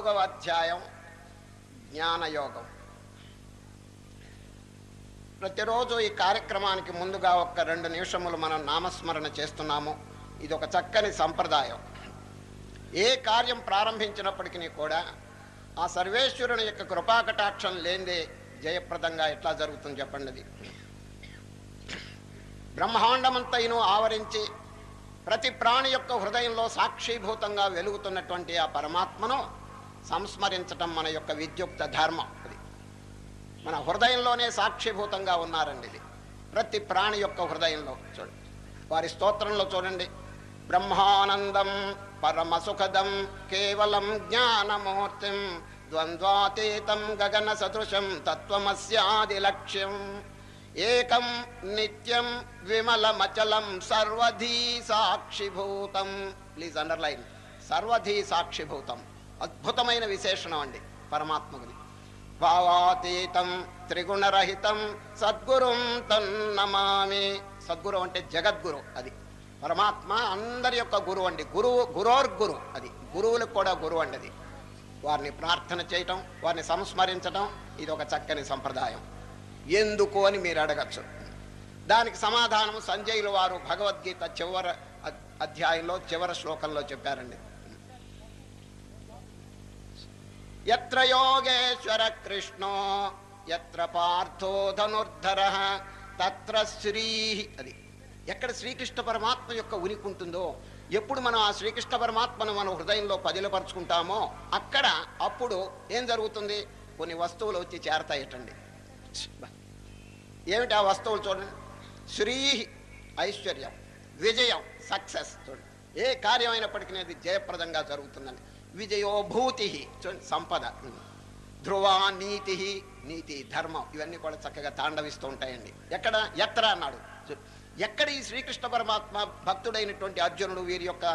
నాలుగవ అధ్యాయం జ్ఞానయోగం. ప్రతిరోజు ఈ కార్యక్రమానికి ముందుగా ఒక్క రెండు నిమిషములు మనం నామస్మరణ చేస్తున్నాము. ఇది ఒక చక్కని సంప్రదాయం. ఏ కార్యం ప్రారంభించినప్పటికీ కూడా ఆ సర్వేశ్వరుని యొక్క కృపాకటాక్షం లేనిదే జయప్రదంగా ఎట్లా జరుగుతుంది చెప్పండి అది. బ్రహ్మాండమంతైను ఆవరించి ప్రతి ప్రాణి యొక్క హృదయంలో సాక్షీభూతంగా వెలుగుతున్నటువంటి ఆ పరమాత్మను సంస్మరించటం మన యొక్క విద్యుక్త ధర్మం అది. మన హృదయంలోనే సాక్షిభూతంగా ఉన్నారండి ఇది. ప్రతి ప్రాణి యొక్క హృదయంలో చూడండి. వారి స్తోత్రంలో చూడండి. బ్రహ్మానందం పరమసుఖదం కేవలం జ్ఞానమూర్తిం ద్వంద్వాతీతం గగన సదృశం తత్వమస్యాది లక్ష్యం ఏకం నిత్యం విమలమచలం సర్వధీ సాక్షిభూతం ప్లీజ్ అండర్లైన్. సర్వధీ సాక్షిభూతం అద్భుతమైన విశేషణం అండి పరమాత్మకుది. భావాతీతం త్రిగుణరహితం సద్గురుం తన్నమామి సద్గురు అంటే జగద్గురు అది. పరమాత్మ అందరి యొక్క గురువు అండి. గురువు గురోర్గురు అది. గురువులకు కూడా గురువు అండి అది. వారిని ప్రార్థన చేయటం వారిని సంస్మరించటం ఇది ఒక చక్కని సంప్రదాయం. ఎందుకు అని మీరు అడగచ్చు. దానికి సమాధానం సంజయులు వారు భగవద్గీత చివరి అధ్యాయంలో చివరి శ్లోకంలో చెప్పారండి. ఎత్ర యోగేశ్వర కృష్ణో ఎత్ర పార్థో ధనుర్ధర తత్ర శ్రీ అది. ఎక్కడ శ్రీకృష్ణ పరమాత్మ యొక్క ఉనికి ఉంటుందో ఎప్పుడు మనం ఆ శ్రీకృష్ణ పరమాత్మను మన హృదయంలో పదిలపరుచుకుంటామో అక్కడ అప్పుడు ఏం జరుగుతుంది? కొన్ని వస్తువులు వచ్చి చేరతాయటండి. ఏమిటి ఆ వస్తువులు చూడండి? శ్రీ ఐశ్వర్యం విజయం సక్సెస్ చూడండి. ఏ కార్యం అయినప్పటికీ అది జయప్రదంగా జరుగుతుందండి. విజయోభూతి చూడండి సంపద ధ్రువ నీతి నీతి ధర్మం ఇవన్నీ కూడా చక్కగా తాండవిస్తూ ఉంటాయండి. ఎక్కడ? ఎత్ర అన్నాడు. ఎక్కడ ఈ శ్రీకృష్ణ పరమాత్మ భక్తుడైనటువంటి అర్జునుడు వీరి యొక్క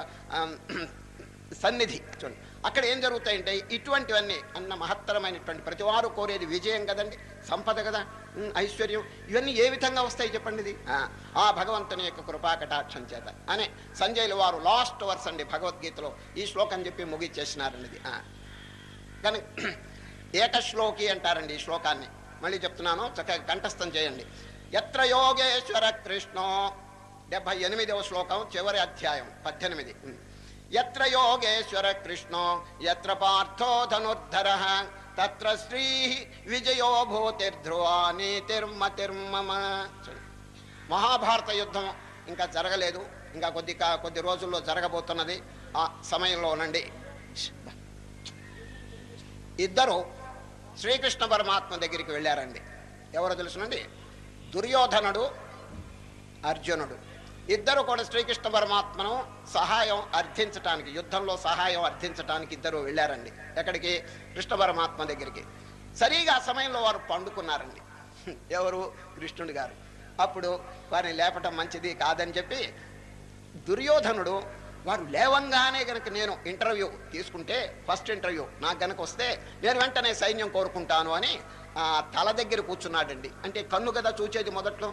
సన్నిధి? చూడండి. అక్కడ ఏం జరుగుతాయంటే ఇటువంటివన్నీ అన్న మహత్తరమైనటువంటి ప్రతి వారు కోరేది విజయం కదండి సంపద కదా ఐశ్వర్యం ఇవన్నీ ఏ విధంగా వస్తాయి చెప్పండి ఇది? ఆ, భగవంతుని యొక్క కృపాకటాక్షం చేత. అనే సంజయ్లు వారు లాస్ట్ వర్స్ అండి భగవద్గీతలో ఈ శ్లోకం చెప్పి ముగిచ్చేసినారండి కానీ ఏకశ్లోకి అంటారండి ఈ శ్లోకాన్ని. మళ్ళీ చెప్తున్నాను చక్కగా కంఠస్థం చేయండి. ఎత్ర యోగేశ్వర కృష్ణో డెబ్భై ఎనిమిదవ శ్లోకం చివరి అధ్యాయం పద్దెనిమిది. ఎత్ర యోగేశ్వర కృష్ణో ఎత్ర పార్థో ధనుర్ధర తత్ర శ్రీ విజయో భూతిర్ధ్రువా నీతిర్మతిర్మమ మహాభారత యుద్ధం ఇంకా జరగలేదు. ఇంకా కొద్ది కొద్ది రోజుల్లో జరగబోతున్నది. ఆ సమయంలోనండి ఇద్దరు శ్రీకృష్ణ పరమాత్మ దగ్గరికి వెళ్ళారండి. ఎవరో తెలుసునండి? దుర్యోధనుడు అర్జునుడు. ఇద్దరు కూడా శ్రీకృష్ణ పరమాత్మను సహాయం అర్థించటానికి యుద్ధంలో సహాయం అర్థించటానికి ఇద్దరు వెళ్ళారండి. ఎక్కడికి? కృష్ణ పరమాత్మ దగ్గరికి. సరిగా సమయంలో వారు పండుకున్నారండి. ఎవరు? కృష్ణుడు గారు. అప్పుడు వారిని లేపటం మంచిది కాదని చెప్పి దుర్యోధనుడు వారు లేవంగానే గనక నేను ఇంటర్వ్యూ తీసుకుంటే ఫస్ట్ ఇంటర్వ్యూ నాకు గనక వస్తే నేను వెంటనే సైన్యం కోరుకుంటాను అని తల దగ్గర కూర్చున్నాడండి. అంటే కన్ను కదా చూచేది మొదట్లో?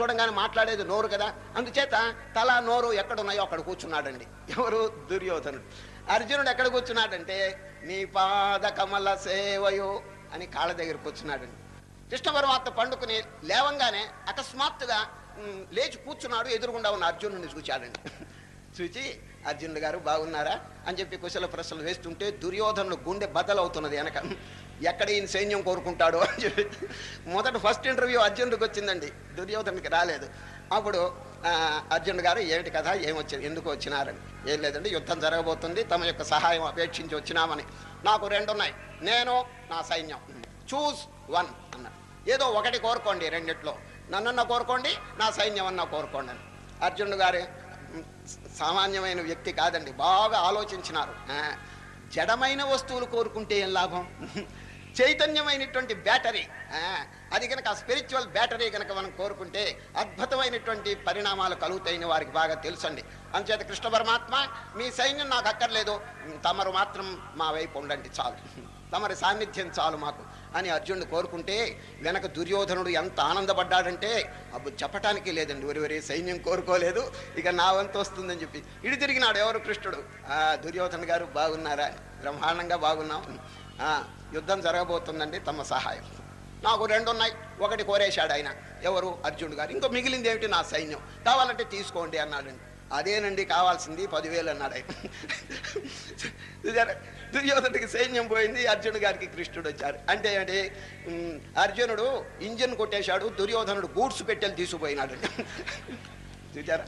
చూడంగానే మాట్లాడేది నోరు కదా? అందుచేత తల నోరు ఎక్కడున్నాయో అక్కడ కూర్చున్నాడండి. ఎవరు? దుర్యోధనుడు. అర్జునుడు ఎక్కడ కూర్చున్నాడంటే నీ పాద కమల సేవయో అని కాళ్ళ దగ్గర కూర్చున్నాడండి. కృష్ణ పరమాత్మ పండుకుని లేవంగానే అకస్మాత్తుగా లేచి కూర్చున్నాడు ఎదురుగుండా ఉన్న అర్జునుడిని చూచాడండి. చూచి అర్జునుడు గారు బాగున్నారా? అని చెప్పి కుశల ప్రశ్నలు వేస్తుంటే దుర్యోధనుడు గుండె బద్దలవుతున్నది వెనక. ఎక్కడ ఈయన సైన్యం కోరుకుంటాడు అని చెప్పి. మొదట ఫస్ట్ ఇంటర్వ్యూ అర్జునుడికి వచ్చిందండి. దుర్యోధనకి రాలేదు. అప్పుడు అర్జునుడు గారు ఏమిటి కథ? ఏమొచ్చింది ఎందుకు వచ్చినారని? ఏం లేదండి యుద్ధం జరగబోతుంది. తమ యొక్క సహాయం అపేక్షించి వచ్చినామని. నాకు రెండు ఉన్నాయి నేను నా సైన్యం. చూస్ వన్ అన్నాడు ఏదో ఒకటి కోరుకోండి రెండిట్లో. నన్నన్న కోరుకోండి నా సైన్యం అన్న కోరుకోండి అని. అర్జునుడు గారు సామాన్యమైన వ్యక్తి కాదండి. బాగా ఆలోచించినారు. జడమైన వస్తువులు కోరుకుంటే ఏం లాభం? చైతన్యమైనటువంటి బ్యాటరీ. ఆ, అది కనుక స్పిరిచువల్ బ్యాటరీ కనుక మనం కోరుకుంటే అద్భుతమైనటువంటి పరిణామాలు కలుగుతాయని వారికి బాగా తెలుసండి. అంచేత కృష్ణ పరమాత్మ మీ సైన్యం నాకు అక్కర్లేదు. తమరు మాత్రం మా వైపు ఉండండి చాలు. తమరి సాన్నిధ్యం చాలు మాకు అని అర్జునుడు కోరుకుంటే వెనక దుర్యోధనుడు ఎంత ఆనందపడ్డాడంటే అప్పుడు చెప్పటానికి లేదండి ఒరివరి సైన్యం కోరుకోలేదు ఇక నా వంతు వస్తుందని చెప్పి. ఇడి తిరిగినాడు ఎవరు కృష్ణుడు? ఆ గారు బాగున్నారా? బ్రహ్మాండంగా బాగున్నాం. యుద్ధం జరగబోతుందండి తమ సహాయం. నాకు రెండు ఉన్నాయి ఒకటి కోరేశాడు ఆయన. ఎవరు? అర్జునుడు గారు. ఇంకో మిగిలింది ఏమిటి? నా సైన్యం. కావాలంటే తీసుకోండి అన్నాడండి అదేనండి కావాల్సింది. పదివేలు అన్నాడు ఆయన. దుర్యోధనుడికి సైన్యం పోయింది అర్జునుడు గారికి కృష్ణుడు వచ్చారు. అంటే ఏమిటి? అర్జునుడు ఇంజిన్ కొట్టేశాడు దుర్యోధనుడు గూడ్స్ పెట్టెలు తీసుకుపోయినాడు. చూచారా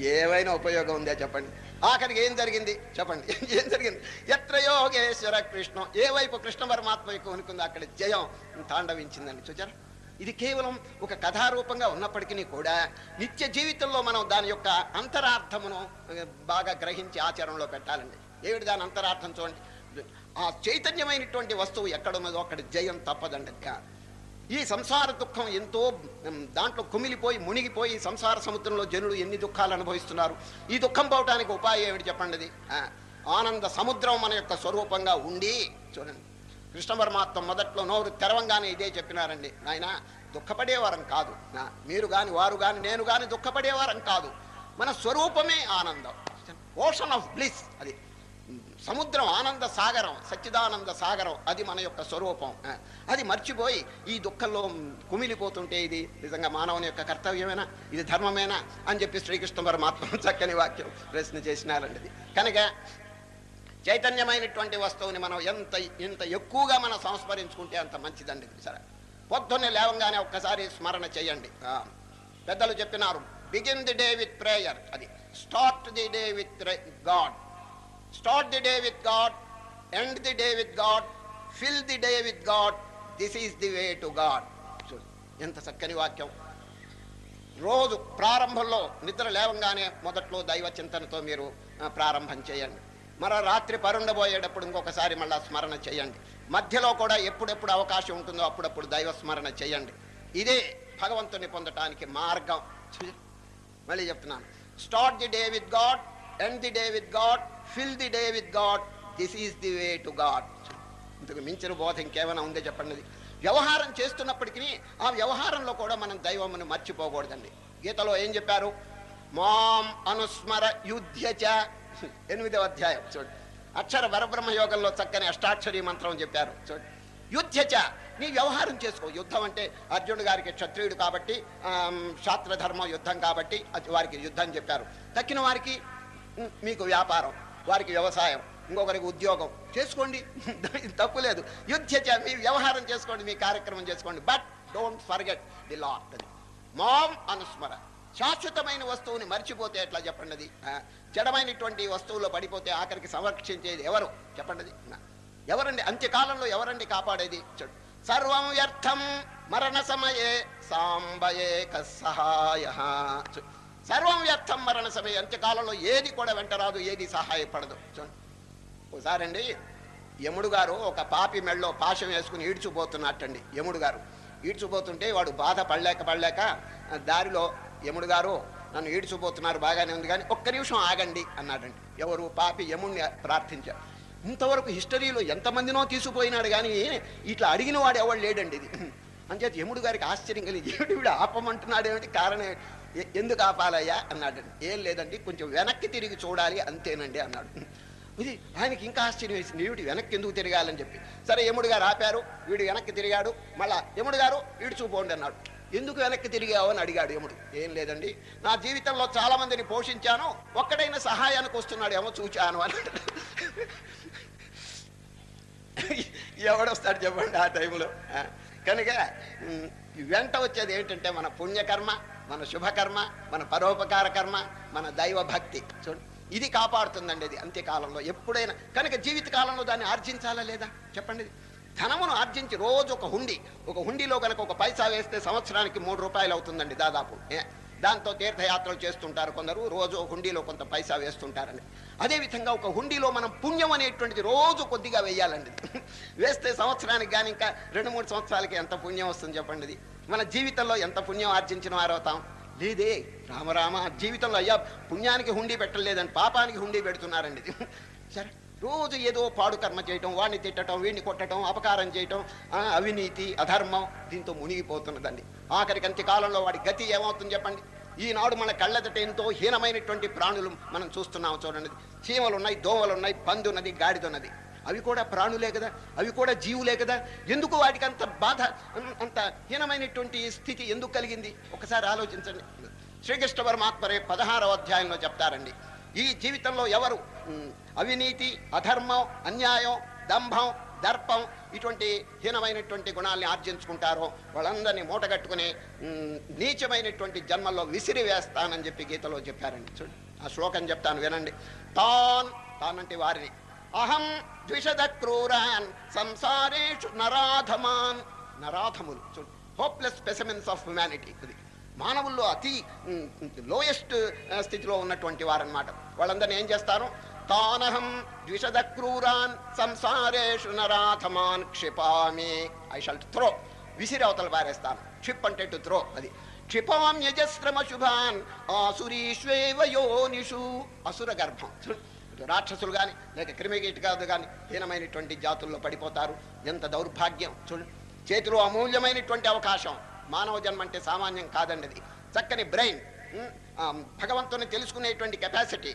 ఏమైనా ఉపయోగం ఉందా చెప్పండి? ఆఖరికి ఏం జరిగింది? చెప్పండి. ఏం జరిగింది? ఎత్ర యోగేశ్వర కృష్ణం? ఏ వైపు కృష్ణ పరమాత్మ వైపు అక్కడ జయం తాండవించిందండి. చూచారా? ఇది కేవలం ఒక కథారూపంగా ఉన్నప్పటికీ కూడా నిత్య జీవితంలో మనం దాని యొక్క అంతరార్థమును బాగా గ్రహించి ఆచరణలో పెట్టాలండి. ఏమిటి దాని అంతరార్థం చూడండి? ఆ చైతన్యమైనటువంటి వస్తువు ఎక్కడున్నదో అక్కడ జయం తప్పదండి. ఈ సంసార దుఃఖం ఎంతో దాంట్లో కుమిలిపోయి మునిగిపోయి సంసార సముద్రంలో జనులు ఎన్ని దుఃఖాలు అనుభవిస్తున్నారు? ఈ దుఃఖం పోవటానికి ఉపాయం ఏమిటి చెప్పండి ఆనంద సముద్రం మన యొక్క స్వరూపంగా ఉండి చూడండి. కృష్ణ పరమాత్మ మొదట్లో నోరు తెరవంగానే ఇదే చెప్పినారండి. ఆయన దుఃఖపడేవారం కాదు. మీరు కానీ వారు కానీ నేను కానీ దుఃఖపడేవారం కాదు. మన స్వరూపమే ఆనందం. ఓషన్ ఆఫ్ బ్లిస్ అది. సముద్రం ఆనంద సాగరం సచ్చిదానంద సాగరం అది మన యొక్క స్వరూపం. అది మర్చిపోయి ఈ దుఃఖంలో కుమిలిపోతుంటే ఇది నిజంగా మానవుని యొక్క కర్తవ్యమేనా? ఇది ధర్మమేనా? అని చెప్పి శ్రీకృష్ణ పరమాత్మ చక్కని వాక్యం ప్రశ్న చేసినారండి. కనుక చైతన్యమైనటువంటి వస్తువుని మనం ఎంత ఎంత ఎక్కువగా మనం సంస్మరించుకుంటే అంత మంచిదండి సరే. పొద్దున్నే లేవంగానే ఒక్కసారి స్మరణ చేయండి. పెద్దలు చెప్పినారు begin the day with prayer అది. Start the day with God start the day with God end the day with God fill the day with God this is the way to God చూడు ఎంత చక్కని వాక్యం. రోజు ప్రారంభంలో నిద్ర లేవంగానే మొదట్లో దైవ చింతనతో మీరు ప్రారంభం చేయండి. మరో రాత్రి పరుండబోయేటప్పుడు ఇంకొకసారి మళ్ళీ స్మరణ చేయండి. మధ్యలో కూడా ఎప్పుడెప్పుడు అవకాశం ఉంటుందో అప్పుడప్పుడు దైవ స్మరణ చేయండి. ఇదే భగవంతుని పొందటానికి మార్గం. మళ్ళీ చెప్తున్నాను. Start the day with God end the day with God fill the day with God this is the way to God ఇంతకు మించిన బోధ ఇంకేమైనా ఉందే చెప్పండి వ్యవహారం చేస్తున్నప్పటికీ ఆ వ్యవహారంలో కూడా మనం దైవమును మర్చిపోకూడదండి. గీతలో ఏం చెప్పారు? మాం అనుస్మర యుధ్యచ ఎనిమిదవ అధ్యాయం చూడు. అక్షర వరబ్రహ్మ యోగంలో చక్కని అష్టాక్షరి మంత్రం చెప్పారు. చూడు. యుద్ధచ నీ వ్యవహారం చేసుకో. యుద్ధం అంటే అర్జునుడు గారికి క్షత్రియుడు కాబట్టి శాస్త్రధర్మ శాస్త్రధర్మం యుద్ధం కాబట్టి వారికి యుద్ధం చెప్పారు. తక్కిన వారికి మీకు వ్యాపారం. వారికి వ్యవసాయం ఇంకొకరికి ఉద్యోగం. చేసుకోండి. తప్పు లేదు. యుద్ధ మీ వ్యవహారం చేసుకోండి మీ కార్యక్రమం చేసుకోండి. But don't forget the lord ma'am అనుస్మర. శాశ్వతమైన వస్తువుని మర్చిపోతే ఎట్లా చెప్పండి జడమైనటువంటి వస్తువులో పడిపోతే ఆఖరికి సంరక్షించేది ఎవరు? చెప్పండి ఎవరండి? అంత్యకాలంలో ఎవరండి కాపాడేది? చూడు. సర్వం వ్యర్థం మరణ సమయే సాంబయే సహాయ. సర్వం వ్యర్థం మరణ సమయ అంత్యకాలంలో ఏది కూడా వెంటరాదు ఏది సహాయపడదు. చూడండి అండి యముడు గారు ఒక పాపి మెళ్ళో పాశం వేసుకుని ఈడ్చిపోతున్నట్టండి యముడు గారు. ఈడ్చిపోతుంటే వాడు బాధ పడలేక పడలేక దారిలో యముడు గారు నన్ను ఈడ్చిపోతున్నారు బాగానే ఉంది కానీ ఒక్క నిమిషం ఆగండి అన్నాడండి. ఎవరు? పాపి యముడిని ప్రార్థించారు ఇంతవరకు హిస్టరీలో ఎంతమందినో తీసుకుపోయినాడు కానీ ఇట్లా అడిగిన వాడు ఎవడు లేడండి ఇది. అంచేత యముడు గారికి ఆశ్చర్యం కలిగి ఏమిటి వీడు ఆపమంటున్నాడు ఏమిటి కారణం ఎందుకు ఆపాలయ్యా? అన్నాడు. ఏం లేదండి కొంచెం వెనక్కి తిరిగి చూడాలి అంతేనండి అన్నాడు. ఇది ఆయనకి ఇంకా ఆశ్చర్యం వేసింది. వీడు వెనక్కి ఎందుకు తిరగాలని చెప్పి. సరే యముడు గారు ఆపారు వీడు వెనక్కి తిరిగాడు మళ్ళా యముడు గారు వీడు చూపోండి అన్నాడు. ఎందుకు వెనక్కి తిరిగావు అని అడిగాడు యముడు. ఏం లేదండి నా జీవితంలో చాలా మందిని పోషించాను ఒక్కడైనా సహాయానికి వస్తున్నాడు ఏమో చూచాను అని ఎవడొస్తాడు చెప్పండి ఆ టైంలో? కనుక వెంట వచ్చేది ఏంటంటే మన పుణ్యకర్మ మన శుభకర్మ మన పరోపకార కర్మ మన దైవ భక్తి. చూడండి ఇది కాపాడుతుందండి ఇది అంత్యకాలంలో. ఎప్పుడైనా కనుక జీవిత కాలంలో దాన్ని ఆర్జించాలా లేదా? చెప్పండి. ధనమును ఆర్జించి రోజు ఒక హుండి ఒక హుండీలో కనుక ఒక పైసా వేస్తే సంవత్సరానికి మూడు రూపాయలు అవుతుందండి దాదాపు. దాంతో తీర్థయాత్రలు చేస్తుంటారు కొందరు రోజు హుండీలో కొంత పైసా వేస్తుంటారని అదేవిధంగా ఒక హుండీలో మనం పుణ్యం అనేటువంటిది రోజు కొద్దిగా వేయాలండి. వేస్తే సంవత్సరానికి కానీ ఇంకా రెండు మూడు సంవత్సరాలకి ఎంత పుణ్యం వస్తుంది చెప్పండి మన జీవితంలో ఎంత పుణ్యం ఆర్జించిన వారు అవుతాం లేదే రామరామ జీవితంలో అయ్యా పుణ్యానికి హుండీ పెట్టలేదని పాపానికి హుండీ పెడుతున్నారండి. సరే రోజు ఏదో పాడు కర్మ చేయటం వాడిని తిట్టడం వీడిని కొట్టడం అపకారం చేయటం అవినీతి అధర్మం దీంతో మునిగిపోతున్నదండి. ఆఖరికి అంత్యకాలంలో వాడి గతి ఏమవుతుంది చెప్పండి? ఈనాడు మన కళ్ళెదట ఎంతో హీనమైనటువంటి ప్రాణులు మనం చూస్తున్నాం చూడండి. చీమలు ఉన్నాయి దోమలు ఉన్నాయి పంది ఉన్నది ఉన్నది అవి కూడా ప్రాణులే కదా అవి కూడా జీవులే కదా. ఎందుకు వాటికి అంత బాధ అంత హీనమైనటువంటి స్థితి ఎందుకు కలిగింది? ఒకసారి ఆలోచించండి. శ్రీకృష్ణ పరమాత్మరే పదహారవ అధ్యాయంలో చెప్తారండి. ఈ జీవితంలో ఎవరు? అవినీతి అధర్మం అన్యాయం దంభం దర్పం ఇటువంటి హీనమైనటువంటి గుణాల్ని ఆర్జించుకుంటారో వాళ్ళందరినీ మూటగట్టుకుని నీచమైనటువంటి జన్మల్లో విసిరి వేస్తానని చెప్పి గీతలో చెప్పారండి. చూడండి ఆ శ్లోకం చెప్తాను వినండి. తాన్ తానంటే వారిని. అహం ద్విషద క్రూరాన్ సంసారేషు నరాధమాన్. నరాధములు చూడు హోప్లెస్ స్పెసిమెన్స్ ఆఫ్ హ్యుమానిటీ ఇది మానవుల్లో అతి లోయెస్ట్ స్థితిలో ఉన్నటువంటి వారన్నమాట. వాళ్ళందరినీ ఏం చేస్తారు? తానహం ద్విషద క్రూరాన్ సంసారేషు నరాధమాన్ క్షిపామి. ఐ షల్ త్రో విసిరి అవతల పారేస్తాను. క్షిప్ అంటే టు త్రో అది క్షిపాం యజస్రమ శుభాన్ ఆసురీష్వేవ యోనిషు. అసుర గర్భం. చూడు రాక్షసులు కానీ లేక క్రిమికీటకాలు కానీ హీనమైనటువంటి జాతుల్లో పడిపోతారు. ఎంత దౌర్భాగ్యం! చూడు చేతిలో అమూల్యమైనటువంటి అవకాశం. మానవ జన్మ అంటే సామాన్యం కాదండి అది చక్కని బ్రెయిన్ భగవంతుని తెలుసుకునేటువంటి కెపాసిటీ.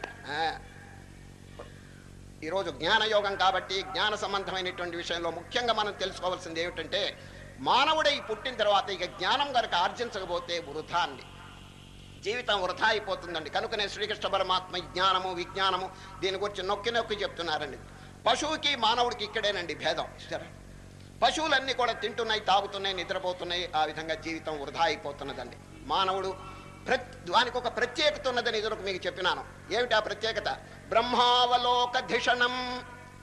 ఈరోజు జ్ఞానయోగం కాబట్టి జ్ఞాన సంబంధమైనటువంటి విషయంలో ముఖ్యంగా మనం తెలుసుకోవాల్సింది ఏమిటంటే మానవుడై పుట్టిన తర్వాత ఇక జ్ఞానం కనుక ఆర్జించకపోతే వృధా అండి. జీవితం వృధా అయిపోతుందండి. కనుకనే శ్రీకృష్ణ పరమాత్మ జ్ఞానము విజ్ఞానము దీని గురించి నొక్కి నొక్కి చెప్తున్నారండి. పశువుకి మానవుడికి ఇక్కడేనండి భేదం. సరే. పశువులన్నీ కూడా తింటున్నాయి తాగుతున్నాయి నిద్రపోతున్నాయి. ఆ విధంగా జీవితం వృధా అయిపోతున్నదండి. మానవుడు ప్ర దానికి ఒక ప్రత్యేకత ఉన్నదని ఇదివరకు మీకు చెప్పినాను. ఏమిటి ఆ ప్రత్యేకత? బ్రహ్మావలోక ధిషణం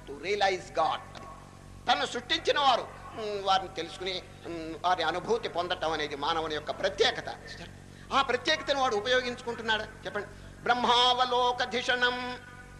టు రియలైజ్ గాడ్ తను సృష్టించిన వారు. వారిని తెలుసుకుని వారి అనుభూతి పొందటం అనేది మానవుని యొక్క ప్రత్యేకత. ఆ ప్రత్యేకతను వాడు ఉపయోగించుకుంటున్నాడా? చెప్పండి. బ్రహ్మావలోకధిషణం.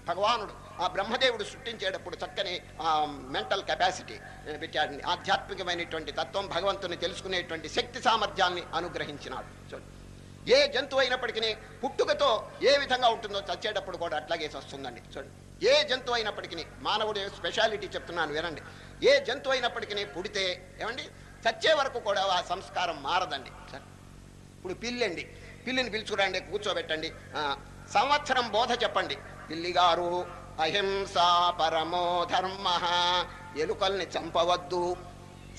భగవానుడు ఆ బ్రహ్మదేవుడు సృష్టించేటప్పుడు చక్కని మెంటల్ కెపాసిటీ పెట్టాడని ఆధ్యాత్మికమైనటువంటి తత్వం భగవంతుని తెలుసుకునేటువంటి శక్తి సామర్థ్యాన్ని అనుగ్రహించినాడు. చూడండి ఏ జంతువు అయినప్పటికీ పుట్టుకతో ఏ విధంగా ఉంటుందో చచ్చేటప్పుడు కూడా అట్లాగే వస్తుందండి చూడండి ఏ జంతువు అయినప్పటికీ మానవుడు స్పెషాలిటీ చెప్తున్నాను వినండి. ఏ జంతువు అయినప్పటికీ పుడితే ఏమండి? చచ్చే వరకు కూడా ఆ సంస్కారం మారదండి. సరే ఇప్పుడు పిల్లండి పిల్లిని పిలుచుకురండి కూర్చోబెట్టండి. సంవత్సరం బోధ చెప్పండి. పిల్లిగారు అహింస పరమో ధర్మ ఎలుకల్ని చంపవద్దు.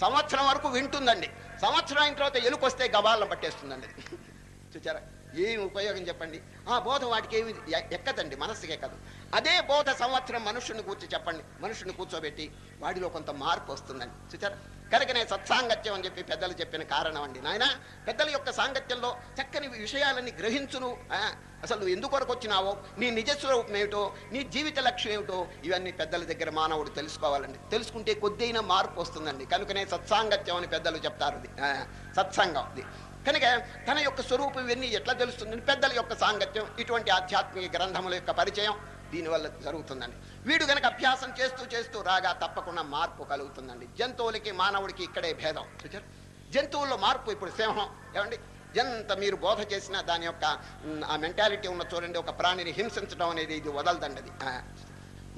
సంవత్సరం వరకు వింటుందండి. సంవత్సరం అయిన తర్వాత ఎలుకొస్తే గబాలను పట్టేస్తుందండి. చూచారా? ఏమి ఉపయోగం చెప్పండి? ఆ బోధ వాటికి ఏమి ఎ- ఎక్కదండి మనస్సుకి ఎక్కదు. అదే బోధ సంవత్సరం మనుషుని కూర్చి చెప్పండి మనుషుని కూర్చోబెట్టి వాడిలో కొంత మార్పు వస్తుందని చూచారా కనుకనే సత్సాంగత్యం అని చెప్పి పెద్దలు చెప్పిన కారణం అండి. నాయన పెద్దల యొక్క సాంగత్యంలో చక్కని విషయాలన్నీ గ్రహించును. ఆ, అసలు నువ్వు ఎందుకు వరకు వచ్చినావో నీ నిజస్వరూపం ఏమిటో నీ జీవిత లక్ష్యం ఏమిటో ఇవన్నీ పెద్దల దగ్గర మానవుడు తెలుసుకోవాలండి. తెలుసుకుంటే కొద్దిైన మార్పు వస్తుందండి. కనుకనే సత్సాంగత్యం అని పెద్దలు చెప్తారు సత్సంగం ఇది కనుక తన యొక్క స్వరూపం ఇవన్నీ ఎట్లా తెలుస్తుంది పెద్దల యొక్క సాంగత్యం ఇటువంటి ఆధ్యాత్మిక గ్రంథముల యొక్క పరిచయం దీనివల్ల జరుగుతుందండి. వీడు గనక అభ్యాసం చేస్తూ చేస్తూ రాగా తప్పకుండా మార్పు కలుగుతుందండి. జంతువులకి మానవుడికి ఇక్కడే భేదం. చూచారు జంతువుల్లో మార్పు ఇప్పుడు సింహం. ఏమండి? ఎంత మీరు బోధ చేసినా దాని యొక్క ఆ మెంటాలిటీ ఉన్న చూడండి ఒక ప్రాణిని హింసించడం అనేది ఇది వదలదండి అది.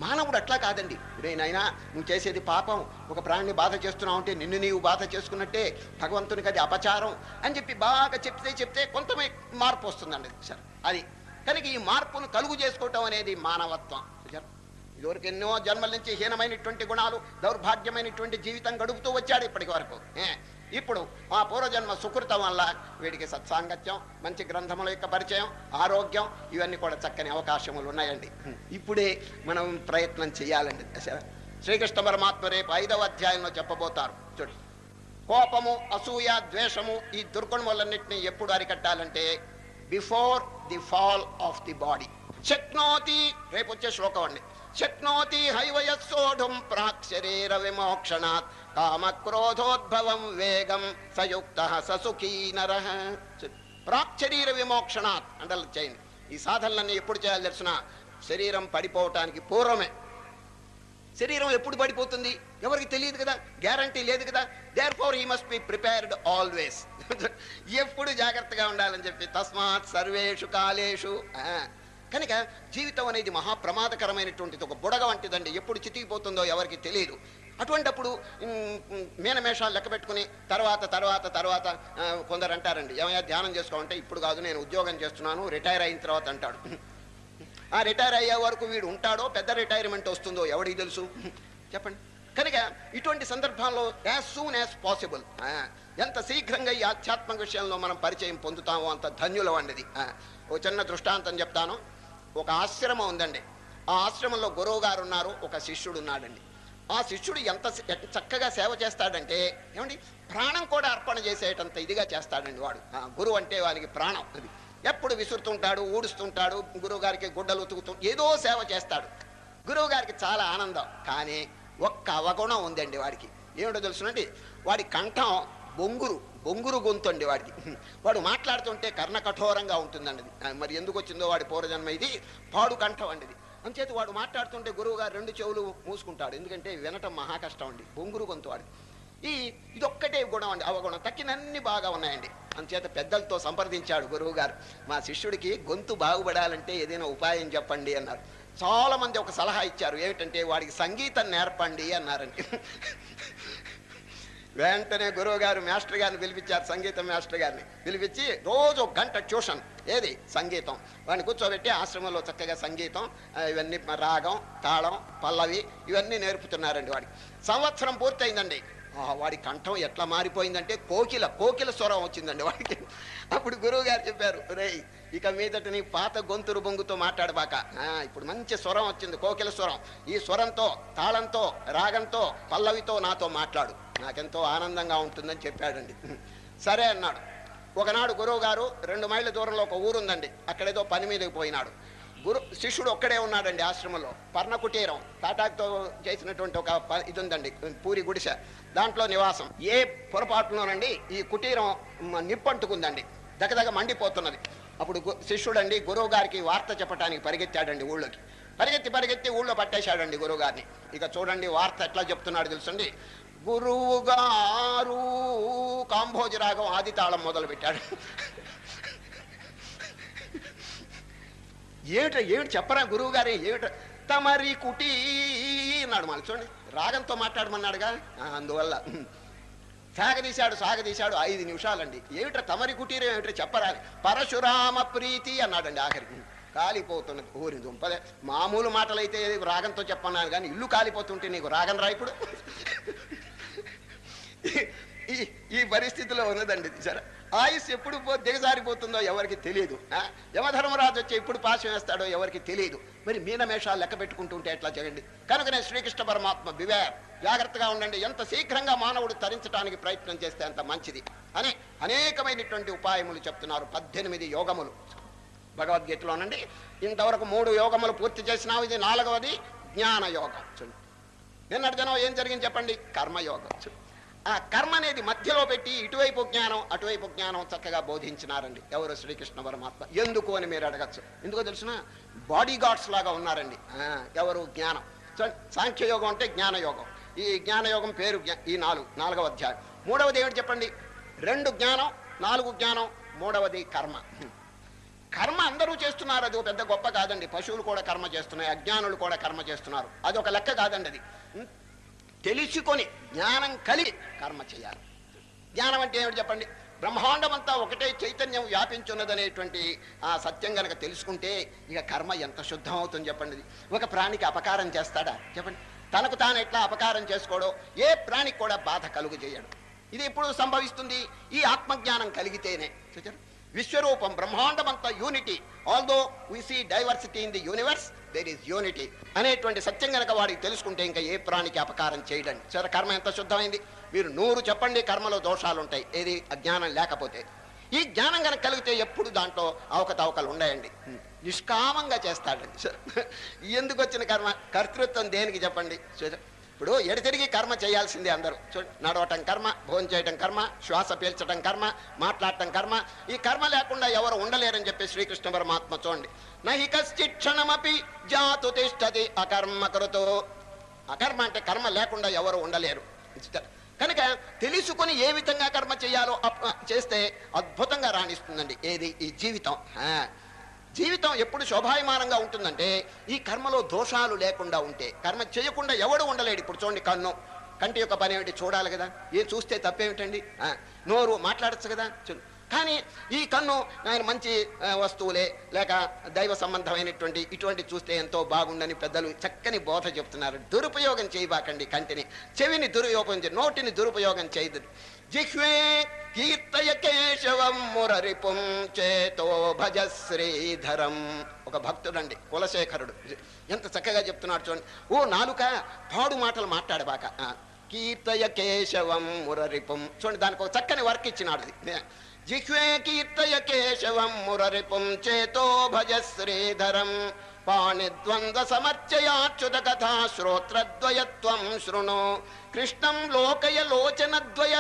మానవుడు అట్లా కాదండి. నేనైనా నువ్వు చేసేది పాపం. ఒక ప్రాణిని బాధ చేస్తున్నావు అంటే నిన్ను నీవు బాధ చేసుకున్నట్టే భగవంతునికి అది అపచారం అని చెప్పి బాగా చెప్తే చెప్తే కొంత మార్పు వస్తుందండి సార్ అది కనుక ఈ మార్పును కలుగు చేసుకోవటం అనేది మానవత్వం. ఇదివరకు ఎన్నో జన్మల నుంచి హీనమైనటువంటి గుణాలు దౌర్భాగ్యమైనటువంటి జీవితం గడుపుతూ వచ్చాడు ఇప్పటి వరకు. ఇప్పుడు ఆ పూర్వజన్మ సుకృతం వల్ల వీడికి సత్సాంగత్యం మంచి గ్రంథముల యొక్క పరిచయం ఆరోగ్యం ఇవన్నీ కూడా చక్కని అవకాశములు ఉన్నాయండి. ఇప్పుడే మనం ప్రయత్నం చేయాలండి. శ్రీకృష్ణ పరమాత్మ రేపు ఐదవ అధ్యాయంలో చెప్పబోతారు. చూడు కోపము అసూయ ద్వేషము ఈ దుర్గుణములన్నింటినీ ఎప్పుడు అరికట్టాలంటే before the fall of the body శక్నోతి రేపు వచ్చే శ్లోకం అండి. శక్నోతి హైవయస్సోఢుం ప్రాక్ శరీర విమోక్షణాత్ కామక్రోధోద్భవం వేగం సయుక్త ససుఖీ నర. ప్రాక్ శరీర విమోక్షణాత్ అంటే చేయండి. ఈ సాధనలన్నీ ఎప్పుడు చేయాలి తెలిసిన? శరీరం పడిపోవటానికి పూర్వమే. శరీరం ఎప్పుడు పడిపోతుంది? ఎవరికి తెలియదు కదా? గ్యారంటీ లేదు కదా? Therefore he must be prepared always ఎప్పుడు జాగ్రత్తగా ఉండాలని చెప్పి తస్మాత్ సర్వేషు కాలేషు. కనుక జీవితం అనేది మహా ప్రమాదకరమైనటువంటిది ఒక బుడగ వంటిదండి. ఎప్పుడు చితికిపోతుందో ఎవరికి తెలియదు. అటువంటప్పుడు మీనమేషాలు లెక్క పెట్టుకుని తర్వాత తర్వాత తర్వాత కొందరు అంటారండి ఏమైనా ధ్యానం చేసుకోమంటే ఇప్పుడు కాదు నేను ఉద్యోగం చేస్తున్నాను రిటైర్ అయిన తర్వాత అంటాడు. ఆ రిటైర్ అయ్యే వరకు వీడు ఉంటాడో పెద్ద రిటైర్మెంట్ వస్తుందో ఎవడికి తెలుసు? చెప్పండి. కనుక ఇటువంటి సందర్భాల్లో యాజ్ సూన్ యాజ్ పాసిబుల్ ఎంత శీఘ్రంగా ఈ ఆధ్యాత్మిక విషయంలో మనం పరిచయం పొందుతామో అంత ధన్యులం అండి ఒక చిన్న దృష్టాంతం చెప్తాను. ఒక ఆశ్రమం ఉందండి. ఆ ఆశ్రమంలో గురువు గారు ఉన్నారు ఒక శిష్యుడు ఉన్నాడండి ఆ శిష్యుడు ఎంత చక్కగా సేవ చేస్తాడంటే ఏమండి? ప్రాణం కూడా అర్పణ చేసేటంత ఇదిగా చేస్తాడండి వాడు. గురువు అంటే వానికి ప్రాణం అది. ఎప్పుడు విసురుతుంటాడు ఊడుస్తుంటాడు గురువు గారికి గుడ్డలు ఉతుకుతూ ఏదో సేవ చేస్తాడు. గురువు గారికి చాలా ఆనందం. కానీ ఒక్క అవగుణం ఉందండి వాడికి. ఏమిటో తెలుసునండి? వాడి కంఠం బొంగురు బొంగురు గొంతు అండి వాడికి. వాడు మాట్లాడుతుంటే కర్ణ కఠోరంగా ఉంటుందండి. మరి ఎందుకు వచ్చిందో వాడి పూర్వజన్మ ఇది పాడు కంఠం అండిది అంచేత వాడు మాట్లాడుతుంటే గురువు గారు రెండు చెవులు మూసుకుంటాడు. ఎందుకంటే వినటం మహా కష్టం అండి. బొంగురు గొంతు వాడికి ఈ ఇదొక్కటే గుణం అండి. అవగుణం. తక్కినన్ని బాగా ఉన్నాయండి. అందుచేత పెద్దలతో సంప్రదించాడు గురువు గారు మా శిష్యుడికి గొంతు బాగుపడాలంటే ఏదైనా ఉపాయం చెప్పండి అన్నారు. చాలా మంది ఒక సలహా ఇచ్చారు. ఏమిటంటే వాడికి సంగీతం నేర్పండి అన్నారండి. వెంటనే గురువు గారు మాస్టర్ గారిని పిలిపించారు సంగీతం మాస్టర్ గారిని. పిలిపించి రోజు ఒక గంట ట్యూషన్. ఏది? సంగీతం. వాడిని కూర్చోబెట్టి ఆశ్రమంలో చక్కగా సంగీతం ఇవన్నీ రాగం తాళం పల్లవి ఇవన్నీ నేర్పుతున్నారండి వాడికి. సంవత్సరం పూర్తయిందండి. వాడి కంఠం ఎట్లా మారిపోయిందంటే కోకిల కోకిల స్వరం వచ్చిందండి వాడికి. అప్పుడు గురువు గారు చెప్పారు రేయ్ ఇక మీదట నీ పాత గొంతురు బొంగుతో మాట్లాడబాక. ఇప్పుడు మంచి స్వరం వచ్చింది కోకిల స్వరం. ఈ స్వరంతో తాళంతో రాగంతో పల్లవితో నాతో మాట్లాడు. నాకెంతో ఆనందంగా ఉంటుందని చెప్పాడండి. సరే అన్నాడు. ఒకనాడు గురువు గారు రెండు మైళ్ళ దూరంలో ఒక ఊరుందండి. అక్కడేదో పని మీదకి పోయినాడు. గురు శిష్యుడు ఒక్కడే ఉన్నాడండి ఆశ్రమంలో పర్ణకుటీరం. తాటాకుతో చేసినటువంటి ఒక ప- ఇది ఉందండి పూరి గుడిసె. దాంట్లో నివాసం. ఏ పొరపాటులోనండి ఈ కుటీరం నిప్పంటుకుందండి దగదగ మండిపోతున్నది. అప్పుడు శిష్యుడండి గురువు గారికి వార్త చెప్పడానికి పరిగెత్తాడండి ఊళ్ళోకి. పరిగెత్తి పరిగెత్తి ఊళ్ళో పట్టేశాడండి గురువు గారిని ఇక చూడండి వార్త ఎట్లా చెప్తున్నాడు తెలుసండి? గురువు గారు కాంభోజరాగం ఆది తాళం మొదలు పెట్టాడు ఏమిట ఏమిటి చెప్పరా గురువు గారే ఏమిట తమరి కుటీ అన్నాడు మళ్ళీ చూడండి రాగంతో మాట్లాడమన్నాడుగా. అందువల్ల సాగదీశాడు సాగదీశాడు ఐదు నిమిషాలండి. ఏమిట్రా తమరి కుటీరం ఏమిట్రా చెప్పరా? పరశురామ ప్రీతి అన్నాడండి ఆఖరికి. కాలిపోతున్నది ఊరి దుంపదే మామూలు మాటలైతే రాగంతో చెప్పన్నాను కానీ ఇల్లు కాలిపోతుంటే నీకు రాగం రా ఇప్పుడు? ఈ ఈ పరిస్థితిలో ఉన్నదండి. సరే ఆయుష్ ఎప్పుడు పో దిగజారిపోతుందో ఎవరికి తెలియదు యమధర్మరాజు వచ్చి ఎప్పుడు పాశం వేస్తాడో ఎవరికి తెలియదు మరి మీనమేషాలు లెక్క పెట్టుకుంటుంటే ఎట్లా చేయండి? కనుకనే శ్రీకృష్ణ పరమాత్మ బివేర్ జాగ్రత్తగా ఉండండి. ఎంత శీఘ్రంగా మానవుడు తరించడానికి ప్రయత్నం చేస్తే అంత మంచిది అని అనేకమైనటువంటి ఉపాయములు చెప్తున్నారు. పద్దెనిమిది యోగములు. భగవద్గీతలోనండి ఇంతవరకు మూడు యోగములు పూర్తి చేసినావు. ఇది నాలుగవది జ్ఞాన యోగం చూడండి. నిన్నటి జనం ఏం జరిగింది చెప్పండి? కర్మయోగం. చూడండి. ఆ కర్మ అనేది మధ్యలో పెట్టి ఇటువైపు జ్ఞానం అటువైపు జ్ఞానం చక్కగా బోధించినారండి. ఎవరు శ్రీకృష్ణ పరమాత్మ? ఎందుకు అని మీరు అడగచ్చు. ఎందుకో తెలిసిన బాడీ గార్డ్స్ లాగా ఉన్నారండి. ఎవరు? జ్ఞానం. సాంఖ్యయోగం అంటే జ్ఞానయోగం. ఈ జ్ఞానయోగం పేరు ఈ నాలుగు నాలుగవ అధ్యాయం. మూడవది ఏమిటి చెప్పండి? రెండు జ్ఞానం నాలుగు జ్ఞానం మూడవది కర్మ. కర్మ అందరూ చేస్తున్నారు. అది పెద్ద గొప్ప కాదండి. పశువులు కూడా కర్మ చేస్తున్నాయి అజ్ఞానులు కూడా కర్మ చేస్తున్నారు. అది ఒక లెక్క కాదండి అది. తెలుసుకొని జ్ఞానం కలిగి కర్మ చేయాలి. జ్ఞానం అంటే ఏమిటి చెప్పండి? బ్రహ్మాండం అంతా ఒకటే చైతన్యం వ్యాపించున్నదనేటువంటి ఆ సత్యం గనక తెలుసుకుంటే ఇక కర్మ ఎంత శుద్ధం అవుతుంది చెప్పండి. ఇది. ఒక ప్రాణికి అపకారం చేస్తాడా? చెప్పండి. తనకు తాను ఎట్లా అపకారం చేసుకోడో ఏ ప్రాణికి కూడా బాధ కలుగు చేయడు. ఇది ఎప్పుడు సంభవిస్తుంది? ఈ ఆత్మజ్ఞానం కలిగితేనే. చూచారు విశ్వరూపం బ్రహ్మాండం అంతా unity although we see diversity in the universe there is unity అనేటువంటి సత్యం గనక వాడికి తెలుసుకుంటే ఇంకా ఏ ప్రాణికి అపకారం చేయడండి. సరే కర్మ ఎంత శుద్ధమైంది? మీరు నూరు చెప్పండి కర్మలో దోషాలు ఉంటాయి. ఏది? అజ్ఞానం లేకపోతే. ఈ జ్ఞానం కనుక కలిగితే ఎప్పుడు దాంట్లో అవకతవకలు ఉన్నాయండి? నిష్కామంగా చేస్తాడండి. సరే. ఎందుకు వచ్చిన కర్మ? కర్తృత్వం దేనికి చెప్పండి. ఇప్పుడు ఎడతిరిగి కర్మ చేయాల్సిందే అందరూ. చూడండి నడవటం కర్మ భోజనం చేయటం కర్మ శ్వాస పీల్చటం కర్మ మాట్లాడటం కర్మ. ఈ కర్మ లేకుండా ఎవరు ఉండలేరని చెప్పి శ్రీకృష్ణ పరమాత్మ చూడండి. నహి కశ్చిక్షణమపి జాతు తిష్టది అకర్మకృతో అకర్మ అంటే కర్మ లేకుండా ఎవరు ఉండలేరు. కనుక తెలుసుకుని ఏ విధంగా కర్మ చేయాలో చేస్తే అద్భుతంగా రాణిస్తుందండి. ఏది? ఈ జీవితం. జీవితం ఎప్పుడు శోభాయమానంగా ఉంటుందంటే ఈ కర్మలో దోషాలు లేకుండా ఉంటే. కర్మ చేయకుండా ఎవడు ఉండలేడు ఇప్పుడు చూడండి కన్ను. కంటి యొక్క పని ఏమిటి? చూడాలి కదా. ఏం చూస్తే తప్పేమిటండి? నోరు మాట్లాడచ్చు కదా? చూ- కానీ ఈ కన్ను ఆయన మంచి వస్తువులే. లేక దైవ సంబంధమైనటువంటి ఇటువంటి చూస్తే ఎంతో బాగుండని పెద్దలు చక్కని బోధ చెప్తున్నారు. దురుపయోగం చేయబాకండి కంటిని. చెవిని దురుపయోగం చేయ నోటిని దురుపయోగం చేయదు. జిహ్వే కీర్తయ కేశవం మురరిపుం చేతో భజ శ్రీధరం. ఒక భక్తుడండి కులశేఖరుడు. ఎంత చక్కగా చెప్తున్నాడు చూడండి. ఓ నాలుక పాడు మాటలు మాట్లాడబాక. ఆ, కీర్తయ కేశవం మురరిపుం. చూడండి దానికి ఒక చక్కని వర్క్ ఇచ్చినాడు. అది జిహ్వే కీర్తయ కేశవం మురరిపుం చేతో భజ శ్రీధరం పాణిద్వంద్వ సమర్చయాచ్యుత కథా శ్రోత్రద్వయత్వం శృణు కృష్ణం లోకయ లోచనద్వయ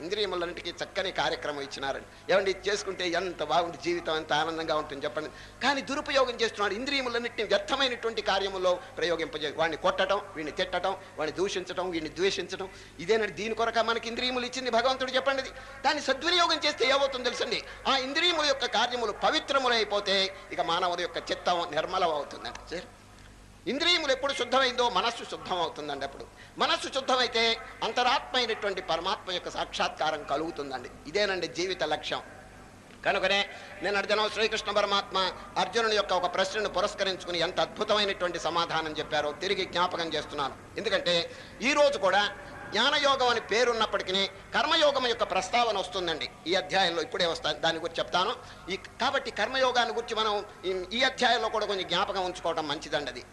హరే ఇంద్రియములన్నిటికీ చక్కని కార్యక్రమం ఇచ్చినారండి ఏమండి చేసుకుంటే ఎంత బాగుంది జీవితం ఎంత ఆనందంగా ఉంటుంది చెప్పండి. కానీ దురుపయోగం చేస్తున్నాడు ఇంద్రియములన్నింటినీ వ్యర్థమైనటువంటి కార్యములో ప్రయోగింపజే వాడిని కొట్టడం వీడిని తిట్టడం వాడిని దూషించడం వీడిని ద్వేషించడం ఇదేనండి దీని కొరక మనకి ఇంద్రియములు ఇచ్చింది భగవంతుడు చెప్పండి దాన్ని సద్వినియోగం చేస్తే ఏమవుతుందో తెలుసండి? ఆ ఇంద్రియముల యొక్క కార్యములు పవిత్రములైపోతే ఇక మానవుల యొక్క చిత్తం నిర్మలం అవుతుందండి సరే ఇంద్రియములు ఎప్పుడు శుద్ధమైందో మనస్సు శుద్ధం అవుతుందండి అప్పుడు. మనస్సు శుద్ధమైతే అంతరాత్మ అయినటువంటి పరమాత్మ యొక్క సాక్షాత్కారం కలుగుతుందండి. ఇదేనండి జీవిత లక్ష్యం. కనుకనే నేను అర్జున శ్రీకృష్ణ పరమాత్మ అర్జునుని యొక్క ఒక ప్రశ్నను పురస్కరించుకుని ఎంత అద్భుతమైనటువంటి సమాధానం చెప్పారో తిరిగి జ్ఞాపకం చేస్తున్నాను. ఎందుకంటే ఈ రోజు కూడా జ్ఞానయోగం అని పేరున్నప్పటికీ కర్మయోగం యొక్క ప్రస్తావన వస్తుందండి. ఈ అధ్యాయంలో ఇప్పుడే వస్తాను దాని గురించి చెప్తాను. ఈ కాబట్టి కర్మయోగాన్ని గురించి మనం ఈ- అధ్యాయంలో కూడా కొంచెం జ్ఞాపకం ఉంచుకోవడం మంచిదండి అది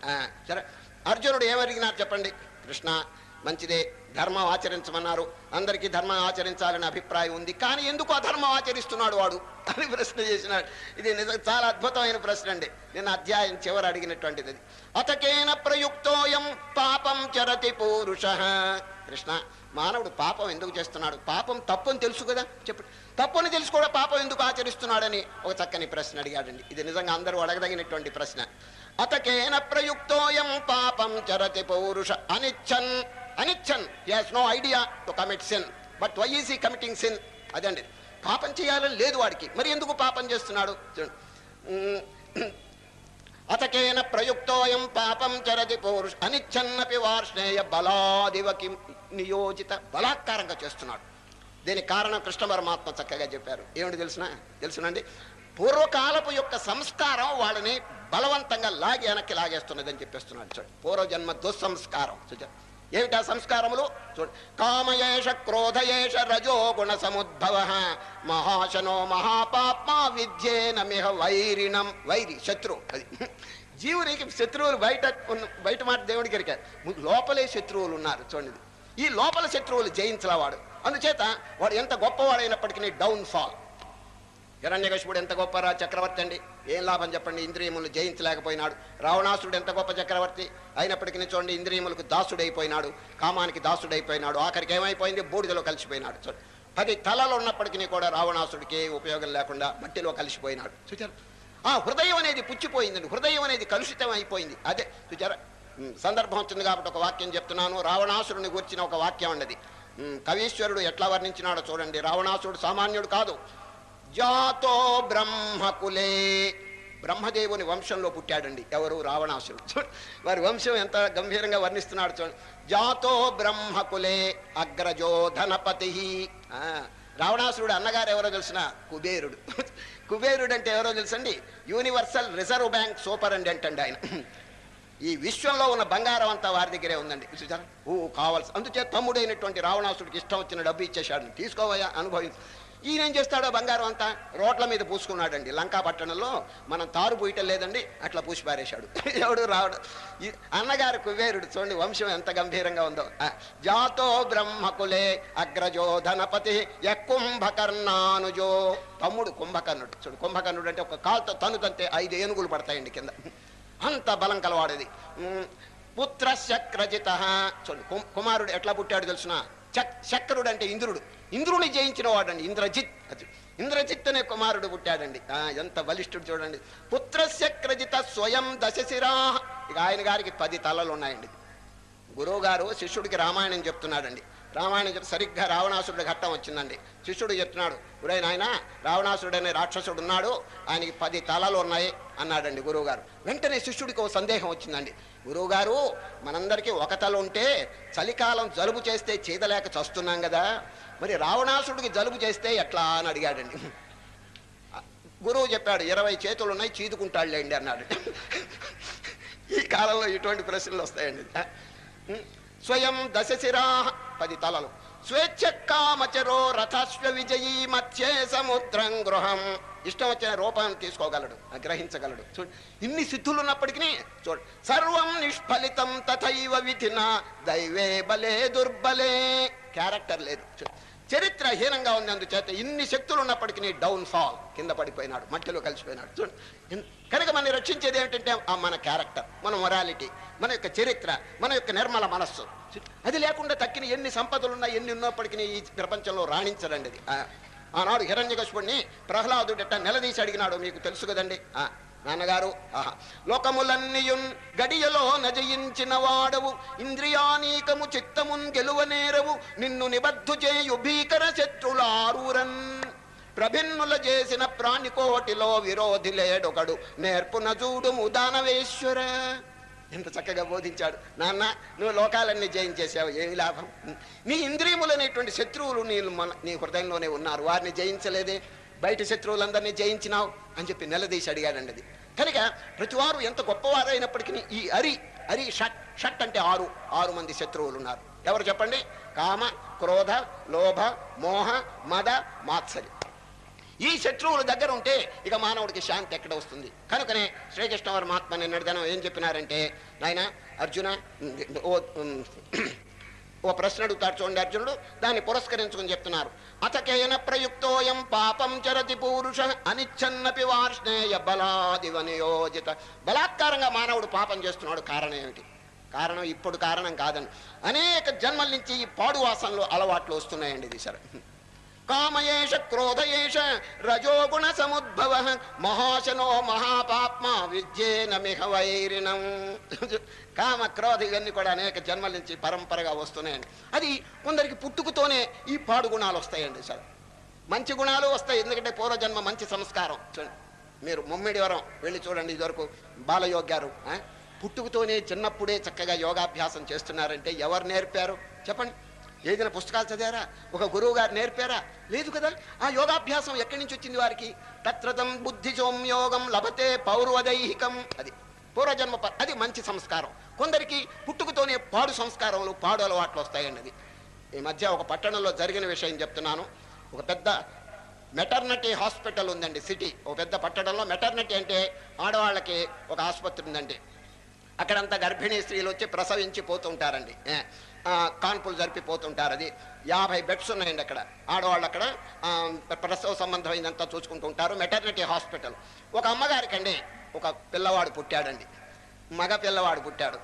సరే. అర్జునుడు ఏమడిగినారు చెప్పండి? కృష్ణ మంచిదే. ధర్మం ఆచరించమన్నారు. అందరికీ ధర్మం ఆచరించాలని అభిప్రాయం ఉంది. కానీ ఎందుకు అధర్మం ఆచరిస్తున్నాడు వాడు? అని ప్రశ్న చేసినాడు. ఇది నిజం చాలా అద్భుతమైన ప్రశ్న అండి. నేను అధ్యాయం చివరి అడిగినటువంటిది. అది అతకేన ప్రయుక్తోయం పాపం చరతి పూరుష. కృష్ణ మానవుడు పాపం ఎందుకు చేస్తున్నాడు? పాపం తప్పుని తెలుసు కదా? చెప్పండి తప్పుని తెలుసు కూడా పాపం ఎందుకు ఆచరిస్తున్నాడని ఒక చక్కని ప్రశ్న అడిగాడండి. ఇది నిజంగా అందరూ అడగదగినటువంటి ప్రశ్న. అతకేన ప్రయుక్తోయం పాపం చరతి పౌరుష. అనిచ్చన్ అనిచ్చన్ as no idea to commit sin but why is he committing sin అదండి. పాపం చేయాలని లేదు వాడికి. మరి ఎందుకు పాపం చేస్తున్నాడు? అతకేన ప్రయుక్తోయం పాపం చరది పౌరుష అనిచ్చన్నపి వార్ష్ణేయ బలాదివకి నియోజిత బలాత్కారంగా చేస్తున్నాడు. దీనికి కారణం కృష్ణ పరమాత్మ చక్కగా చెప్పారు. ఏమిటి తెలుసునా? తెలుసునండి. పూర్వకాలపు యొక్క సంస్కారం వాళ్ళని బలవంతంగా లాగి వెనక్కి లాగేస్తున్నదని చెప్పేస్తున్నాడు. చూడండి. పూర్వజన్మ దుస్సంస్కారం. చూచారు ఏమిటా సంస్కారములు? చూడండి కామయేష క్రోధయేష రజో గుణ సముద్భవ. మహాశనో మహాపాప్మా విద్యేన మిహ వైరిణం. వైరి శత్రు. అది. జీవునికి శత్రువులు బయట బయట మాట దేవుడికి ఎరికారు లోపలే శత్రువులు ఉన్నారు. చూడండి ఈ లోపల శత్రువులు జయించలేవాడు. అందుచేత వాడు ఎంత గొప్పవాడైనప్పటికీ డౌన్ ఫాల్ హిరణ్యకశిపుడు ఎంత గొప్ప చక్రవర్తి అండి? ఏం లాభం చెప్పండి? ఇంద్రియములు జయించలేకపోయినాడు. రావణాసుడు ఎంత గొప్ప చక్రవర్తి? అయినప్పటికీ చూడండి ఇంద్రియములకు దాసుడైపోయినాడు. కామానికి దాసుడైపోయినాడు. ఆఖరికి ఏమైపోయింది? బూడిదలో కలిసిపోయినాడు. చూడండి పది తలలు ఉన్నప్పటికీ కూడా రావణాసుడికి ఏ ఉపయోగం లేకుండా మట్టిలో కలిసిపోయినాడు. చూచారు? ఆ హృదయం అనేది పుచ్చిపోయిందండి. హృదయం అనేది కలుషితం అయిపోయింది. అదే చూచారా? సందర్భం వచ్చింది కాబట్టి ఒక వాక్యం చెప్తున్నాను. రావణాసురుని గురించిన ఒక వాక్యం అన్నది. కవీశ్వరుడు ఎట్లా వర్ణించినాడో చూడండి. రావణాసురుడు సామాన్యుడు కాదు. జాతో బ్రహ్మకులే. బ్రహ్మదేవుని వంశంలో పుట్టాడండి. ఎవరు? రావణాసురుడు. చూడు వారి వంశం ఎంత గంభీరంగా వర్ణిస్తున్నాడు చూడండి జాతో బ్రహ్మకులే అగ్రజో ధనపతి ఆ, రావణాసురుడు అన్నగారు ఎవరో తెలిసిన? కుబేరుడు. కుబేరుడు అంటే ఎవరో తెలుసండి? యూనివర్సల్ రిజర్వ్ బ్యాంక్ సూపర్ అండి ఆయన. ఈ విశ్వంలో ఉన్న బంగారం అంతా వారి దగ్గరే ఉందండి. చూసారా? ఓ కావాల్సి అందుచేత తమ్ముడైనటువంటి రావణాసుడికి ఇష్టం వచ్చిన డబ్బు ఇచ్చేశాడు. తీసుకోవయా అనుభవి ఈయనేం చేస్తాడో బంగారం అంతా రోడ్ల మీద పూసుకున్నాడండి. లంకా పట్టణంలో మనం తారు పూయటం లేదండి అట్లా పూసి పారేశాడు. ఎవడు రావడు. ఈ అన్నగారు కుబేరుడు చూడండి వంశం ఎంత గంభీరంగా ఉందో. జాతో బ్రహ్మకులే అగ్రజో ధనపతి కుంభకర్ణానుజో తమ్ముడు కుంభకర్ణుడు. చూడు కుంభకర్ణుడు అంటే ఒక కాలుతో తను తంతే ఐదు ఏనుగులు పడతాయండి కింద. అంత బలం కలవాడేది. పుత్రశక్రజిత. పుత్ర చూడండి కుమారుడు ఎట్లా పుట్టాడు తెలుసిన? చక్రుడు అంటే ఇంద్రుడు. ఇంద్రుని జయించిన వాడండి ఇంద్రజిత్. అది ఇంద్రజిత్ అనే కుమారుడు పుట్టాడండి. ఎంత బలిష్ఠుడు చూడండి. పుత్ర స్వయం దశశిరా. ఇక ఆయన గారికి పది తలలు ఉన్నాయండి. గురువు గారు శిష్యుడికి రామాయణం చెప్తున్నాడండి. రామాయణం చెప్తే సరిగ్గా రావణాసురుడి ఘట్టం వచ్చిందండి. శిష్యుడు చెప్తున్నాడు గురై నాయన రావణాసురుడు అనే రాక్షసుడు ఉన్నాడు. ఆయనకి పది తలలు ఉన్నాయి అన్నాడండి గురువుగారు. వెంటనే శిష్యుడికి ఒక సందేహం వచ్చిందండి. గురువుగారు మనందరికీ ఒక తల ఉంటే చలికాలం జలుబు చేస్తే చీదలేక చస్తున్నాం కదా. మరి రావణాసుడికి జలుబు చేస్తే ఎట్లా అని అడిగాడండి. గురువు చెప్పాడు ఇరవై చేతులు ఉన్నాయి చీదుకుంటాడులేండి అన్నాడు. ఈ కాలంలో ఇటువంటి ప్రశ్నలు వస్తాయండి. స్వయం దశశిరా పది తలలు. స్వేచ్ఛ కామచరో రథస్వ విజయీ మధ్యే సముద్రం గృహం. ఇష్టం వచ్చిన రూపాన్ని తీసుకోగలడు గ్రహించగలడు. చూడు ఇన్ని సిద్ధులు ఉన్నప్పటికీ చూడు సర్వం నిష్ఫలితం తథైవ విధిన దైవే బలే దుర్బలే. క్యారెక్టర్ లేదు. చూడు చరిత్ర హీనంగా ఉంది అందుచేత ఇన్ని శక్తులు ఉన్నప్పటికీ డౌన్ ఫాల్ కింద పడిపోయినాడు మట్టిలో కలిసిపోయినాడు. చూడండి కనుక మనని రక్షించేది ఏమిటంటే ఆ మన క్యారెక్టర్ మన మొరాలిటీ మన యొక్క చరిత్ర మన యొక్క నిర్మల మనస్సు. అది లేకుండా తక్కిన ఎన్ని సంపదలు ఉన్నా ఎన్ని ఉన్నప్పటికీ ఈ ప్రపంచంలో రాణించడండి అది. ఆనాడు హిరణ్యకశుడిని ప్రహ్లాదుడు నిలదీసి అడిగినాడు మీకు తెలుసు కదండి? నాన్నగారు ఆహా. లోకములన్నీయున్ గడియలో నజయించిన వాడవు. ఇంద్రియానీకము చిత్తమున్ గెలువనేరవు నిన్ను నిబద్ధు చేయు భీకర శత్రులారూరన్. ప్రభిన్నుల చేసిన ప్రాణికోటిలో విరోధి లేడొకడు. నేర్పున చూడుము దానవేశ్వర. ఎంత చక్కగా బోధించాడు. నాన్న నువ్వు లోకాలన్నీ జయించేసావు ఏమి లాభం? నీ ఇంద్రియములనేటువంటి శత్రువులు నీ మన నీ హృదయంలోనే ఉన్నారు. వారిని జయించలేదే. బయట శత్రువులందరినీ జయించినావు అని చెప్పి నిలదీసి అడిగాడండి అది కనుక ప్రతివారు ఎంత గొప్పవారైనప్పటికీ ఈ అరి అరి షట్ షట్ అంటే ఆరు ఆరు మంది శత్రువులు ఉన్నారు ఎవరు చెప్పండి? కామ క్రోధ లోభ మోహ మద మాత్సరి ఈ శత్రువుల దగ్గర ఉంటే ఇక మానవుడికి శాంతి ఎక్కడ వస్తుంది? కనుకనే శ్రీకృష్ణ వారి మహాత్మ నిన్నటిదనం ఏం చెప్పినారంటే నాయన అర్జున ఓ ఓ ప్రశ్న అడుగుతాడు చూడండి అర్జునుడు దాన్ని పురస్కరించుకుని చెప్తున్నారు. అతకేన ప్రయుక్తోయం పాపం చరతి పూరుష అనిచ్ఛన్నపి వార్ష్ణేయ బలాదివ నియోజిత బలాత్కారంగా మానవుడు పాపం చేస్తున్నాడు కారణం ఏమిటి? కారణం ఇప్పుడు కారణం కాదని. అనేక జన్మల నుంచి ఈ పాడు వాసనలు అలవాట్లు వస్తున్నాయండి ఇది సరే. కామయేష క్రోధయేష రజోగుణ సముద్భవ మహాశనో మహాపాప్మ విద్యేన మిహ వైరిణం కామ క్రోధ ఇవన్నీ కూడా అనేక జన్మల నుంచి పరంపరగా వస్తున్నాయండి. అది కొందరికి పుట్టుకతోనే ఈ పాడు గుణాలు వస్తాయండి సార్. మంచి గుణాలు వస్తాయి ఎందుకంటే పూర్వజన్మ మంచి సంస్కారం. చూడండి మీరు ముమ్మిడి వరం వెళ్ళి చూడండి ఇదివరకు బాలయోగ్యారు ఆ? పుట్టుకతోనే చిన్నప్పుడే చక్కగా యోగాభ్యాసం చేస్తున్నారంటే ఎవరు నేర్పారు? చెప్పండి. ఏదైనా పుస్తకాలు చదివారా? ఒక గురువు గారు నేర్పారా? లేదు కదా. ఆ యోగాభ్యాసం ఎక్కడి నుంచి వచ్చింది వారికి? తత్రతం బుద్ధి సోమ్యోగం లభతే పౌర్వదైహికం. అది పూర్వజన్మ ప- అది మంచి సంస్కారం. కొందరికి పుట్టుకతోనే పాడు సంస్కారములు పాడు అలవాట్లు వస్తాయండి అది. ఈ మధ్య ఒక పట్టణంలో జరిగిన విషయం చెప్తున్నాను. ఒక పెద్ద మెటర్నిటీ హాస్పిటల్ ఉందండి సిటీ. ఒక పెద్ద పట్టణంలో మెటర్నిటీ అంటే ఆడవాళ్ళకి ఒక ఆసుపత్రి ఉందండి. అక్కడంతా గర్భిణీ స్త్రీలు వచ్చి ప్రసవించి పోతుంటారండి. కాన్పులు జరిపిపోతుంటారు అది యాభై బెడ్స్ ఉన్నాయండి అక్కడ. ఆడవాళ్ళు అక్కడ ప్రసవ సంబంధమైనంతా చూసుకుంటూ ఉంటారు మెటర్నిటీ హాస్పిటల్. ఒక అమ్మగారికండి ఒక పిల్లవాడు పుట్టాడండి. మగ పిల్లవాడు పుట్టాడు.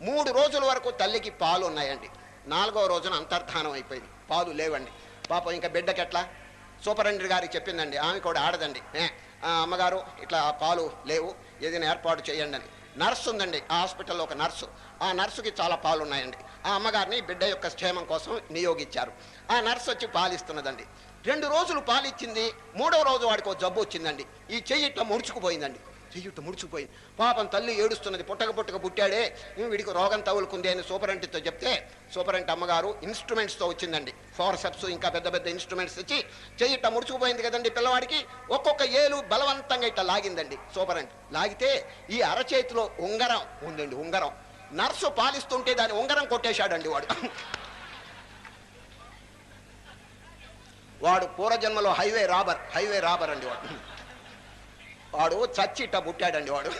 మూడు రోజుల వరకు తల్లికి పాలు ఉన్నాయండి. నాలుగో రోజున అంతర్ధానం అయిపోయింది. పాలు లేవండి. పాపం ఇంకా బిడ్డకి ఎట్లా? సూపరింటెండెంట్ గారికి చెప్పిందండి. ఆమె కూడా ఆడదండి. ఆ, అమ్మగారు ఇట్లా పాలు లేవు. ఏదైనా ఏర్పాటు చేయండి అని. నర్సు ఉందండి. ఆ హాస్పిటల్లో ఒక నర్సు. ఆ నర్సుకి చాలా పాలు ఉన్నాయండి ఆ అమ్మగారిని బిడ్డ యొక్క క్షేమం కోసం నియోగించారు. ఆ నర్స్ వచ్చి పాలిస్తున్నదండి. రెండు రోజులు పాలిచ్చింది మూడవ రోజు వాడికి ఒక జబ్బు వచ్చిందండి. ఈ చెయ్యి ఇట్లా ముడుచుకుపోయిందండి. చెయ్యి ముడుచుకుపోయింది. పాపం తల్లి ఏడుస్తున్నది పుట్టక పుట్టక పుట్టాడే వీడికి రోగం తగులుకుంది అని సూపరింటితో చెప్తే సూపరింట్ అమ్మగారు ఇన్స్ట్రుమెంట్స్తో వచ్చిందండి. ఫోర్సెప్స్ ఇంకా పెద్ద పెద్ద ఇన్స్ట్రుమెంట్స్ ఇచ్చి చెయ్యి ముడుచుకుపోయింది కదండి పిల్లవాడికి. ఒక్కొక్క ఏలు బలవంతంగా ఇట్లా లాగిందండి. సూపరింట్ లాగితే ఈ అరచేతిలో ఉంగరం ఉందండి ఉంగరం. నర్సు పాలిస్తుంటే దాని ఉంగరం కొట్టేశాడండి వాడు. వాడు పూర్వజన్మలో హైవే రాబర్ హైవే రాబర్ అండి వాడు. వాడు చచ్చిట పుట్టాడండి వాడు.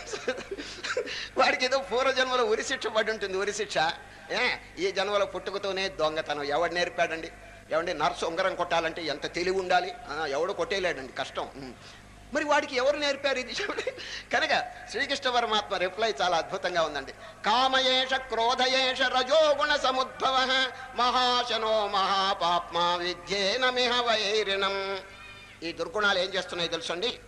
వాడికి ఏదో పూర్వజన్మలో ఉరిశిక్ష పడి ఉంటుంది ఉరిశిక్ష ఏ ఈ జన్మలో పుట్టుకతోనే దొంగతనం. ఎవడు నేర్పాడండి? ఏమండి నర్సు ఉంగరం కొట్టాలంటే ఎంత తెలివి ఉండాలి? ఎవడు కొట్టేయలేడండి కష్టం. మరి వాడికి ఎవరు నేర్పారు ఇది కనుక శ్రీకృష్ణ పరమాత్మ రిప్లై చాలా అద్భుతంగా ఉందండి. కామయేష క్రోధయేష రజోగుణ సముద్భవ మహాశనో మహాపాప్మా విద్యేన వైరిణం. ఈ దుర్గుణాలు ఏం చేస్తున్నాయి తెలుసండి?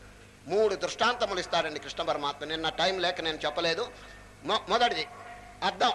మూడు దృష్టాంతములు ఇస్తారండి కృష్ణ పరమాత్మ నిన్న టైం లేక నేను చెప్పలేదు. మొ- మొదటిది అర్థం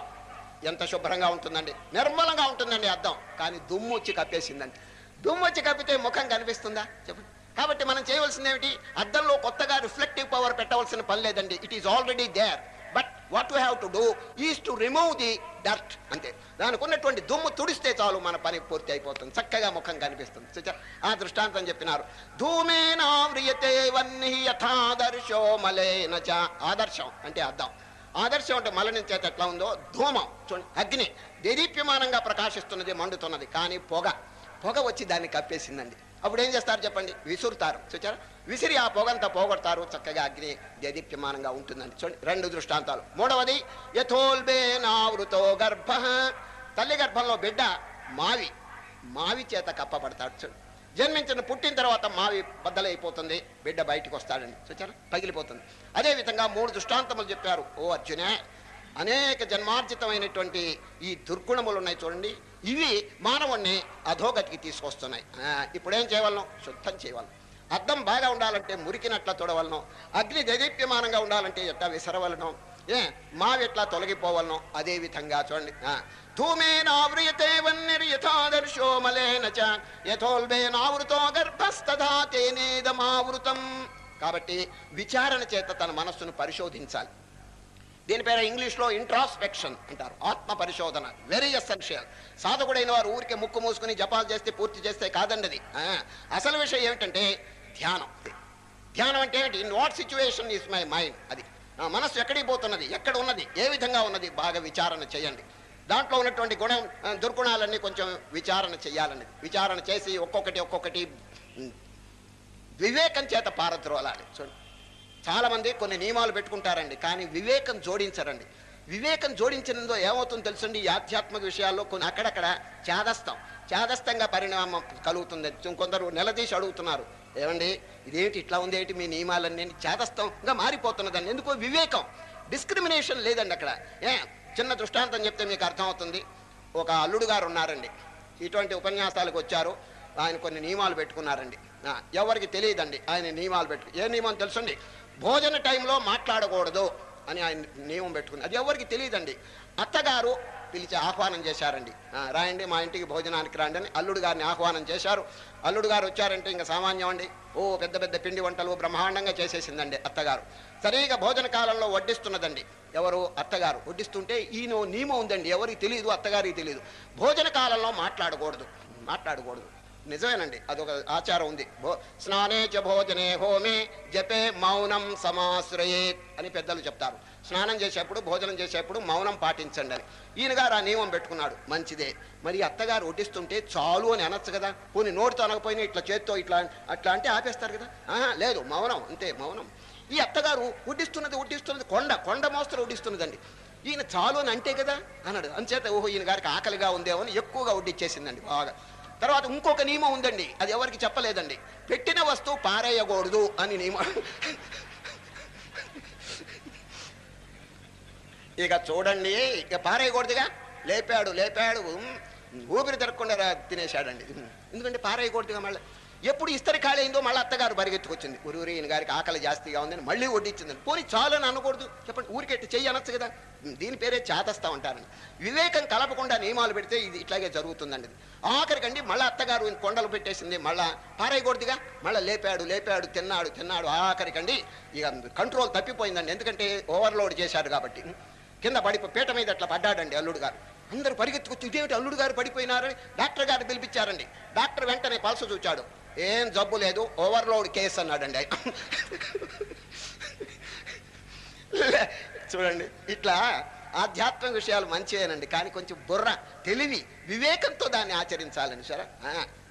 ఎంత శుభ్రంగా ఉంటుందండి. నిర్మలంగా ఉంటుందండి అర్థం కానీ దుమ్ము వచ్చి కప్పేసిందండి. దుమ్ము వచ్చి కప్పితే ముఖం కనిపిస్తుందా? చెప్పండి. కాబట్టి మనం చేయవలసింది ఏమిటి? అద్దంలో కొత్తగా రిఫ్లెక్టివ్ పవర్ పెట్టవలసిన పని లేదండి. It is already there but what we have to do is to remove the dirt అంతే. దానికి ఉన్నటువంటి దుమ్ము తుడిస్తే చాలు మన పని పూర్తి అయిపోతుంది. చక్కగా ముఖం కనిపిస్తుంది. ఆ దృష్టాంతం చెప్పినారు. ధూమేనావ్రియతే వన్ని యథాదర్శో మలేన ఆదర్శం అంటే అర్థం ఆదర్శం అంటే మలనం చేత ఎట్లా ఉందో? ధూమం. చూడండి. అగ్ని. దేదీప్యమానంగా ప్రకాశిస్తున్నది మండుతున్నది. కానీ పొగ. పొగ వచ్చి దాన్ని కప్పేసిందండి. అప్పుడు ఏం చేస్తారు చెప్పండి? విసురుతారు. చూచారా? విసిరి ఆ పొగంతా పోగొడతారు. చక్కగా అగ్ని దేదీప్యమానంగా ఉంటుందండి. చూడండి రెండు దృష్టాంతాలు. మూడవది యథోల్బే నావృతో గర్భ. తల్లి గర్భంలో బిడ్డ మావి. మావి చేత కప్పబడతాడు. చూడు జన్మించిన పుట్టిన తర్వాత మావి బద్దలైపోతుంది. బిడ్డ బయటికి వస్తాడండి చూచారా? పగిలిపోతుంది. అదేవిధంగా మూడు దృష్టాంతములు చెప్పారు. ఓ అర్జునే అనేక జన్మార్జితమైనటువంటి ఈ దుర్గుణములు ఉన్నాయి చూడండి. ఇవి మానవుణ్ణి అధోగతికి తీసుకొస్తున్నాయి. ఇప్పుడేం చేయవలను? శుద్ధం చేయవలను. అద్దం బాగా ఉండాలంటే మురికినట్ల తొడవలను అగ్ని దైదీప్యమానంగా ఉండాలంటే ఎట్లా విసరవలను ఏ మావి ఎట్లా తొలగిపోవలను అదే విధంగా చూడండి. ఆ, వన్నిర్యథాదర్శో మలేన చ యథోల్బేనావృతో గర్భస్తథా తేనేదమావృతం. కాబట్టి విచారణ చేత తన మనస్సును పరిశోధించాలి. దీని పేరు ఇంగ్లీష్లో ఇంట్రాస్పెక్షన్ అంటారు. ఆత్మ పరిశోధన వెరీ ఎసెన్షియల్ సాధకుడైన వారు ఊరికే ముక్కు మూసుకుని జపాలు చేస్తే పూర్తి చేస్తే కాదండి అది అసలు విషయం ఏమిటంటే ధ్యానం. ధ్యానం అంటే ఏంటి in what situation is my mind అది నా మనస్సు ఎక్కడికి పోతున్నది? ఎక్కడ ఉన్నది? ఏ విధంగా ఉన్నది? బాగా విచారణ చేయండి. దాంట్లో ఉన్నటువంటి గుణం దుర్గుణాలన్నీ కొంచెం విచారణ చేయాలని విచారణ చేసి ఒక్కొక్కటి ఒక్కొక్కటి వివేకం చేత పారద్రోలాలి. చూడండి. చాలామంది కొన్ని నియమాలు పెట్టుకుంటారండి కానీ వివేకం జోడించరండి. వివేకం జోడించినందో ఏమవుతుందో తెలుసండి? ఈ ఆధ్యాత్మిక విషయాల్లో కొన్ని అక్కడక్కడ చేదస్తం. చేదస్తంగా పరిణామం కలుగుతుంది. కొందరు నిలదీసి అడుగుతున్నారు. ఏమండి? ఇదేంటి ఇట్లా ఉంది? ఏంటి మీ నియమాలన్నీ? చేదస్తంగా మారిపోతున్నదండి. ఎందుకో వివేకం? డిస్క్రిమినేషన్ లేదండి అక్కడ. ఏ చిన్న దృష్టాంతం చెప్తే మీకు అర్థమవుతుంది. ఒక అల్లుడు గారు ఉన్నారండి. ఇటువంటి ఉపన్యాసాలకు వచ్చారు. ఆయన కొన్ని నియమాలు పెట్టుకున్నారండి. ఎవరికి తెలియదండి? ఆయన నియమాలు పెట్టు ఏ నియమం తెలుసండి? భోజన టైంలో మాట్లాడకూడదు అని ఆయన నియమం పెట్టుకుంది. అది ఎవరికి తెలియదండి. అత్తగారు పిలిచి ఆహ్వానం చేశారండి. రాయండి మా ఇంటికి భోజనానికి రాండి అని అల్లుడు గారిని ఆహ్వానం చేశారు. అల్లుడు గారు వచ్చారంటే ఇంకా సామాన్యం అండి. ఓ పెద్ద పెద్ద పిండి వంటలు బ్రహ్మాండంగా చేసేసిందండి అత్తగారు. సరిగా భోజన కాలంలో వడ్డిస్తున్నదండి. ఎవరు? అత్తగారు. వడ్డిస్తుంటే ఈయన నియమం ఉందండి. ఎవరికి తెలియదు అత్తగారికి తెలియదు భోజన కాలంలో మాట్లాడకూడదు. మాట్లాడకూడదు. నిజమేనండి. అదొక ఆచారం ఉంది. భో స్నానే చ భోజనే హోమే జపే మౌనం సమాశ్రయే అని పెద్దలు చెప్తారు. స్నానం చేసేప్పుడు భోజనం చేసేప్పుడు మౌనం పాటించండి అని. ఈయన గారు ఆ నియమం పెట్టుకున్నాడు. మంచిదే. మరి అత్తగారు ఒడ్డిస్తుంటే చాలు అని అనొచ్చు కదా. పోనీ నోటితో అనకపోయినా ఇట్లా చేత్తో ఇట్లా అట్లా అంటే ఆపేస్తారు కదా. ఆహా, లేదు మౌనం అంతే మౌనం. ఈ అత్తగారు ఉడ్డిస్తున్నది ఉడ్డిస్తున్నది కొండ కొండ మోస్తరు ఉడ్డిస్తున్నదండి ఈయన చాలు అని అంటే కదా అన్నాడు. అంచేత ఓహో ఈయన గారికి ఆకలిగా ఉందేమో అని ఎక్కువగా ఉడ్డిచ్చేసిందండి బాగా. తర్వాత ఇంకొక నియమం ఉందండి. అది ఎవరికి చెప్పలేదండి. పెట్టిన వస్తువు పారేయకూడదు అని నియమం. ఇక చూడండి ఇక పారేయకూడదుగా? లేపాడు లేపాడు. ఊపిరి తిరగకుండా తినేశాడండి. ఎందుకంటే పారేయకూడదుగా మళ్ళీ? ఎప్పుడు ఇస్తరి ఖాళీ అయిందో మళ్ళీ అత్తగారు పరిగెత్తుకొచ్చింది. ఊరూరి ఈయన గారికి ఆకలి జాస్తిగా ఉందని మళ్ళీ వడ్డించిందని పోనీ చాలు అని అనకూడదు. చెప్పండి ఊరికెట్టి చెయ్యి అనొచ్చు కదా. దీని పేరే చేతస్తా ఉంటారని వివేకం కలపకుండా నియమాలు పెడితే ఇది ఇట్లాగే జరుగుతుందండి. ఆఖరికండి మళ్ళీ అత్తగారు కొండలు పెట్టేసింది మళ్ళా పారేయకూడదుగా? మళ్ళీ లేపాడు లేపాడు తిన్నాడు తిన్నాడు. ఆఖరికండి ఇక కంట్రోల్ తప్పిపోయిందండి. ఎందుకంటే ఓవర్లోడ్ చేశారు కాబట్టి. కింద పడిపో పీట మీద అట్లా పడ్డాడండి అల్లుడు గారు. అందరూ పరిగెత్తుకొచ్చి ఇదేమిటి అల్లుడు గారు పడిపోయినారని? డాక్టర్ గారు పిలిపించారండి. డాక్టర్ వెంటనే పల్స్ చూచాడు. ఏం జబ్బు లేదు ఓవర్లోడ్ కేసు అన్నాడండి. ఆయన. చూడండి ఇట్లా ఆధ్యాత్మిక విషయాలు మంచివేనండి కానీ కొంచెం బుర్ర తెలివి వివేకంతో దాన్ని ఆచరించాలని సరే?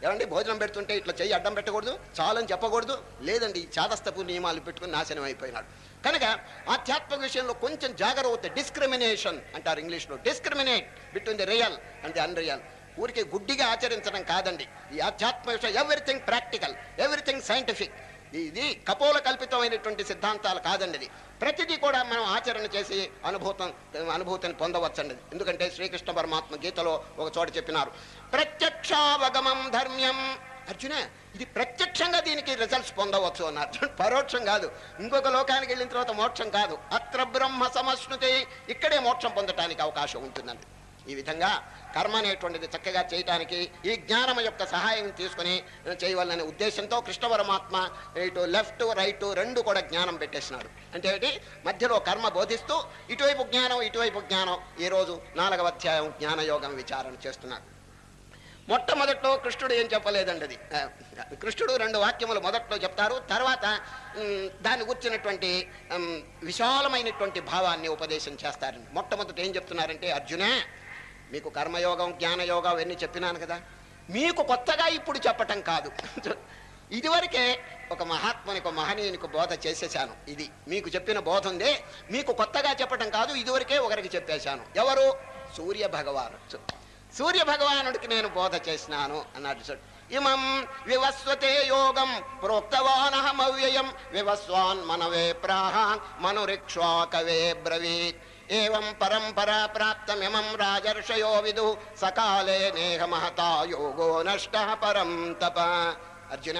ఏమండి భోజనం పెడుతుంటే ఇట్లా చెయ్యి అడ్డం పెట్టకూడదు చాలని చెప్పకూడదు? లేదండి చాదస్తపు నియమాలు పెట్టుకుని నాశనం అయిపోయినాడు. కనుక ఆధ్యాత్మిక విషయంలో కొంచెం జాగ్రత్త డిస్క్రిమినేషన్ అంటారు ఇంగ్లీష్లో. Discriminate between the real and the unreal ఊరికే గుడ్డిగా ఆచరించడం కాదండి. ఈ ఆధ్యాత్మ విషయం ఎవ్రీథింగ్ ప్రాక్టికల్ ఎవ్రీథింగ్ సైంటిఫిక్ ఇది కపోల కల్పితమైనటువంటి సిద్ధాంతాలు కాదండి ఇది. ప్రతిదీ కూడా మనం ఆచరణ చేసి అనుభూతం అనుభూతిని పొందవచ్చండి. ఎందుకంటే శ్రీకృష్ణ పరమాత్మ గీతలో ఒక చోట చెప్పినారు. ప్రత్యక్షావగమం ధర్మ్యం. అర్జున ఇది ప్రత్యక్షంగా దీనికి రిజల్ట్స్ పొందవచ్చు అన్నారు. పరోక్షం కాదు. ఇంకొక లోకానికి వెళ్ళిన తర్వాత మోక్షం కాదు. అత్ర బ్రహ్మ సమశ్నుతి ఇక్కడే మోక్షం పొందటానికి అవకాశం ఉంటుందండి. ఈ విధంగా కర్మ అనేటువంటిది చక్కగా చేయటానికి ఈ జ్ఞానం యొక్క సహాయం తీసుకుని చేయవాలనే ఉద్దేశంతో కృష్ణ పరమాత్మ ఇటు లెఫ్ట్ రైట్ రెండు కూడా జ్ఞానం పెట్టేసినాడు. అంటే మధ్యలో కర్మ బోధిస్తూ ఇటువైపు జ్ఞానం ఇటువైపు జ్ఞానం. ఈరోజు నాలుగవ అధ్యాయం జ్ఞానయోగం విచారణ చేస్తున్నారు మొట్టమొదట్లో కృష్ణుడు ఏం చెప్పలేదండి అది. కృష్ణుడు రెండు వాక్యములు మొదట్లో చెప్తారు. తర్వాత దాన్ని గుర్చినటువంటి విశాలమైనటువంటి భావాన్ని ఉపదేశం చేస్తారండి. మొట్టమొదట ఏం చెప్తున్నారంటే అర్జునే మీకు కర్మయోగం జ్ఞానయోగం అవన్నీ చెప్పినాను కదా. మీకు కొత్తగా ఇప్పుడు చెప్పటం కాదు. ఇదివరకే ఒక మహాత్మునికి ఒక మహనీయునికి బోధ చేసేసాను ఇది మీకు చెప్పిన బోధ ఉందే. మీకు కొత్తగా చెప్పటం కాదు ఇదివరకే ఒకరికి చెప్పేశాను. ఎవరు? సూర్య భగవానుడు సూర్య భగవానుడికి నేను బోధ చేసినాను అన్నాడు చూడు. ఇమం వివస్వతే యోగం ప్రోక్తవానహమవ్యయం. వివస్వాన్ మనవే ప్రాహాన్ మనురిక్ష్వాకవే బ్రవీత్. ఏం పరంపరా ప్రాప్తమిమం రాజర్షయో విదు సకాలే నేహ మహతా యోగో నష్ట పరం తప అర్జున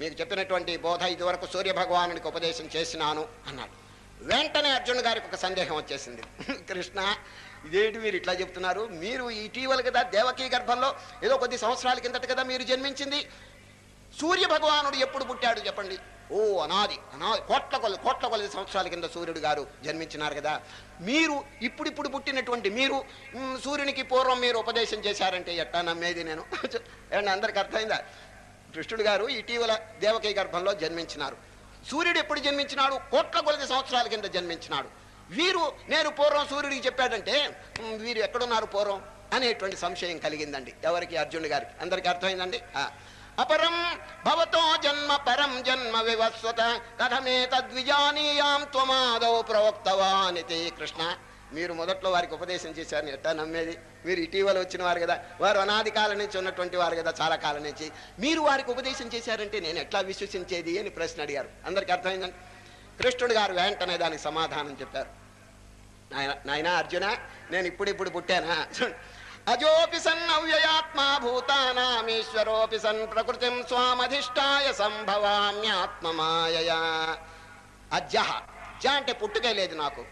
మీకు చెప్పినటువంటి బోధ ఇదివరకు సూర్య భగవానుడికి ఉపదేశం చేసినాను అన్నాడు. వెంటనే అర్జున్ గారికి ఒక సందేహం వచ్చేసింది. కృష్ణ ఇదేంటి మీరు ఇట్లా చెప్తున్నారు? మీరు ఇటీవల కదా దేవకీ గర్భంలో ఏదో కొద్ది సంవత్సరాల కిందట కదా మీరు జన్మించింది. సూర్య భగవానుడు ఎప్పుడు పుట్టాడు చెప్పండి. ఓ అనాది అనాది కోట్ల కొలది కోట్ల కొలది సంవత్సరాల కింద సూర్యుడు గారు జన్మించినారు కదా. మీరు ఇప్పుడిప్పుడు పుట్టినటువంటి మీరు సూర్యునికి పూర్వం మీరు ఉపదేశం చేశారంటే ఎట్టా నమ్మేది నేను? ఏమండి అందరికి అర్థమైందా? కృష్ణుడు గారు ఇటీవల దేవకీ గర్భంలో జన్మించినారు. సూర్యుడు ఎప్పుడు జన్మించినాడు? కోట్ల కొలది సంవత్సరాల కింద జన్మించినాడు. వీరు నేను పూర్వం సూర్యుడికి చెప్పాడంటే వీరు ఎక్కడున్నారు పూర్వం? అనేటువంటి సంశయం కలిగిందండి ఎవరికి? అర్జునుడు గారికి. అందరికీ అర్థమైందండి? అపరం భవతో జన్మ పరం జన్మ వివస్వత కథమే తద్విజానీయాం త్వమాదౌ ప్రవక్తవానితి కృష్ణ మీరు మొదట్లో వారికి ఉపదేశం చేశారని ఎట్టా నమ్మేది? మీరు ఇటీవల వచ్చిన వారు కదా వారు అనాది కాలం నుంచి ఉన్నటువంటి వారు కదా చాలా కాలం నుంచి. మీరు వారికి ఉపదేశం చేశారంటే నేను ఎట్లా విశ్వసించేది అని ప్రశ్న అడిగారు. అందరికి అర్థమైందండి? కృష్ణుడు గారు వెంటనే దానికి సమాధానం చెప్పారు. నాయన నాయనా అర్జున నేను ఇప్పుడిప్పుడు పుట్టానా? అజోపి సన్ అవ్యయాత్మా భూతానామీశ్వరోపి సన్ ప్రకృతిం స్వామధిష్టాయ సంభవామ్యాత్మమాయయా. అజ్జహ. జ అంటే పుట్టుకే లేదు నాకు.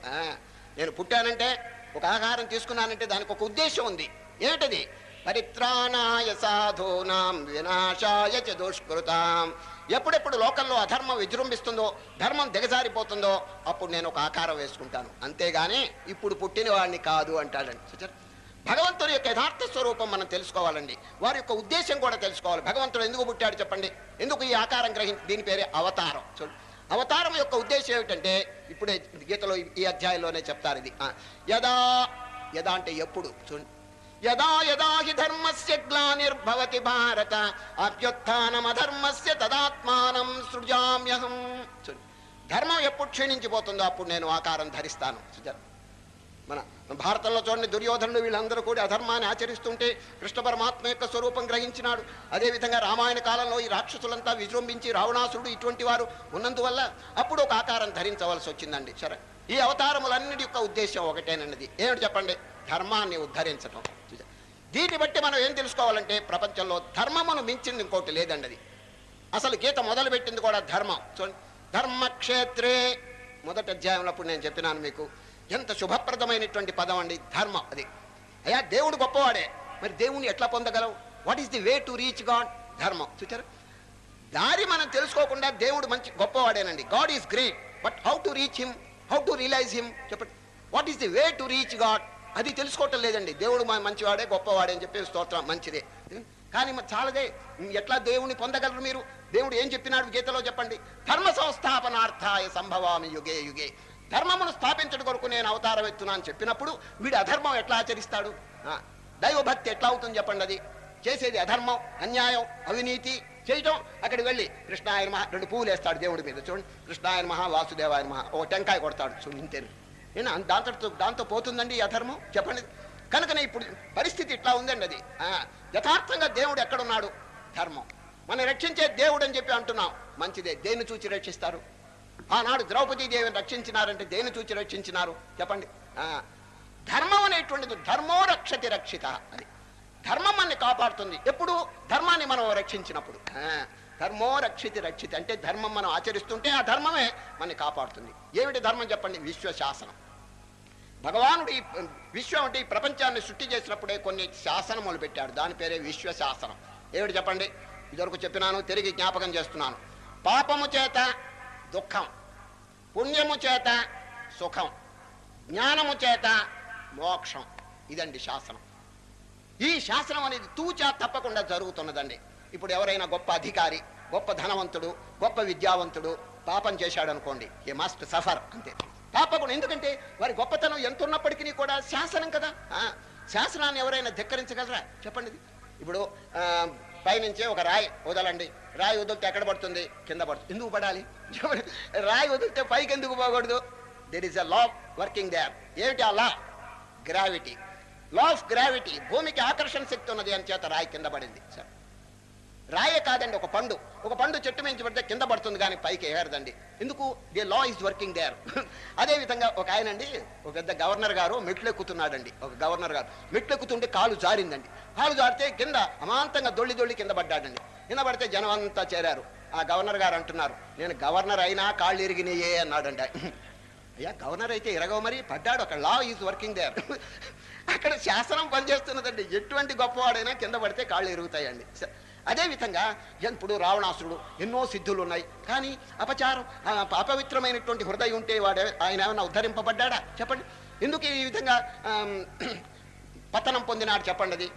నేను పుట్టానంటే ఒక ఆహారం తీసుకున్నానంటే దానికి ఒక ఉద్దేశం ఉంది. ఏమిటది? పరిత్రాణాయ సాధూనాం వినాశాయ చ దుష్కృతాం. ఎప్పుడెప్పుడు లోకంలో అధర్మం విజృంభిస్తుందో ధర్మం దిగజారిపోతుందో అప్పుడు నేను ఒక ఆకారం వేసుకుంటాను. అంతేగాని ఇప్పుడు పుట్టిన వాడిని కాదు అంటాడండి. చూచారా? భగవంతుడి యొక్క యథార్థ స్వరూపం మనం తెలుసుకోవాలండి. వారి యొక్క ఉద్దేశం కూడా తెలుసుకోవాలి. భగవంతుడు ఎందుకు పుట్టాడు చెప్పండి? ఎందుకు ఈ ఆకారం గ్రహించి దీని పేరే అవతారం. చూడు అవతారం యొక్క ఉద్దేశం ఏమిటంటే ఇప్పుడే గీతలో ఈ- అధ్యాయంలోనే చెప్తారు ఇది. యదా యదా అంటే ఎప్పుడు? చూడండి యదా యదా హి ధర్మస్య గ్లానిర్భవతి భారత అభ్యుత్నమధర్మస్య తదాత్మానం సృజామ్యహం. చూడండి ధర్మం ఎప్పుడు క్షీణించిపోతుందో అప్పుడు నేను ఆకారం ధరిస్తాను. మన భారతంలో చూడండి దుర్యోధనుడు వీళ్ళందరూ కూడా అధర్మాన్ని ఆచరిస్తుంటే కృష్ణ పరమాత్మ యొక్క స్వరూపం గ్రహించినాడు. అదేవిధంగా రామాయణ కాలంలో ఈ రాక్షసులంతా విజృంభించి రావణాసురుడు ఇటువంటి వారు ఉన్నందువల్ల అప్పుడు ఒక ఆకారం ధరించవలసి వచ్చిందండి. సరే ఈ అవతారములన్నిటి యొక్క ఉద్దేశం ఒకటేనన్నది ఏమిటి చెప్పండి? ధర్మాన్ని ఉద్ధరించడం దీన్ని బట్టి మనం ఏం తెలుసుకోవాలంటే ప్రపంచంలో ధర్మమును మించింది ఇంకోటి లేదండి అది అసలు గీత మొదలుపెట్టింది కూడా ధర్మం. చూడండి ధర్మక్షేత్రే. మొదటి అధ్యాయంలో అప్పుడు నేను చెప్పినాను మీకు. ఎంత శుభప్రదమైనటువంటి పదం అండి. ధర్మం అది. అయ్యా దేవుడు గొప్పవాడే. మరి దేవుని ఎట్లా పొందగలవు? What is the way to reach God ధర్మం. చూచారు దారి మనం తెలుసుకోకుండా దేవుడు మంచి గొప్పవాడేనండి. God is great but how to reach him how to realise him చెప్పండి. What is the way to reach God అది తెలుసుకోవటం లేదండి. దేవుడు మంచివాడే గొప్పవాడే అని చెప్పి స్తోత్రం మంచిదే. కానీ మరి చాలదే. ఎట్లా దేవుని పొందగలరు మీరు? దేవుడు ఏం చెప్పినాడు గీతలో చెప్పండి? ధర్మ సంస్థాపనార్థాయ సంభవామి యుగే యుగే. ధర్మమును స్థాపించడం కొరకు నేను అవతారం ఎత్తున్నా అని చెప్పినప్పుడు వీడు అధర్మం ఎట్లా ఆచరిస్తాడు? ఆ, దైవభక్తి ఎట్లా అవుతుంది చెప్పండి అది? చేసేది అధర్మం అన్యాయం అవినీతి చేయటం అక్కడికి వెళ్ళి కృష్ణాయన మహా రెండు పువ్వులు వేస్తాడు దేవుడి మీద చూడండి. కృష్ణాయన మహా వాసుదేవాయన మహా ఓ టెంకాయ కొడతాడు చూడండి నేను దాంతో దాంతో పోతుందండి ఈ అధర్మం? చెప్పండి. కనుకనే ఇప్పుడు పరిస్థితి ఇట్లా ఉందండి అది. ఆ, యథార్థంగా దేవుడు ఎక్కడున్నాడు? ధర్మం. మనం రక్షించే దేవుడు అని చెప్పి అంటున్నాం. మంచిదే. దేన్ని చూచి రక్షిస్తారు? ఆనాడు ద్రౌపదీ దేవిని రక్షించినారంటే దేని చూచి రక్షించినారు? చెప్పండి. ఆ, ధర్మం అనేటువంటిది ధర్మో రక్షతి రక్షిత అది. ధర్మం మనని కాపాడుతుంది. ఎప్పుడు? ధర్మాన్ని మనం రక్షించినప్పుడు. ఆ, ధర్మో రక్షితి రక్షిత అంటే ధర్మం మనం ఆచరిస్తుంటే ఆ ధర్మమే మనని కాపాడుతుంది. ఏమిటి ధర్మం చెప్పండి? విశ్వశాసనం. భగవానుడు ఈ విశ్వం అంటే ఈ ప్రపంచాన్ని సృష్టి చేసినప్పుడే కొన్ని శాసనములు పెట్టాడు దాని పేరే విశ్వశాసనం. ఏమిటి చెప్పండి? ఇదివరకు చెప్పినాను తిరిగి జ్ఞాపకం చేస్తున్నాను. పాపము చేత దుఃఖం. పుణ్యము చేత సుఖం జ్ఞానము చేత మోక్షం. ఇదండి శాసనం. ఈ శాసనం అనేది తూచా తప్పకుండా జరుగుతున్నదండి. ఇప్పుడు ఎవరైనా గొప్ప అధికారి గొప్ప ధనవంతుడు గొప్ప విద్యావంతుడు పాపం చేశాడు అనుకోండి ఏ మస్ట్ సఫర్ అంతే. తప్పకుండా ఎందుకంటే వారి గొప్పతనం ఎంత ఉన్నప్పటికీ కూడా శాసనం కదా. ఆ, శాసనాన్ని ఎవరైనా ధిక్కరించగలరా? చెప్పండి. ఇప్పుడు ఆ, పైనుంచే ఒక రాయి వదలండి. రాయి వదిలితే ఎక్కడ పడుతుంది? కింద పడుతుంది. ఎందుకు పడాలి? రాయి వదిలితే పైకి ఎందుకు పోకూడదు? There is a law working there ఏమిటి ఆ law gravity law of gravity భూమికి ఆకర్షణ శక్తి ఉన్నది అని చేత రాయి కింద పడింది. సార్ రాయే కాదండి ఒక పండు. ఒక పండు చెట్టు మించి పడితే కింద పడుతుంది కానీ పైకి ఏరదండి. ఎందుకు? The law is working there అదే విధంగా ఒక ఆయన అండి ఒక పెద్ద గవర్నర్ గారు మెట్లెక్కుతున్నాడండి. ఒక గవర్నర్ గారు. మెట్లెక్కుతుంటే కాలు జారిందండి. కాలు జారితే కింద అమాంతంగా దొల్లి దొల్లి కింద పడ్డాడండి. కింద పడితే జనం అంతా చేరారు. ఆ గవర్నర్ గారు అంటున్నారు. నేను గవర్నర్ అయినా కాళ్ళు ఇరిగినాయే అన్నాడండి అయ్యా గవర్నర్ అయితే ఇరగవ మరి. పడ్డాడు. అక్కడ లా ఈజ్ వర్కింగ్ దేర్ అక్కడ శాసనం పనిచేస్తున్నదండి. ఎటువంటి గొప్పవాడైనా కింద పడితే కాళ్ళు ఇరుగుతాయండి అదేవిధంగా అదే విధంగా ఇప్పుడు రావణాసురుడు ఎన్నో సిద్ధులు ఉన్నాయి కానీ అపచారం పాపవిత్రమైనటువంటి అపవిత్రమైనటువంటి హృదయం ఉంటే వాడే ఆయన ఏమైనా ఉద్ధరింపబడ్డా చెప్పండి. ఎందుకు ఈ విధంగా పతనం పొందినాడు చెప్పండి అది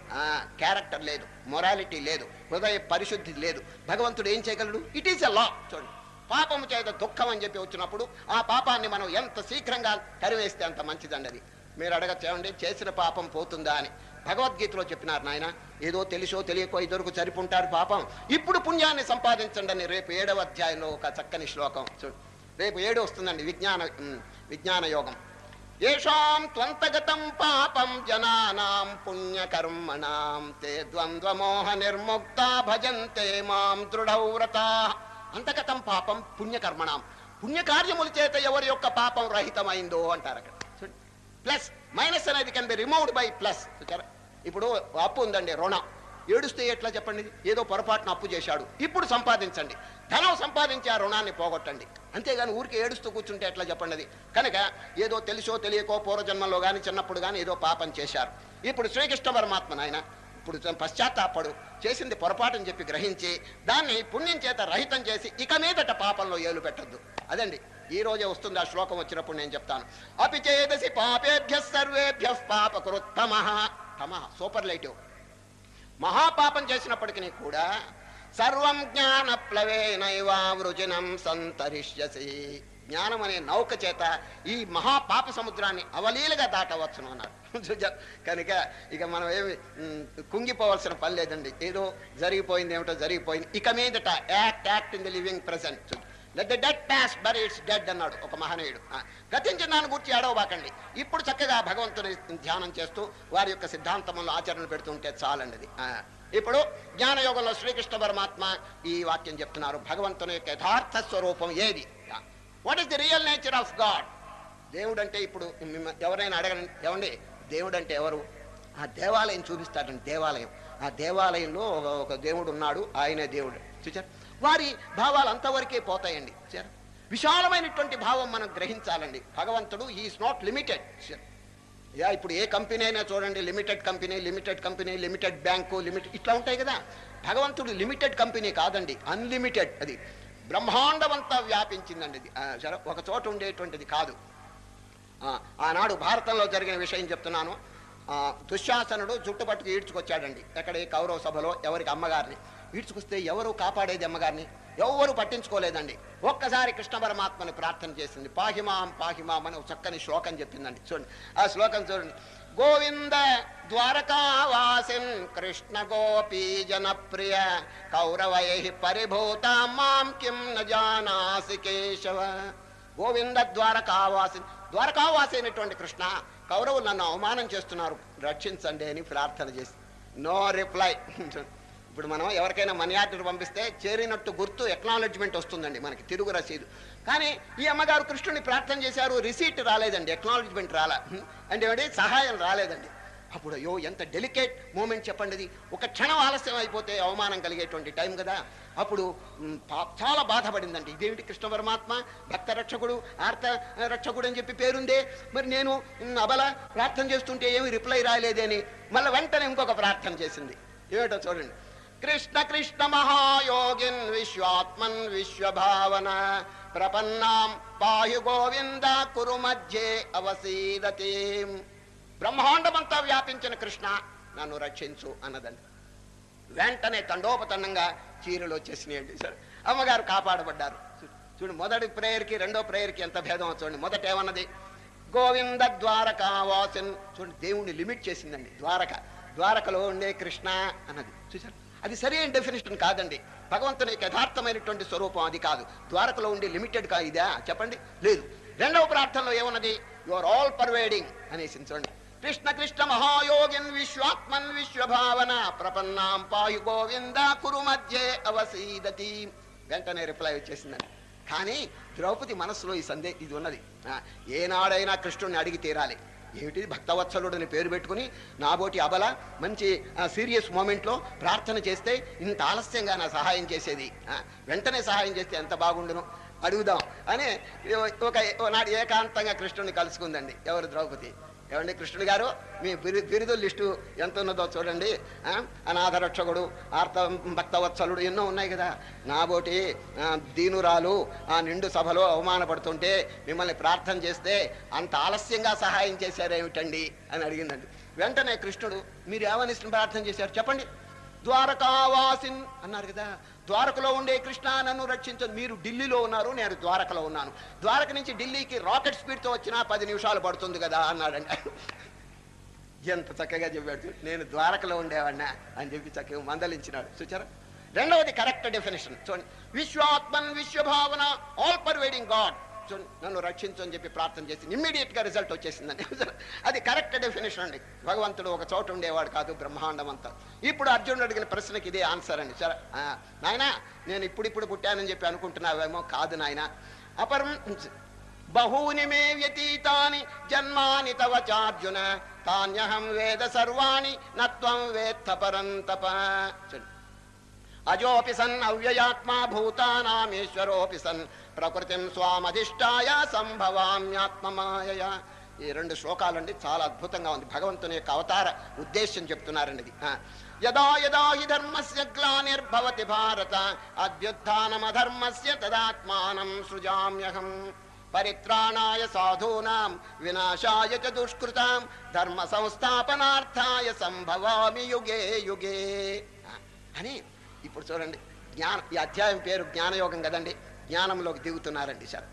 క్యారెక్టర్ లేదు మొరాలిటీ లేదు హృదయ పరిశుద్ధి లేదు. భగవంతుడు ఏం చేయగలడు? ఇట్ ఈస్ ఎ లా చూడండి. పాపము చేత దుఃఖం అని చెప్పి వచ్చినప్పుడు ఆ పాపాన్ని మనం ఎంత శీఘ్రంగా కరివేస్తే అంత మంచిదండి అది మీరు అడగచ్చేయండి చేసిన పాపం పోతుందా అని. భగవద్గీతలో చెప్పినారు నాయన ఏదో తెలుసో తెలియకో ఇద్దరుకు సరిపుంటారు పాపం. ఇప్పుడు పుణ్యాన్ని సంపాదించండి అని రేపు ఏడవ అధ్యాయంలో ఒక చక్కని శ్లోకం. చూడు. రేపు ఏడు వస్తుందండి విజ్ఞాన విజ్ఞాన యోగం. ఏషాం త్వంతగతం పాపం జనానాం పుణ్యకర్మణాం తే ద్వంద్వమోహ నిర్ముక్త భజంతే మాం దృఢవ్రతా అంతగతం పాపం పుణ్యకర్మణాం పుణ్యకార్యముల చేత ఎవరి యొక్క పాపం రహితమైందో అంటారు అక్కడ ప్లస్ మైనస్ అనేది can be removed by plus ఇప్పుడు అప్పు ఉందండి రుణం. ఏడుస్తే ఎట్లా చెప్పండి? ఏదో పొరపాటున అప్పు చేశాడు. ఇప్పుడు సంపాదించండి. ధనం సంపాదించి ఆ రుణాన్ని పోగొట్టండి. అంతేగాని ఊరికి ఏడుస్తూ కూర్చుంటే ఎట్లా చెప్పండి అది కనుక ఏదో తెలుసో తెలియకో పూర్వజన్మలో కానీ చిన్నప్పుడు కానీ ఏదో పాపం చేశారు. ఇప్పుడు శ్రీకృష్ణ పరమాత్మ నాయన ఇప్పుడు పశ్చాత్తాపడు. చేసింది పొరపాటుని చెప్పి గ్రహించి దాన్ని పుణ్యం చేత రహితం చేసి ఇక మీదట పాపంలో ఏలు పెట్టద్దు. అదండి. ఈ రోజే వస్తుంది ఆ శ్లోకం వచ్చినప్పుడు నేను చెప్తాను. అపి చేదసి పాపేభ్య సర్వేభ్య పాపకృత్ తమః తమః సూపర్ లైటివ్ మహాపాపం చేసినప్పటికీ కూడా సర్వం జ్ఞాన ప్లవేనైవావృజినం సంతరిష్యసి. జ్ఞానం అనే నౌక చేత ఈ మహాపాప సముద్రాన్ని అవలీలుగా దాటవచ్చును అన్నారు. కనుక ఇక మనం ఏమి కుంగిపోవలసిన కుంగిపోవాల్సిన పని లేదండి. ఏదో జరిగిపోయింది ఏమిటో జరిగిపోయింది. ఇక మీదట act act in the living present. Let the dead past bury its dead అన్నాడు ఒక మహనీయుడు. ఆ, గతించిన దాని గురించి ఏడవబాకండి. ఇప్పుడు చక్కగా భగవంతుని ధ్యానం చేస్తూ వారి యొక్క సిద్ధాంతములు ఆచరణ పెడుతుంటే చాలండి అది. ఇప్పుడు జ్ఞానయోగంలో శ్రీకృష్ణ పరమాత్మ ఈ వాక్యం చెప్తున్నారు. భగవంతుని యొక్క యథార్థ స్వరూపం ఏది? What is the real nature of God దేవుడు అంటే ఇప్పుడు ఎవరైనా అడగండి ఏమండి? దేవుడు అంటే ఎవరు? ఆ దేవాలయం చూపిస్తాడండి దేవాలయం. ఆ దేవాలయంలో ఒక- దేవుడు ఉన్నాడు ఆయనే దేవుడు. చూచారు వారి భావాలు అంతవరకే పోతాయండి. విశాలమైనటువంటి భావం మనం గ్రహించాలండి. భగవంతుడు ఈజ్ నాట్ లిమిటెడ్ యా ఇప్పుడు ఏ కంపెనీ అయినా చూడండి limited company limited company limited bank limited ఇట్లా ఉంటాయి కదా. భగవంతుడు లిమిటెడ్ కంపెనీ కాదండి అన్లిమిటెడ్ అది. బ్రహ్మాండమంతా వ్యాపించిందండి ఇది ఒక చోట ఉండేటువంటిది కాదు. ఆనాడు భారతంలో జరిగిన విషయం చెప్తున్నాను. ఆ, దుశ్శాసనుడు జుట్టుపట్టుకు ఈడ్చుకొచ్చాడండి. ఎక్కడ ఈ కౌరవ సభలో ఎవరికి అమ్మగారిని? ఈడ్చుకొస్తే ఎవరు కాపాడేది అమ్మగారిని? ఎవ్వరు పట్టించుకోలేదండి. ఒక్కసారి కృష్ణ పరమాత్మని ప్రార్థన చేసింది. పాహిమాం పాహిమాం అని చక్కని శ్లోకం చెప్పిందండి. చూడండి. ఆ శ్లోకం చూడండి. గోవింద ద్వారకావాసిన్ కృష్ణ గోపీ జనప్రియ కౌరవై పరిభూత మాం కిం న జానాసి కేశవ. గోవింద ద్వారకావాసి. ద్వారకావాసి అయినటువంటి కృష్ణ కౌరవులు నన్ను అవమానం చేస్తున్నారు. రక్షించండి అని ప్రార్థన చేసి. No reply. ఇప్పుడు మనం ఎవరికైనా మనీ ఆర్డర్ పంపిస్తే చేరినట్టు గుర్తు ఎక్నాలెడ్జ్మెంట్ వస్తుందండి మనకి తిరుగు రసీదు. కానీ ఈ అమ్మగారు కృష్ణుని ప్రార్థన చేశారు రిసీట్ రాలేదండి ఎక్నాలెడ్జ్మెంట్ రాలా. అంటే ఏమిటి సహాయం రాలేదండి. అప్పుడు అయ్యో ఎంత డెలికేట్ మూమెంట్ చెప్పండి. ఒక క్షణం ఆలస్యం అయిపోతే అవమానం కలిగేటువంటి టైం కదా. అప్పుడు పా- చాలా బాధపడిందండి. ఇదేమిటి కృష్ణ పరమాత్మ? భక్త రక్షకుడు ఆర్త రక్షకుడు అని చెప్పి పేరుందే. మరి నేను అబల ప్రార్థన చేస్తుంటే ఏమి రిప్లై రాలేదని మళ్ళీ వెంటనే ఇంకొక ప్రార్థన చేసింది. ఏమిటో చూడండి. కృష్ణ కృష్ణ మహాయోగిన్ విశ్వాత్మన్ విశ్వభావన ప్రపన్నాం పాయు గోవింద కురు మధ్యే అవసీదతి. బ్రహ్మాండమంతా వ్యాపించిన కృష్ణ నన్ను రక్షించు అన్నదండి. వెంటనే తండోపతండంగా చీరలు వచ్చేసినాయండి సార్. అమ్మగారు కాపాడబడ్డారు. చూడు మొదటి ప్రేయర్కి రెండో ప్రేయర్కి ఎంత భేదం చూడండి. మొదట ఏమన్నది గోవింద ద్వారక వాసన్ చూడండి దేవుణ్ణి లిమిట్ చేసిందండి. ద్వారక. ద్వారకలో ఉండే కృష్ణ అన్నది. చూసారు అది సరి అయిన డెఫినేషన్ కాదండి. భగవంతుని యొక్క యథార్థమైనటువంటి స్వరూపం అది కాదు. ద్వారకలో ఉండే లిమిటెడ్ కా ఇదా? చెప్పండి. లేదు. రెండవ ప్రార్థనలో ఏమన్నది? యు ఆర్ ఆల్ పర్వేడింగ్ అనేసి చూడండి. కృష్ణ కృష్ణ మహాయోగిన్ విశ్వాత్మన్ విశ్వభావన ప్రపన్నాం పాయు గోవింద కురు మధ్య అవసీదతి. వెంటనే రిప్లై వచ్చేసిందండి. కానీ ద్రౌపది మనస్సులో ఈ సందే ఇది ఉన్నది. ఏనాడైనా కృష్ణుడిని అడిగి తీరాలి. ఏమిటి? భక్తవత్సలుడు అని పేరు పెట్టుకుని నాబోటి అబల మంచి సీరియస్ మూమెంట్లో ప్రార్థన చేస్తే ఇంత ఆలస్యంగా నా సహాయం చేసేది. వెంటనే సహాయం చేస్తే ఎంత బాగుండును? అడుగుదాం. అని ఒక నాడు ఏకాంతంగా కృష్ణుడిని కలుసుకుందండి. ఎవరు ద్రౌపది? ఏమండి కృష్ణుడు గారు? మీ బిరు బిరుదుల లిస్టు ఎంత ఉన్నదో చూడండి అనాథరక్షకుడు ఆర్త భక్తవత్సలుడు ఎన్నో ఉన్నాయి కదా. నాబోటి దీనురాలు ఆ నిండు సభలో అవమానపడుతుంటే మిమ్మల్ని ప్రార్థన చేస్తే అంత ఆలస్యంగా సహాయం చేశారేమిటండి? అని అడిగిందండి. వెంటనే కృష్ణుడు మీరు ఏమని ప్రార్థన చేశారు? చెప్పండి. ద్వారకావాసిన్ అన్నారు కదా. ద్వారకలో ఉండే కృష్ణ నన్ను రక్షించదు మీరు ఢిల్లీలో ఉన్నారు నేను ద్వారకలో ఉన్నాను. ద్వారక నుంచి ఢిల్లీకి రాకెట్ స్పీడ్తో వచ్చినా పది నిమిషాలు పడుతుంది కదా అన్నాడండి ఎంత చక్కగా చెప్పాడు నేను ద్వారకలో ఉండేవాడినా అని చెప్పి చక్కగా మందలించినాడు. చూచారా రెండవది కరెక్ట్ డెఫినేషన్. చూడండి. విశ్వాత్మన్ విశ్వభావన ఆల్ పర్వేడింగ్ గాడ్ కూర్చొని నన్ను రక్షించు అని చెప్పి ప్రార్థన చేసి ఇమ్మీడియట్గా రిజల్ట్ వచ్చేసిందని అది కరెక్ట్ డెఫినేషన్ అండి. భగవంతుడు ఒక చోట ఉండేవాడు కాదు బ్రహ్మాండం అంతా. ఇప్పుడు అర్జునుడు అడిగిన ప్రశ్నకి ఇదే ఆన్సర్ అండి. సరే నాయన నాయనా నేను ఇప్పుడిప్పుడు పుట్టానని చెప్పి అనుకుంటున్నావేమో? కాదు నాయన. అపరం బహూని మే వ్యతీతాని జన్మాని తవ చార్జున తాన్యహం వేద సర్వాణి నత్వం వేత్త పరంతప. చూడండి. అజోపి సన్ అవ్యయాత్మా భూతానామీశ్వరోపి సన్. ప్రకృతిం స్వామధిష్టాయ సంభవామ్యాత్మమాయ ఈ రెండు శ్లోకాలండి చాలా అద్భుతంగా ఉంది. భగవంతుని యొక్క అవతార ఉద్దేశం చెప్తున్నారండి ఇది. యదా యదా హి ధర్మస్య గ్లానిర్భవతి భారత. అభ్యుత్నమధర్మస్య తదాత్మానం సృజామ్యహం. పరిత్రాణాయ సాధూనాం వినాశాయ చ దుష్కృతాం ధర్మ సంస్థాపనార్థాయ సంభవామి యుగే యుగే. అని ఇప్పుడు చూడండి. జ్ఞాన ఈ అధ్యాయం పేరు జ్ఞానయోగం కదండి. జ్ఞానంలోకి దిగుతున్నారండి సార్.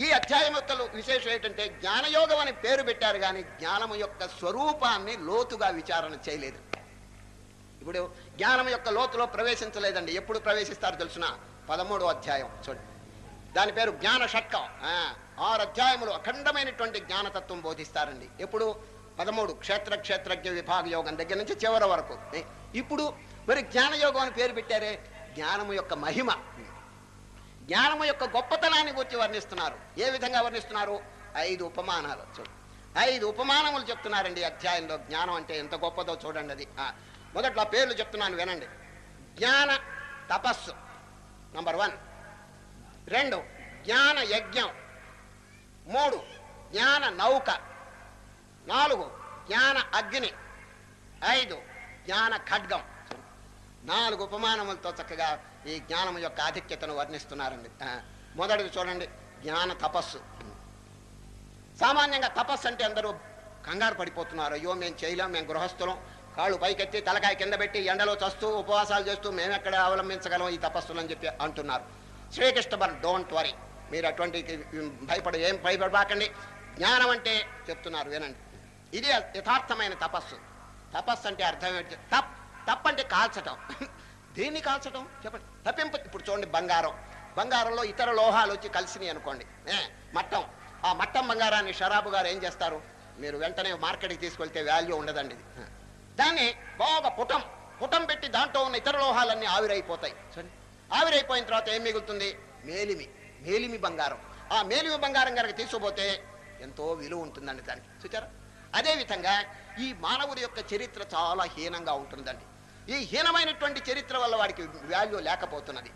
ఈ అధ్యాయం యొక్క విశేషం ఏంటంటే జ్ఞానయోగం అని పేరు పెట్టారు కానీ జ్ఞానం యొక్క స్వరూపాన్ని లోతుగా విచారణ చేయలేదు. ఇప్పుడు జ్ఞానం యొక్క లోతులో ప్రవేశించలేదండి. ఎప్పుడు ప్రవేశిస్తారు తెలుసిన? పదమూడో అధ్యాయం. చూడండి. దాని పేరు జ్ఞాన షట్కం. ఆరు అధ్యాయములు అఖండమైనటువంటి జ్ఞానతత్వం బోధిస్తారండి. ఎప్పుడు? పదమూడు క్షేత్ర క్షేత్రజ్ఞ విభాగ యోగం దగ్గర నుంచి చివరి వరకు. ఇప్పుడు మరి జ్ఞానయోగం అని పేరు పెట్టారే జ్ఞానము యొక్క మహిమ. జ్ఞానము యొక్క గొప్పతనాన్ని గురించి వర్ణిస్తున్నారు. ఏ విధంగా వర్ణిస్తున్నారు? ఐదు ఉపమానాలు. చూడు. ఐదు ఉపమానములు చెప్తున్నారండి అధ్యాయంలో. జ్ఞానం అంటే ఎంత గొప్పదో చూడండి అది. మొదట్లో పేర్లు చెప్తున్నాను వినండి. జ్ఞాన తపస్సు నంబర్ వన్ రెండు జ్ఞాన యజ్ఞం. మూడు జ్ఞాన నౌక. నాలుగు జ్ఞాన అగ్ని. ఐదు జ్ఞాన ఖడ్గం. నాలుగు ఉపమానములతో చక్కగా ఈ జ్ఞానం యొక్క ఆధిక్యతను వర్ణిస్తున్నారండి. మొదటిది చూడండి జ్ఞాన తపస్సు. సామాన్యంగా తపస్సు అంటే అందరూ కంగారు పడిపోతున్నారు. అయ్యో మేము చేయలేం మేము గృహస్థులం. కాళ్ళు పైకెత్తి తలకాయ కింద పెట్టి ఎండలో చస్తూ ఉపవాసాలు చేస్తూ మేము ఎక్కడ అవలంబించగలం ఈ తపస్సులు అని చెప్పి అంటున్నారు. శ్రీకృష్ణ బర్ డోంట్ వరీ. మీరు అటువంటి భయపడ ఏం భయపడబాకండి. జ్ఞానం అంటే చెప్తున్నారు వినండి. ఇది యథార్థమైన తపస్సు. తపస్సు అంటే అర్థం ఏంటి? తప్ తప్పంటే కాల్చటం. దేన్ని కాల్చటం? చెప్పండి. తప్పింపు ఇప్పుడు చూడండి బంగారం. బంగారంలో ఇతర లోహాలు వచ్చి కలిసినాయి అనుకోండి. ఏ మట్టం. ఆ మట్టం బంగారాన్ని షరాబు గారు ఏం చేస్తారు? మీరు వెంటనే మార్కెట్కి తీసుకెళ్తే వాల్యూ ఉండదండి ఇది. దాన్ని బాగా పుటం. పుటం పెట్టి దాంట్లో ఉన్న ఇతర లోహాలన్నీ ఆవిరైపోతాయి. చూడండి ఆవిరైపోయిన తర్వాత ఏం మిగులుతుంది? మేలిమి. మేలిమి బంగారం. ఆ మేలిమి బంగారం కనుక తీసుకుపోతే ఎంతో విలువ ఉంటుందండి దానికి. చూచారా? అదేవిధంగా ఈ మానవుడి యొక్క చరిత్ర చాలా హీనంగా ఉంటుందండి. ఈ హీనమైనటువంటి చరిత్ర వల్ల వాడికి వాల్యూ లేకపోతున్నది.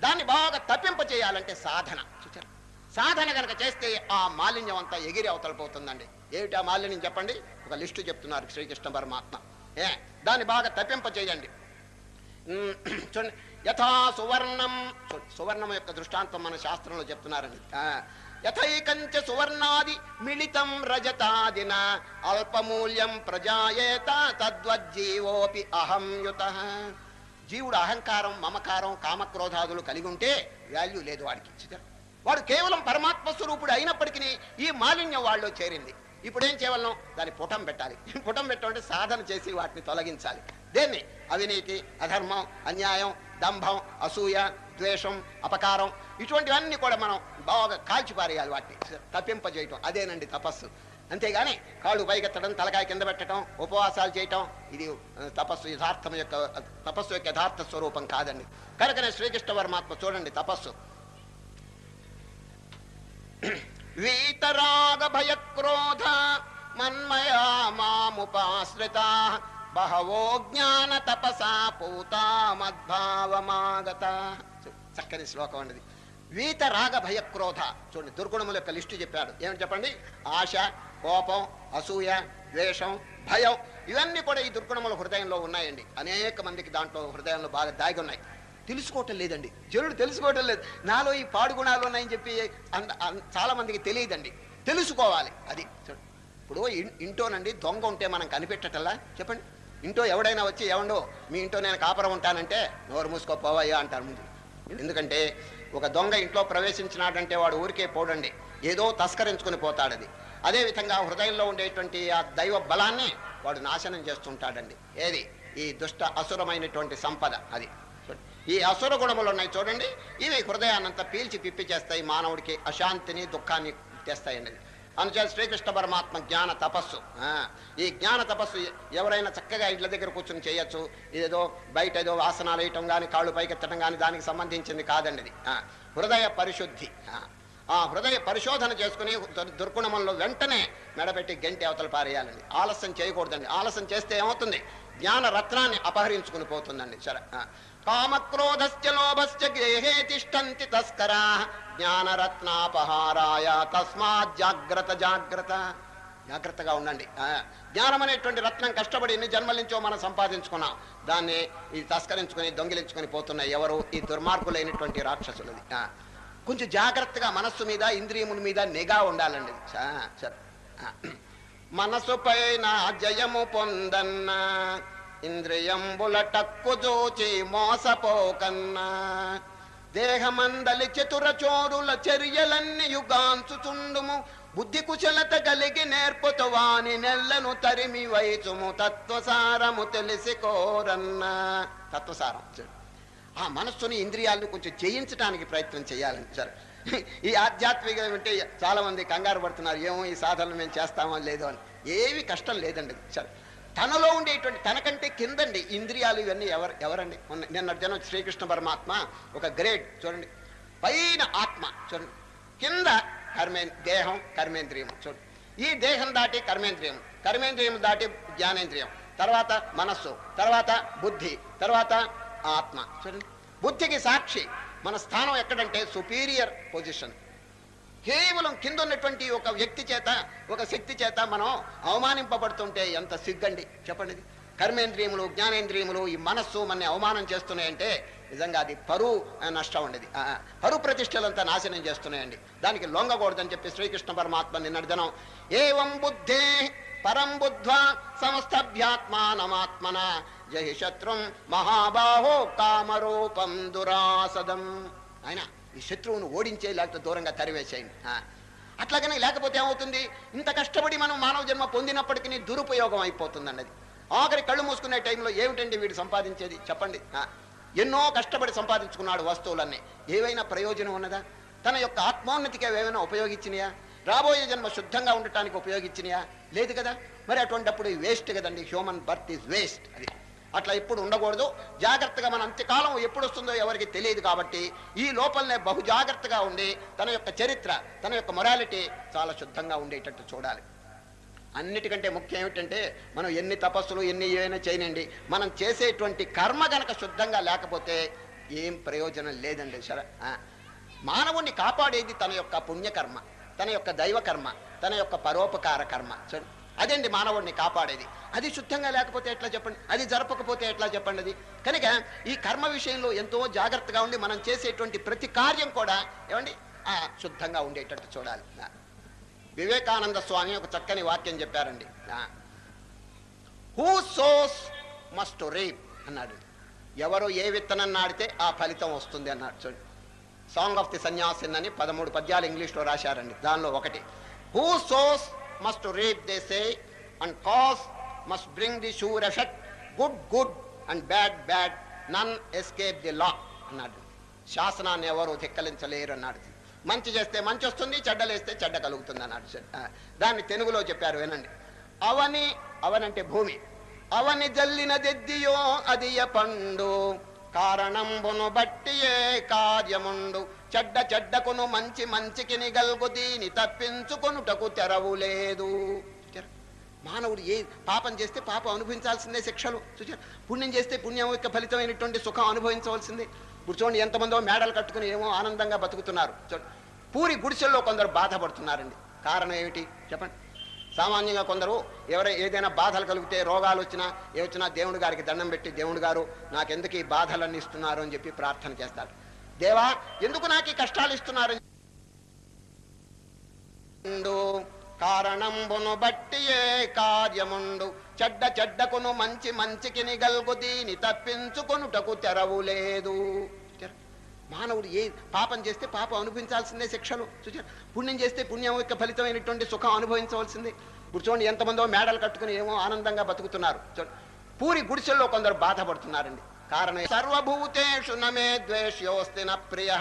దాన్ని బాగా తప్పింప చేయాలంటే సాధన. చూచారు సాధన కనుక చేస్తే ఆ మాలిన్యం అంతా ఎగిరి అవతలపోతుందండి ఏమిటి ఆ మాలిన్యం చెప్పండి? ఒక లిస్టు చెప్తున్నారు శ్రీకృష్ణ పరమాత్మ. ఏ దాన్ని బాగా తప్పింప చేయండి. ఉమ్, చూడండి. యథా సువర్ణం. సువర్ణం యొక్క దృష్టాంతం మన శాస్త్రంలో చెప్తున్నారండి. యథైకంచ సువర్ణాది మిళితం రజతాదిన అల్పమూల్యం ప్రజాయేత తద్వజ్జీవోపి అహం యుత. జీవుడు అహంకారం మమకారం కామక్రోధాదులు కలిగి ఉంటే వాల్యూ లేదు వాడికి చూచారా? వాడు కేవలం పరమాత్మ స్వరూపుడు అయినప్పటికీ ఈ మాలిన్యం వాళ్ళు చేరింది. ఇప్పుడు ఏం చేయవలం దాన్ని పుటం పెట్టాలి. పుటం పెట్టమంటే సాధన చేసి వాటిని తొలగించాలి. దేన్ని? అవినీతి అధర్మం అన్యాయం దంభం అసూయ ద్వేషం అపకారం. ఇటువంటివన్నీ కూడా మనం బాగా కాల్చిపారేయాలి వాటిని. తప్పింపజేయటం అదేనండి తపస్సు. అంతేగాని కాళ్ళు పైకెత్తడం తలకాయ కింద పెట్టడం ఉపవాసాలు చేయటం ఇది తపస్సు యథార్థం యొక్క తపస్సు యొక్క యథార్థ స్వరూపం కాదండి. కనుకనే శ్రీకృష్ణ పరమాత్మ చూడండి తపస్సు. వీతరాగ భయక్రోధ మన్మయా మాముపాశ్రిత బహవో జ్ఞాన తపసా పూతా మద్భావమాగత. చక్కని శ్లోకం అండి వీత రాగ భయక్రోధ చూడండి దుర్గుణముల యొక్క లిస్టు చెప్పాడు. ఏమని చెప్పండి? ఆశ కోపం అసూయ ద్వేషం భయం. ఇవన్నీ కూడా ఈ దుర్గుణముల హృదయంలో ఉన్నాయండి. అనేక మందికి దాంట్లో హృదయంలో బాగా దాగి ఉన్నాయి. తెలుసుకోవటం లేదండి. జనుడు తెలుసుకోవటం లేదు. నాలో ఈ పాడుగుణాలు ఉన్నాయని చెప్పి అన్- చాలా మందికి తెలియదండి. తెలుసుకోవాలి. అది ఇప్పుడు ఇంటోనండి దొంగ ఉంటే మనం కనిపెట్టటల్లా? చెప్పండి. ఇంటో ఎవడైనా వచ్చి ఏమండో మీ ఇంట్లో నేను కాపురం ఉంటానంటే నోరు మూసుకోపోవయ్యా అంటారు ముందు. ఎందుకంటే ఒక దొంగ ఇంట్లో ప్రవేశించినాడంటే వాడు ఊరికే పోడండి. ఏదో తస్కరించుకుని పోతాడు అది అదేవిధంగా హృదయంలో ఉండేటువంటి ఆ దైవ బలాన్ని వాడు నాశనం చేస్తుంటాడండి. ఏది? ఈ దుష్ట అసురమైనటువంటి సంపద అది. ఈ అసుర గుణములు ఉన్నాయి చూడండి. ఇవి హృదయాన్నంతా పీల్చి పిప్పి చేస్తాయి. మానవుడికి అశాంతిని దుఃఖాన్ని తెస్తాయి అండి అందుచేత శ్రీకృష్ణ పరమాత్మ జ్ఞాన తపస్సు. ఈ జ్ఞాన తపస్సు ఎవరైనా చక్కగా ఇంట్ల దగ్గర కూర్చొని చేయొచ్చు. ఇదేదో బయట ఏదో వాసనాలు వేయటం కానీ కాళ్ళు పైకెత్తడం కానీ దానికి సంబంధించింది కాదండి ఇది హృదయ పరిశుద్ధి. ఆ, హృదయ పరిశోధన చేసుకుని దుర్- వెంటనే మెడపెట్టి గంటి అవతల పారేయాలండి. ఆలస్యం చేయకూడదండి. ఆలస్యం చేస్తే ఏమవుతుంది? జ్ఞాన రత్నాన్ని అపహరించుకుని పోతుందండి. సరే కామక్రోధస్య లోభస్య గేహే తిష్టంతి తస్కరా జ్ఞానరత్నాపహారాయ తస్మాత్ జాగ్రత్త జాగ్రత్త. జాగ్రత్తగా ఉండండి. జ్ఞానం అనేటువంటి రత్నం కష్టపడి ఎన్ని జన్మల నుంచో మనం సంపాదించుకున్నాం. దాన్ని ఈ తస్కరించుకొని దొంగిలించుకొని పోతున్నాయి ఎవరు? ఈ దుర్మార్గులైనటువంటి రాక్షసులది. కొంచెం జాగ్రత్తగా మనస్సు మీద ఇంద్రియముల మీద నిఘా ఉండాలండి. సరే. ఆ. మనసు పైన జయము పొందన్న ఇంద్రియంబుల టక్కు చూచి మోసపోకన్నా. దేహమందలి చతుర చోరుల చర్యలన్నీ యుగాంచుచుండుము. బుద్ధి కుశలత కలిగి నేర్పుతు వాని నెల్లను తరిమి వైచుము. తత్వసారము తెలిసి కోరన్నా తత్వసారం ఆ మనస్సుని ఇంద్రియాలను కొంచెం చేయించడానికి ప్రయత్నం చేయాలని సార్. ఈ ఆధ్యాత్మిక అంటే చాలా మంది కంగారు పడుతున్నారు. ఏమో ఈ సాధనలు మేము చేస్తామో లేదో అని. ఏవి కష్టం లేదండి సార్. తనలో ఉండేటువంటి తనకంటే కిందండి ఇంద్రియాలు ఇవన్నీ ఎవరు ఎవరండి? మొన్న- నిన్న జనం శ్రీకృష్ణ పరమాత్మ ఒక గ్రేడ్ చూడండి. పైన ఆత్మ చూడండి. కింద కర్మే దేహం కర్మేంద్రియం చూడండి. ఈ దేహం దాటి కర్మేంద్రియం కర్మేంద్రియం దాటి జ్ఞానేంద్రియం తర్వాత మనస్సు తర్వాత బుద్ధి తర్వాత ఆత్మ చూడండి. బుద్ధికి సాక్షి మన స్థానం ఎక్కడంటే సుపీరియర్ పొజిషన్. కేవలం కింద ఉన్నటువంటి ఒక వ్యక్తి చేత ఒక శక్తి చేత మనం అవమానింపబడుతుంటే ఎంత సిగ్గండి. చెప్పండి. కర్మేంద్రియములు జ్ఞానేంద్రియములు ఈ మనస్సు మన అవమానం చేస్తున్నాయంటే నిజంగా అది పరు నష్టం ఉండేది. పరు ప్రతిష్టలంతా నాశనం చేస్తున్నాయండి. దానికి లొంగకూడదని చెప్పి శ్రీకృష్ణ పరమాత్మ నిన్నటి ఏం ఏవం బుద్ధే పరం బుద్ధ్వా సమస్తభ్యాత్మానమాత్మన జహి శత్రుం మహాబాహో కామరూపం దురాసదం. అయినా ఈ శత్రువును ఓడించే లేకపోతే దూరంగా తరివేసేయండి. అట్లాగనే లేకపోతే ఏమవుతుంది? ఇంత కష్టపడి మనం మానవ జన్మ పొందినప్పటికీ దురుపయోగం అయిపోతుంది అన్నది ఆఖరి కళ్ళు మూసుకునే టైంలో ఏమిటండి వీడు సంపాదించేది? చెప్పండి. ఎన్నో కష్టపడి సంపాదించుకున్నాడు వస్తువులన్నీ. ఏవైనా ప్రయోజనం ఉన్నదా? తన యొక్క ఆత్మోన్నతికి ఏమైనా ఉపయోగించినయా? రాబోయే జన్మ శుద్ధంగా ఉండటానికి ఉపయోగించినయా? లేదు కదా? మరి అటువంటిప్పుడు వేస్ట్ కదండి. హ్యూమన్ బర్త్ ఈజ్ వేస్ట్ అది అట్లా ఎప్పుడు ఉండకూడదు. జాగ్రత్తగా మన అంత్యకాలం ఎప్పుడు వస్తుందో ఎవరికి తెలియదు కాబట్టి ఈ లోపలనే బహు జాగ్రత్తగా ఉండి తన యొక్క చరిత్ర తన యొక్క మొరాలిటీ చాలా శుద్ధంగా ఉండేటట్టు చూడాలి. అన్నిటికంటే ముఖ్యం ఏమిటంటే మనం ఎన్ని తపస్సులు ఎన్ని ఏమైనా చేయనండి. మనం చేసేటువంటి కర్మ గనక శుద్ధంగా లేకపోతే ఏం ప్రయోజనం లేదండి. సరే ఆ. మానవుణ్ణి కాపాడేది తన యొక్క పుణ్యకర్మ తన యొక్క దైవకర్మ తన యొక్క పరోపకార కర్మ. చూడండి అదండి మానవుడిని కాపాడేది. అది శుద్ధంగా లేకపోతే ఎట్లా చెప్పండి? అది జరపకపోతే ఎట్లా చెప్పండి అది? కనుక ఈ కర్మ విషయంలో ఎంతో జాగ్రత్తగా ఉండి మనం చేసేటువంటి ప్రతి కార్యం కూడా ఏమండి? శుద్ధంగా ఉండేటట్టు చూడాలి. వివేకానంద స్వామి ఒక చక్కని వాక్యం చెప్పారండి. హూ సోస్ మస్ట్ రేప్ అన్నాడు. ఎవరు ఏ విత్తనం నాడితే ఆ ఫలితం వస్తుంది అన్నాడు చూడండి సాంగ్ ఆఫ్ ది సన్యాసిన్ అని పదమూడు పద్యాలు ఇంగ్లీష్లో రాశారండి. దానిలో ఒకటి. Who sows must reap they say and cause must bring the sure effect good good and bad bad none escape the law అన్నాడు. శాసనాన్ని ఎవరు ధిక్కలించలేరు అన్నాడు. మంచి చేస్తే మంచి వస్తుంది చెడ్డలేస్తే చెడ్డ కలుగుతుంది అన్నాడు దాన్ని తెలుగులో చెప్పారు వినండి. అవని అవనంటే భూమి. అవని జల్లిన దెద్దియో అదియ పండు. కారణంబును బట్టియే కార్యముండు. చెడ్డ చెడ్డకును మంచి మంచికి నిగల్గు దీని తప్పించుకొనుటకు తెరవు లేదు. మానవుడు ఏ పాపం చేస్తే పాపం అనుభవించాల్సిందే శిక్షలు. చూచారు? పుణ్యం చేస్తే పుణ్యం యొక్క ఫలితమైనటువంటి సుఖం అనుభవించవలసిందే. ఇప్పుడు చూడండి ఎంతమందో మేడలు కట్టుకుని ఏమో ఆనందంగా బతుకుతున్నారు. చూడండి. పూరి గుడిసెల్లో కొందరు బాధపడుతున్నారండి. కారణం ఏమిటి? చెప్పండి. సామాన్యంగా కొందరు ఎవరై ఏదైనా బాధలు కలిగితే రోగాలు వచ్చినా ఏ వచ్చినా దేవుడి గారికి దండం పెట్టి దేవుడు గారు నాకెందుకు ఈ బాధలన్నీ ఇస్తున్నారు అని చెప్పి ప్రార్థన చేస్తాడు దేవా ఎందుకు నాకు ఈ కష్టాలు ఇస్తున్నారు? కారణంబును బట్టి ఏ కార్యముండు? చెడ్డ చెడ్డకును మంచి మంచికి నిగల్గు దీని తప్పించుకొనుటకు తెరవు లేదు. మానవుడు ఏ పాపం చేస్తే పాపం అనుభవించాల్సిందే శిక్షలు. చూచారు? పుణ్యం చేస్తే పుణ్యం యొక్క ఫలితమైనటువంటి సుఖం అనుభవించవలసిందే. ఇప్పుడు చూడండి ఎంతమందో మేడలు కట్టుకుని ఏమో ఆనందంగా బతుకుతున్నారు. చూడండి పూరి గుడిసెల్లో కొందరు బాధపడుతున్నారండి. కారణం. సర్వభూతేషు నమే ద్వేష్యోస్తి న ప్రియ.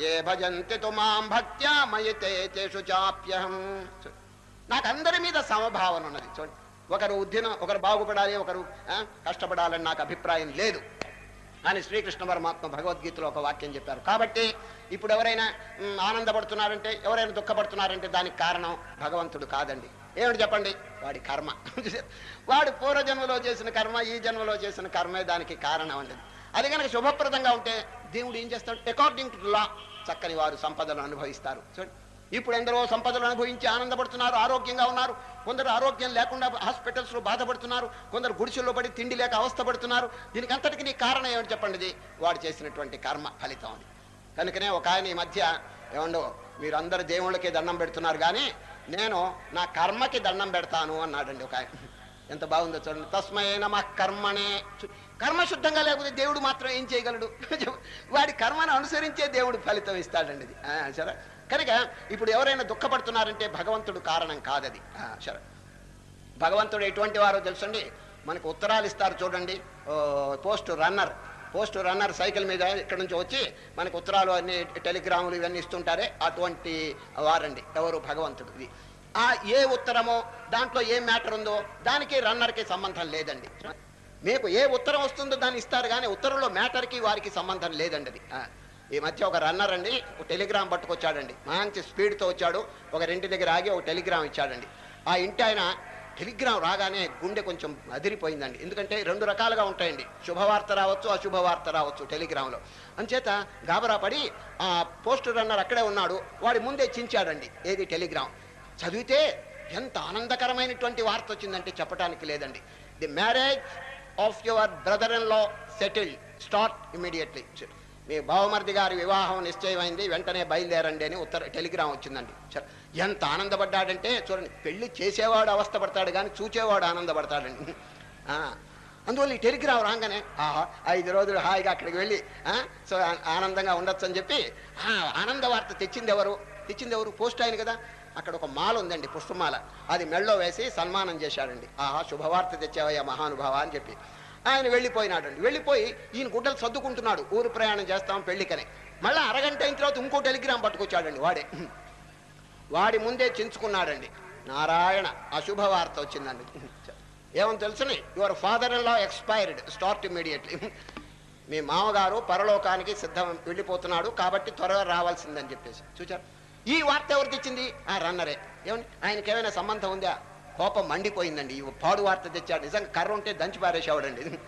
ఏ భజంతి తు మాం భక్త్యా మయితే తేషు చాప్యహం. నాకందరి నాకు అందరి మీద సమభావన ఉన్నది. చూడండి ఒకరు ఉద్దిన ఒకరు బాగుపడాలి ఒకరు కష్టపడాలని నాకు అభిప్రాయం లేదు. అని శ్రీకృష్ణ పరమాత్మ భగవద్గీతలో ఒక వాక్యం చెప్పారు. కాబట్టి ఇప్పుడు ఎవరైనా ఆనందపడుతున్నారంటే ఎవరైనా దుఃఖపడుతున్నారంటే దానికి కారణం భగవంతుడు కాదండి. ఏమిటి చెప్పండి? వాడి కర్మ. వాడు పూర్వజన్మలో చేసిన కర్మ ఈ జన్మలో చేసిన కర్మే దానికి కారణం అండి. అది కనుక శుభప్రదంగా ఉంటే దేవుడు ఏం చేస్తాడు? అకార్డింగ్ టు లా చక్కని వారు సంపదను అనుభవిస్తారు. చూడండి. ఇప్పుడు ఎందరో సంపదలు అనుభవించి ఆనందపడుతున్నారు ఆరోగ్యంగా ఉన్నారు. కొందరు ఆరోగ్యం లేకుండా హాస్పిటల్స్లో బాధపడుతున్నారు. కొందరు గుడిసెల్లో పడి తిండి లేక అవస్థపడుతున్నారు. దీనికి అంతటికి నీ కారణం ఏమిటి చెప్పండి? వాడు చేసినటువంటి కర్మ ఫలితం అది. కనుకనే ఒక ఆయన ఈ మధ్య ఏమండో మీరు అందరు దేవుళ్ళకి దండం పెడుతున్నారు కానీ నేను నా కర్మకి దండం పెడతాను అన్నాడండి ఒక ఆయన. ఎంత బాగుందో చూడండి. తస్మై మా కర్మనే కర్మ శుద్ధంగా లేకపోతే దేవుడు మాత్రం ఏం చేయగలడు? వాడి కర్మను అనుసరించే దేవుడు ఫలితం ఇస్తాడండి ఇది. ఆ, సరే. కనుక ఇప్పుడు ఎవరైనా దుఃఖపడుతున్నారంటే భగవంతుడు కారణం కాదది. ఆ, సరే. భగవంతుడు ఎటువంటి వారో తెలుసండి? మనకు ఉత్తరాలు ఇస్తారు చూడండి. Post runner. Post runner cycle మీద ఇక్కడ నుంచి వచ్చి మనకు ఉత్తరాలు అన్ని టెలిగ్రాములు ఇవన్నీ ఇస్తుంటారే అటువంటి వారండి. ఎవరు భగవంతుడు ఇది. ఆ ఏ ఉత్తరమో దాంట్లో ఏ మ్యాటర్ ఉందో దానికి రన్నర్కి సంబంధం లేదండి. మీకు ఏ ఉత్తరం వస్తుందో దాన్ని ఇస్తారు కానీ ఉత్తరంలో మ్యాటర్కి వారికి సంబంధం లేదండి అది. ఈ మధ్య ఒక రన్నర్ అండి ఒక టెలిగ్రామ్ పట్టుకొచ్చాడండి. మంచి స్పీడ్తో వచ్చాడు. ఒక రెంటి దగ్గర ఆగి ఒక టెలిగ్రామ్ ఇచ్చాడండి. ఆ ఇంటి ఆయన టెలిగ్రామ్ రాగానే గుండె కొంచెం అదిరిపోయిందండి. ఎందుకంటే రెండు రకాలుగా ఉంటాయండి. శుభవార్త రావచ్చు అశుభవార్త రావచ్చు టెలిగ్రామ్లో. అంచేత గాబరా పడి ఆ పోస్ట్ రన్నర్ అక్కడే ఉన్నాడు. వాడి ముందే చించాడండి ఏది టెలిగ్రామ్. చదివితే ఎంత ఆనందకరమైనటువంటి వార్త వచ్చిందంటే చెప్పడానికి లేదండి. The marriage of your brother in law settled start immediately. మీ బావమర్ది గారి వివాహం నిశ్చయమైంది వెంటనే బయలుదేరండి అని ఉత్తర టెలిగ్రామ్ వచ్చిందండి. ఎంత ఆనందపడ్డాడంటే చూడండి పెళ్ళి చేసేవాడు అవస్థపడతాడు కానీ చూచేవాడు ఆనందపడతాడండి. అందువల్ల ఈ టెలిగ్రామ్ రాగానే ఆహా ఐదు రోజులు హాయిగా అక్కడికి వెళ్ళి సో ఆనందంగా ఉండొచ్చు అని చెప్పి ఆనంద వార్త తెచ్చింది ఎవరు? తెచ్చింది ఎవరు? పోస్ట్ ఆయన కదా. అక్కడ ఒక మాల ఉందండి పుష్పమాల అది మెళ్ళో వేసి సన్మానం చేశాడండి. ఆహా శుభవార్త తెచ్చావయ్యా మహానుభావ అని చెప్పి. ఆయన వెళ్ళిపోయినాడండి. వెళ్ళిపోయి ఈయన గుడ్డలు సర్దుకుంటున్నాడు. ఊరు ప్రయాణం చేస్తాం పెళ్ళికని. మళ్ళీ అరగంట అయిన తర్వాత ఇంకో టెలిగ్రామ్ పట్టుకొచ్చాడండి వాడే. వాడి ముందే చించుకున్నాడండి. నారాయణ అశుభ వార్త వచ్చిందండి. ఏమని తెలుసుని? Your father in law expired start immediately మీ మామగారు పరలోకానికి సిద్ధం వెళ్ళిపోతున్నాడు కాబట్టి త్వరగా రావాల్సిందని చెప్పేసి. చూచారు? ఈ వార్త ఎవరు తెచ్చింది ఆ రన్నరే. ఏమని? ఆయనకి ఏమైనా సంబంధం ఉందా? కోపం మండిపోయిందండి. ఈ పాడు వార్త తెచ్చాడు. నిజంగా కర్ర ఉంటే దంచి పారేసేవాడండి.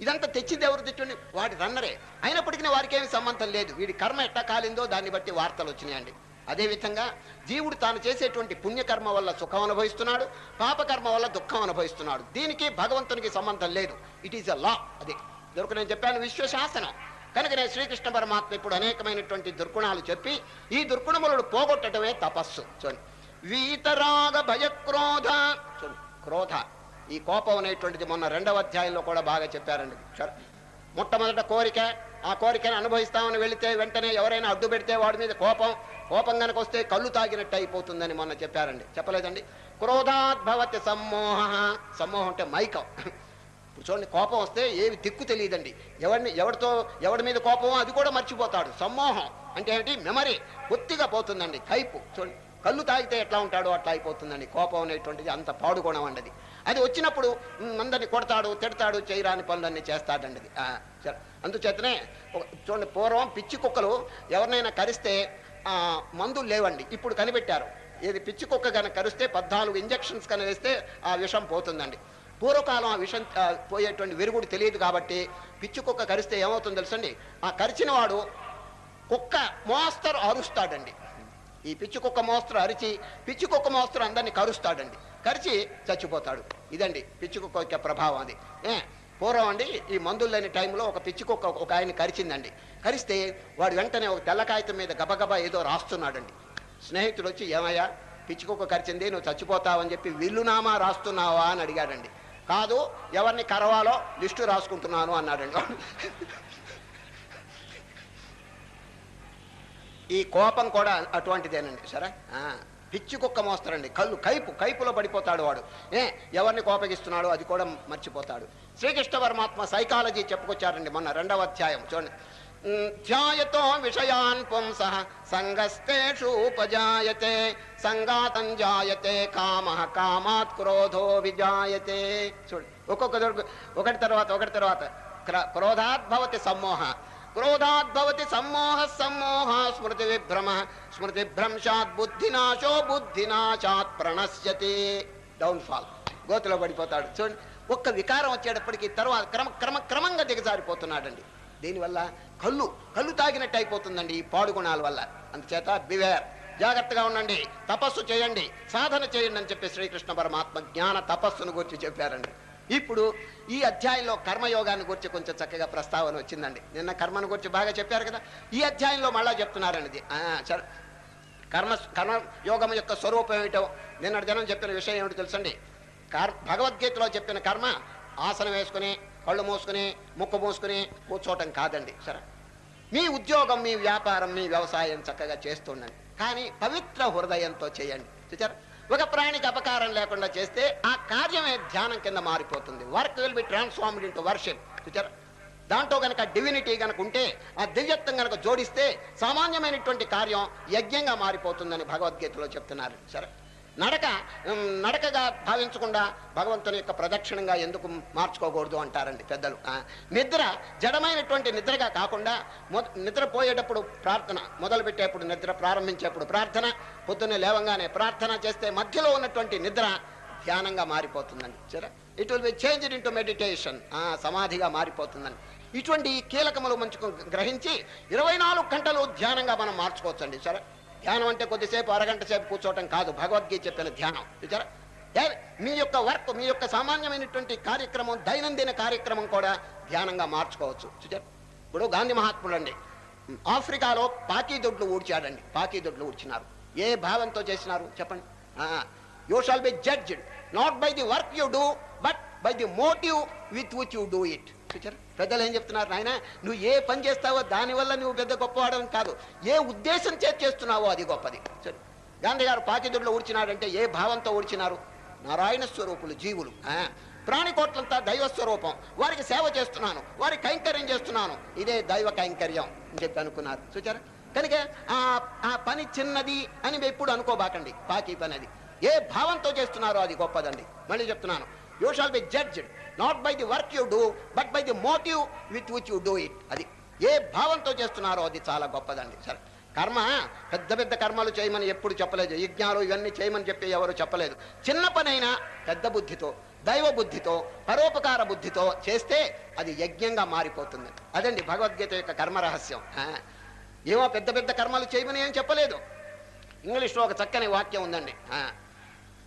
ఇదంతా తెచ్చింది ఎవరు తెచ్చండి వాడి రన్నరే. అయినప్పటికీ వారికి ఏమి సంబంధం లేదు. వీడి కర్మ ఎట్టా కాలిందో దాన్ని బట్టి వార్తలు వచ్చినాయండి. అదేవిధంగా జీవుడు తాను చేసేటువంటి పుణ్యకర్మ వల్ల సుఖం అనుభవిస్తున్నాడు పాపకర్మ వల్ల దుఃఖం అనుభవిస్తున్నాడు. దీనికి భగవంతునికి సంబంధం లేదు. ఇట్ ఈస్ అ లా అది. దొరకు నేను చెప్పాను విశ్వశాసనం. కనుక నేను శ్రీకృష్ణ పరమాత్మ ఇప్పుడు అనేకమైనటువంటి దుర్గుణాలు చెప్పి ఈ దుర్గుణములను పోగొట్టడమే తపస్సు. చూడండి. వీతరాగ భయక్రోధ చూడండి. క్రోధ. ఈ కోపం అనేటువంటిది మొన్న రెండవ అధ్యాయంలో కూడా బాగా చెప్పారండి. మొట్టమొదట కోరిక ఆ కోరికను అనుభవిస్తామని వెళితే వెంటనే ఎవరైనా అడ్డు పెడితే వాడి మీద కోపం కోపం కనుక వస్తే కళ్ళు తాగినట్టు అయిపోతుందని మొన్న చెప్పారండి. చెప్పలేదండి? క్రోధాద్భవతి సమ్మోహ. సమ్మోహం అంటే మైకం. ఇప్పుడు చూడండి కోపం వస్తే ఏమి దిక్కు తెలియదండి. ఎవరిని ఎవరితో ఎవరి మీద కోపమో అది కూడా మర్చిపోతాడు. సమ్మోహం అంటే ఏంటి మెమరీ. ఒత్తిగా పోతుందండి. కైపు. చూడండి కళ్ళు తాగితే ఎట్లా ఉంటాడో అట్లా అయిపోతుందండి. కోపం అనేటువంటిది అంత పాడుకోవడం అండి అది. వచ్చినప్పుడు అందరిని కొడతాడు తిడతాడు చేయరాని పనులన్నీ చేస్తాడండి అది. అందుచేతనే చూడండి పూర్వం పిచ్చి కుక్కలు ఎవరినైనా కరిస్తే మందులు లేవండి ఇప్పుడు కనిపెట్టారు ఏది పిచ్చి కుక్క కనుక కరిస్తే పద్నాలుగు ఇంజక్షన్స్ కనుక వేస్తే ఆ విషం పోతుందండి పూర్వకాలం ఆ విషం పోయేటువంటి విరుగుడు తెలియదు కాబట్టి పిచ్చి కుక్క కరిస్తే ఏమవుతుందో తెలుసండి ఆ కరిచిన వాడు కుక్క మోస్తరు అరుస్తాడండి ఈ పిచ్చి కుక్క మోస్తరు అరిచి పిచ్చి కుక్క మోస్తరు అందరినీ కరుస్తాడండి. కరిచి చచ్చిపోతాడు. ఇదండి పిచ్చి కుక్క యొక్క ప్రభావం అది. పూర్వం అండి ఈ మందులు లేని టైంలో ఒక పిచ్చి కుక్క ఒక ఆయన కరిచిందండి. కరిస్తే వాడు వెంటనే ఒక తెల్ల కాగితం మీద గబగబా ఏదో రాస్తున్నాడండి. స్నేహితుడు వచ్చి ఏమయ్యా పిచ్చి కుక్క కరిచింది నువ్వు చచ్చిపోతావని చెప్పి విల్లునామా రాస్తున్నావా అని అడిగాడండి. కాదు ఎవరిని కరవాలో లిస్టు రాసుకుంటున్నాను అన్నాడండి. ఈ కోపం కూడా అటువంటిదేనండి సరే? పిచ్చి కుక్క మోస్తారండి. కళ్ళు కైపు కైపులో పడిపోతాడు వాడు. ఏ ఎవరిని కోపగిస్తున్నాడో అది కూడా మర్చిపోతాడు. శ్రీకృష్ణ పరమాత్మ సైకాలజీ చెప్పుకొచ్చారండి మొన్న రెండవ అధ్యాయం చూడండి. ధ్యాయతో విషయాన్ పుంస సంగస్తేషు ఉపజాయతే సంగాతం జాయతే కామ కామాత్ క్రోధో విజాయతే. చూడండి ఒక్కొక్క ఒకటి తర్వాత ఒకటి తర్వాత. క్ర- క్రోధాత్ భవతి సమ్మోహ. క్రోధాద్భవతి సమ్మోహ సమ్మోహ స్మృతి విభ్రమ స్మృతి భ్రంశాత్ బుద్ధినాశో బుద్ధినాశాత్ ప్రణశ్యతి డౌన్ ఫాల్ పడిపోతాడు. చూడండి ఒక్క వికారం వచ్చేటప్పటికి తర్వాత క్రమ క్రమ క్రమంగా దిగజారిపోతున్నాడండి. దీనివల్ల కళ్ళు కళ్ళు తాగినట్టు అయిపోతుందండి ఈ పాడు గుణాల వల్ల. అందుచేత బివేర్ జాగ్రత్తగా ఉండండి. తపస్సు చేయండి. సాధన చేయండి అని చెప్పి శ్రీకృష్ణ పరమాత్మ జ్ఞాన తపస్సును గురించి చెప్పారండి. ఇప్పుడు ఈ అధ్యాయంలో కర్మయోగాన్ని గురించి కొంచెం చక్కగా ప్రస్తావన వచ్చిందండి. నిన్న కర్మను గురించి బాగా చెప్పారు కదా? ఈ అధ్యాయంలో మళ్ళా చెప్తున్నారండి ఇది. ఆ, కర్మ కర్మ యోగం యొక్క స్వరూపం ఏమిటో నిన్నటి జనం చెప్పిన విషయం ఏమిటో తెలుసండి? కర్ భగవద్గీతలో చెప్పిన కర్మ ఆసనం వేసుకుని కళ్ళు మూసుకుని ముక్కు మూసుకుని కూర్చోవటం కాదండి. సరే? మీ ఉద్యోగం మీ వ్యాపారం మీ వ్యవసాయం చక్కగా చేస్తుండండి కానీ పవిత్ర హృదయంతో చేయండి. చూచారా? ఒక ప్రాణికి అపకారం లేకుండా చేస్తే ఆ కార్యమే ధ్యానం కింద మారిపోతుంది. Work will be transformed into worship చూచారా దాంట్లో గనక డివినిటీ గనక ఉంటే ఆ దివ్యత్వం గనక జోడిస్తే సామాన్యమైనటువంటి కార్యం యజ్ఞంగా మారిపోతుందని భగవద్గీతలో చెప్తున్నారు. సరే నడక నడకగా భావించకుండా భగవంతుని యొక్క ప్రదక్షిణంగా ఎందుకు మార్చుకోకూడదు అంటారండి పెద్దలు. నిద్ర జడమైనటువంటి నిద్రగా కాకుండా నిద్రపోయేటప్పుడు ప్రార్థన మొదలుపెట్టేప్పుడు నిద్ర ప్రారంభించేప్పుడు ప్రార్థన పొద్దున్నే లేవంగానే ప్రార్థన చేస్తే మధ్యలో ఉన్నటువంటి నిద్ర ధ్యానంగా మారిపోతుందండి. సరే? It will be changed into meditation సమాధిగా మారిపోతుందండి. ఇటువంటి కీలకములు మంచుకు గ్రహించి ఇరవై నాలుగు గంటలు ధ్యానంగా మనం మార్చుకోవచ్చండి. సరే? ధ్యానం అంటే కొద్దిసేపు అరగంట సేపు కూర్చోవటం కాదు. భగవద్గీత చెప్పిన ధ్యానం. చూచారా మీ యొక్క వర్క్ మీ యొక్క సామాన్యమైనటువంటి కార్యక్రమం దైనందిన కార్యక్రమం కూడా ధ్యానంగా మార్చుకోవచ్చు. చూచారు ఇప్పుడు గాంధీ మహాత్ముడు అండి. ఆఫ్రికాలో పాకీ దొడ్లు ఊడ్చాడండి. పాకీ దొడ్లు ఊడ్చినారు. ఏ భావంతో చేసినారు? చెప్పండి. You shall be judged not by the work you do but by the motive with which you do it చూచారు పెద్దలు ఏం చెప్తున్నారు? నాయన నువ్వు ఏ పని చేస్తావో దానివల్ల నువ్వు పెద్ద గొప్పవాడని కాదు. ఏ ఉద్దేశం చేతి చేస్తున్నావో అది గొప్పది. సరే. గాంధీ గారు పాకిదుడిలో ఊడ్చినాడంటే ఏ భావంతో ఊడ్చినారు? నారాయణ స్వరూపులు జీవులు ప్రాణికోట్లంతా దైవ స్వరూపం. వారికి సేవ చేస్తున్నాను వారికి కైంకర్యం చేస్తున్నాను. ఇదే దైవ కైంకర్యం అని చెప్పి అనుకున్నారు. చూచారా? కనుక ఆ ఆ పని చిన్నది అని ఎప్పుడు అనుకోబాకండి. పాకి పని అది. ఏ భావంతో చేస్తున్నారో అది గొప్పదండి. మళ్ళీ చెప్తున్నాను. You shall be judged not by the work you do but by the motive with which you do it అది ఏ భావంతో చేస్తున్నారో అది చాలా గొప్పదండి. సరే. కర్మ పెద్ద పెద్ద కర్మలు చేయమని ఎప్పుడు చెప్పలేదు. యజ్ఞాలు ఇవన్నీ చేయమని చెప్పి ఎవరు చెప్పలేదు. చిన్న పనైనా పెద్ద బుద్ధితో దైవ బుద్ధితో పరోపకార బుద్ధితో చేస్తే అది యజ్ఞంగా మారిపోతుంది. అదండి భగవద్గీత యొక్క కర్మ రహస్యం. ఏమో పెద్ద పెద్ద కర్మలు చేయమని ఏం చెప్పలేదు. ఇంగ్లీష్లో ఒక చక్కని వాక్యం ఉందండి.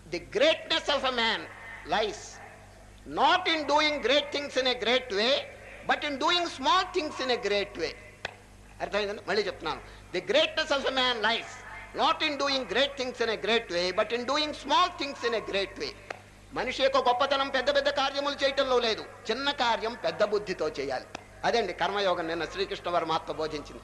The greatness of a man lies not in doing great things in a great way but in doing small things in a great way అర్థమైందండి? మళ్ళీ చెప్తున్నాను. The greatness of a man life not in doing great things in a great way but in doing small things in a great way మనిషి యొక్క గొప్పతనం పెద్ద పెద్ద కార్యములు చేయటంలో లేదు. చిన్న కార్యం పెద్ద బుద్ధితో చేయాలి. అదండి కర్మయోగం. నిన్న శ్రీకృష్ణ పరమాత్మ బోధించింది.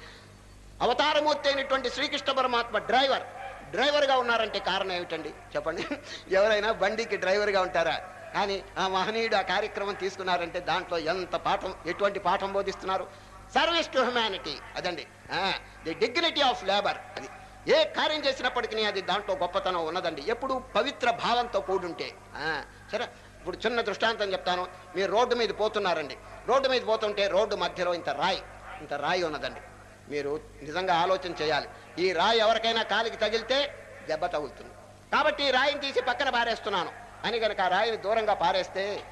అవతారమూర్తి అయినటువంటి శ్రీకృష్ణ పరమాత్మ డ్రైవర్. డ్రైవర్గా ఉన్నారంటే కారణం ఏమిటండి? చెప్పండి. ఎవరైనా బండికి డ్రైవర్గా ఉంటారా? కానీ ఆ మహనీయుడు ఆ కార్యక్రమం తీసుకున్నారంటే దాంట్లో ఎంత పాఠం ఎటువంటి పాఠం బోధిస్తున్నారు? సర్వీస్ టు హ్యుమానిటీ అదండి. ది డిగ్నిటీ ఆఫ్ లేబర్ అది. ఏ కార్యం చేసినప్పటికీ అది దాంట్లో గొప్పతనం ఉన్నదండి. ఎప్పుడు పవిత్ర భావంతో కూడుంటే సరే? ఇప్పుడు చిన్న దృష్టాంతం చెప్తాను. మీరు రోడ్డు మీద పోతున్నారండి. రోడ్డు మీద పోతుంటే రోడ్డు మధ్యలో ఇంత రాయి ఇంత రాయి ఉన్నదండి. మీరు నిజంగా ఆలోచన చేయాలి. ఈ రాయి ఎవరికైనా కాలికి తగిలితే దెబ్బ తగులుతుంది. కాబట్టి ఈ రాయిని తీసి పక్కన పారేస్తున్నాను. అని గనక ఆ రాయిని దూరంగా పారేస్తే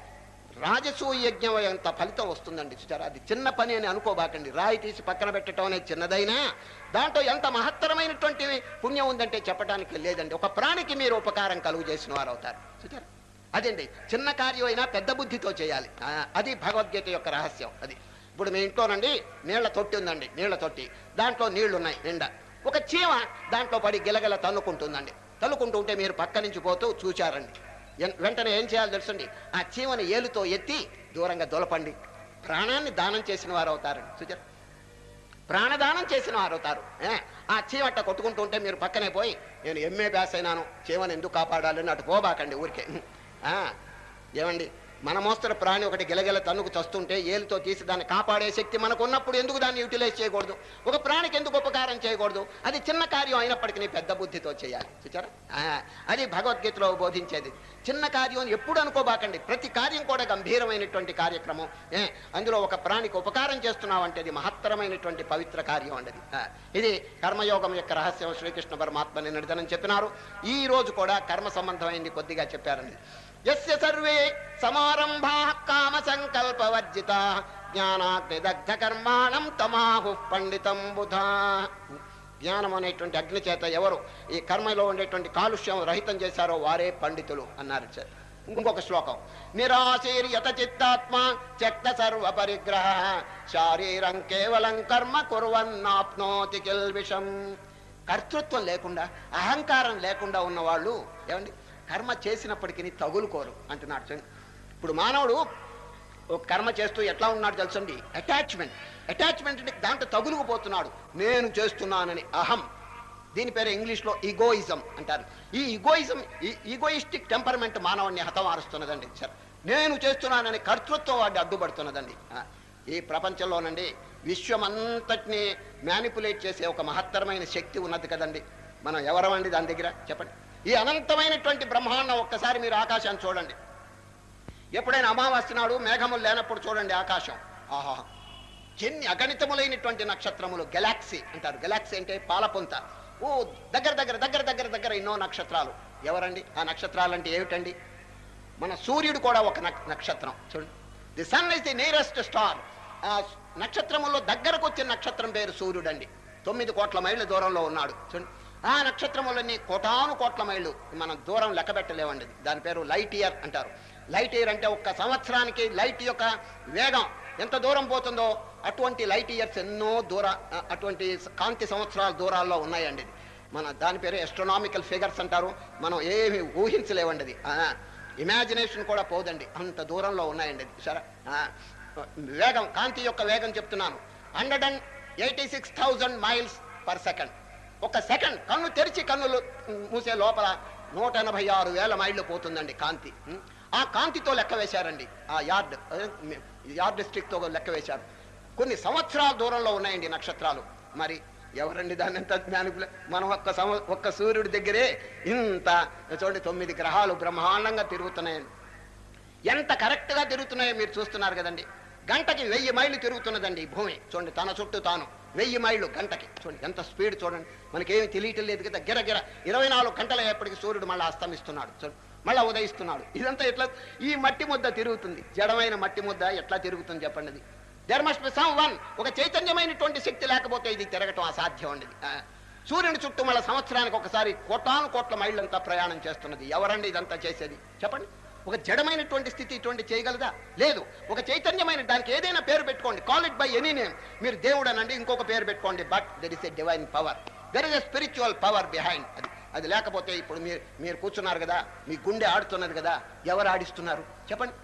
రాజసూయ యజ్ఞం అంత ఫలితం వస్తుందండి చూసారా అది చిన్న పని అని అనుకోబాకండి. రాయి తీసి పక్కన పెట్టడం అనేది చిన్నదైనా దాంట్లో ఎంత మహత్తరమైనటువంటి పుణ్యం ఉందంటే చెప్పడానికి లేదండి. ఒక ప్రాణికి మీరు ఉపకారం కలుగు చేసిన వారు అవుతారు చూసారా అదండి? చిన్న కార్యం అయినా పెద్ద బుద్ధితో చేయాలి. ఆ, అది భగవద్గీత యొక్క రహస్యం. అది ఇప్పుడు మీ ఇంట్లోనండి నీళ్ళ తొట్టి ఉందండి. నీళ్ళ తొట్టి. దాంట్లో నీళ్ళున్నాయి నిండా. ఒక చీమ దాంట్లో పడి గిలగిల తన్నుకుంటుందండి. తన్నుకుంటూ ఉంటే మీరు పక్క నుంచి పోతూ చూచారండి వెంటనే ఏం చేయాలో తెలుసండి? ఆ చీమని ఏలుతో ఎత్తి దూరంగా దొలపండి. ప్రాణాన్ని దానం చేసిన వారు అవుతారండి చూచారు ప్రాణదానం చేసిన వారు అవుతారు ఆ చీమట్ట కొట్టుకుంటూ ఉంటే మీరు పక్కనే పోయి నేను ఎంఏ బ్యాస్ అయినాను చీమని ఎందుకు కాపాడాలని అటు పోబాకండి ఊరికే. ఆ, ఏమండి? మన మోస్తరు ప్రాణి ఒకటి గెలగెల తన్నుకు చస్తుంటే ఏలుతో తీసి దాన్ని కాపాడే శక్తి మనకు ఉన్నప్పుడు ఎందుకు దాన్ని యూటిలైజ్ చేయకూడదు? ఒక ప్రాణికి ఎందుకు ఉపకారం చేయకూడదు? అది చిన్న కార్యం అయినప్పటికీ పెద్ద బుద్ధితో చేయాలి. చూచారా? అది భగవద్గీతలో బోధించేది. చిన్న కార్యం ఎప్పుడు అనుకోబాకండి. ప్రతి కార్యం కూడా గంభీరమైనటువంటి కార్యక్రమం. ఏ, అందులో ఒక ప్రాణికి ఉపకారం చేస్తున్నావంటే అది మహత్తరమైనటువంటి పవిత్ర కార్యం అండి ఇది కర్మయోగం యొక్క రహస్యం. శ్రీకృష్ణ పరమాత్మని నిర్ధనం చెప్పినారు. ఈ రోజు కూడా కర్మ సంబంధమైంది కొద్దిగా చెప్పారండి. యస్య సర్వే సమారంభా కామ సంకల్పవర్జిత జ్ఞానాగ్నిదగ్ధ కర్మాణం తమాహు పండితం బుధా. జ్ఞానం అనేటువంటి అగ్ని చేత ఎవరు ఈ కర్మలో ఉండేటువంటి కాలుష్యం రహితం చేశారో వారే పండితులు అన్నారు చ- ఇంకొక శ్లోకం. నిరాశీర్యత చిత్తాత్మ త్యక్త సర్వ పరిగ్రహ. శారీరం కేవలం కర్మ కుర్వన్నాప్నోతి కిల్విషం కర్తృత్వం లేకుండా అహంకారం లేకుండా ఉన్నవాళ్ళు ఏమండి? కర్మ చేసినప్పటికీ తగులుకోరు అంటున్నాడు ఇప్పుడు మానవుడు ఒక కర్మ చేస్తూ ఎట్లా ఉన్నాడు తెలుసండి? అటాచ్మెంట్ అటాచ్మెంట్ అంటే దాంట్లో తగులుకుపోతున్నాడు. నేను చేస్తున్నానని అహం. దీని పేరు ఇంగ్లీష్లో ఈగోయిజం అంటారు. ఈ ఈగోయిజం ఈ ఈగోయిస్టిక్ టెంపర్మెంట్ మానవుడిని హతమారుస్తున్నదండి సార్. నేను చేస్తున్నానని కర్తృత్వం వాడిని అడ్డుపడుతున్నదండి. ఈ ప్రపంచంలోనండి విశ్వమంతటిని మ్యానిపులేట్ చేసే ఒక మహత్తరమైన శక్తి ఉన్నది కదండి. మనం ఎవరమండి దాని దగ్గర? చెప్పండి. ఈ అనంతమైనటువంటి బ్రహ్మాండం ఒక్కసారి మీరు ఆకాశాన్ని చూడండి. ఎప్పుడైనా అమావాస్య నాడు మేఘములు లేనప్పుడు చూడండి ఆకాశం. ఆహా. ఎన్ని అగణితములైనటువంటి నక్షత్రములు. గెలాక్సీ అంటారు. గెలాక్సీ అంటే పాలపుంత. ఓ దగ్గర దగ్గర దగ్గర దగ్గర దగ్గర ఎన్నో నక్షత్రాలు. ఎవరండి? ఆ నక్షత్రాలు అంటే ఏమిటండి? మన సూర్యుడు కూడా ఒక నక్షత్రం. చూడండి. The sun is the nearest star ఆ నక్షత్రములో దగ్గరకు వచ్చిన నక్షత్రం పేరు సూర్యుడు అండి తొమ్మిది కోట్ల మైళ్ళ దూరంలో ఉన్నాడు. చూడండి. ఆ నక్షత్రములన్నీ కోటాను కోట్ల మైళ్ళు. మనం దూరం లెక్క పెట్టలేమండి. దాని పేరు లైట్ ఇయర్ అంటారు. లైట్ ఇయర్ అంటే ఒక్క సంవత్సరానికి లైట్ యొక్క వేగం ఎంత దూరం పోతుందో అటువంటి లైట్ ఇయర్స్ ఎన్నో దూర అటువంటి కాంతి సంవత్సరాల దూరాల్లో ఉన్నాయండి ఇది. మన దాని పేరు ఎస్ట్రోనామికల్ ఫిగర్స్ అంటారు. మనం ఏమి ఊహించలేవండి అది. ఇమాజినేషన్ కూడా పోదండి. అంత దూరంలో ఉన్నాయండి అది సరే వేగం కాంతి యొక్క వేగం చెప్తున్నాను. Hundred and eighty six thousand miles per second ఒక సెకండ్. కన్ను తెరిచి కన్నులు మూసే లోపల నూట ఎనభై ఆరు వేల మైళ్ళు పోతుందండి కాంతి. ఆ కాంతితో లెక్క వేశారండి. ఆ యార్డ్ యార్డ్ డిస్ట్రిక్ట్తో లెక్క వేశారు. కొన్ని సంవత్సరాల దూరంలో ఉన్నాయండి నక్షత్రాలు. మరి ఎవరండి దాన్ని ఎంత జ్ఞానికులు? మనం ఒక్క సంవ ఒక్క సూర్యుడి దగ్గరే ఇంత చూడండి తొమ్మిది గ్రహాలు బ్రహ్మాండంగా తిరుగుతున్నాయండి. ఎంత కరెక్ట్గా తిరుగుతున్నాయో మీరు చూస్తున్నారు కదండి. గంటకి వెయ్యి మైళ్ళు తిరుగుతున్నదండి ఈ భూమి. చూడండి తన చుట్టూ తాను. వెయ్యి మైళ్ళు గంటకి. చూడండి ఎంత స్పీడ్ చూడండి. మనకేమి తెలియటం లేదు కదా. గిర గిర. ఇరవై నాలుగు గంటల ఎప్పటికి సూర్యుడు మళ్ళీ అస్తమిస్తున్నాడు. చూడండి మళ్ళీ ఉదయిస్తున్నాడు. ఇదంతా ఎట్లా? ఈ మట్టి ముద్ద తిరుగుతుంది. జడమైన మట్టి ముద్ద ఎట్లా తిరుగుతుంది చెప్పండి అది? There must be someone. ఒక చైతన్యమైనటువంటి శక్తి లేకపోతే ఇది తిరగటం అసాధ్యం అండి. సూర్యుని చుట్టూ మళ్ళీ సంవత్సరానికి ఒకసారి కోటాను కోట్ల మైళ్ళంతా ప్రయాణం చేస్తున్నది. ఎవరండి ఇదంతా చేసేది? చెప్పండి. ఒక జడమైనటువంటి స్థితి ఇటువంటి చేయగలదా? లేదు. ఒక చైతన్యమైన దానికి ఏదైనా పేరు పెట్టుకోండి. Call it by any name మీరు దేవుడు అనండి ఇంకొక పేరు పెట్టుకోండి. But there is a divine power there is a spiritual power behind అది అది లేకపోతే ఇప్పుడు మీరు మీరు కూర్చున్నారు కదా మీ గుండె ఆడుతున్నది కదా ఎవరు ఆడిస్తున్నారు? చెప్పండి.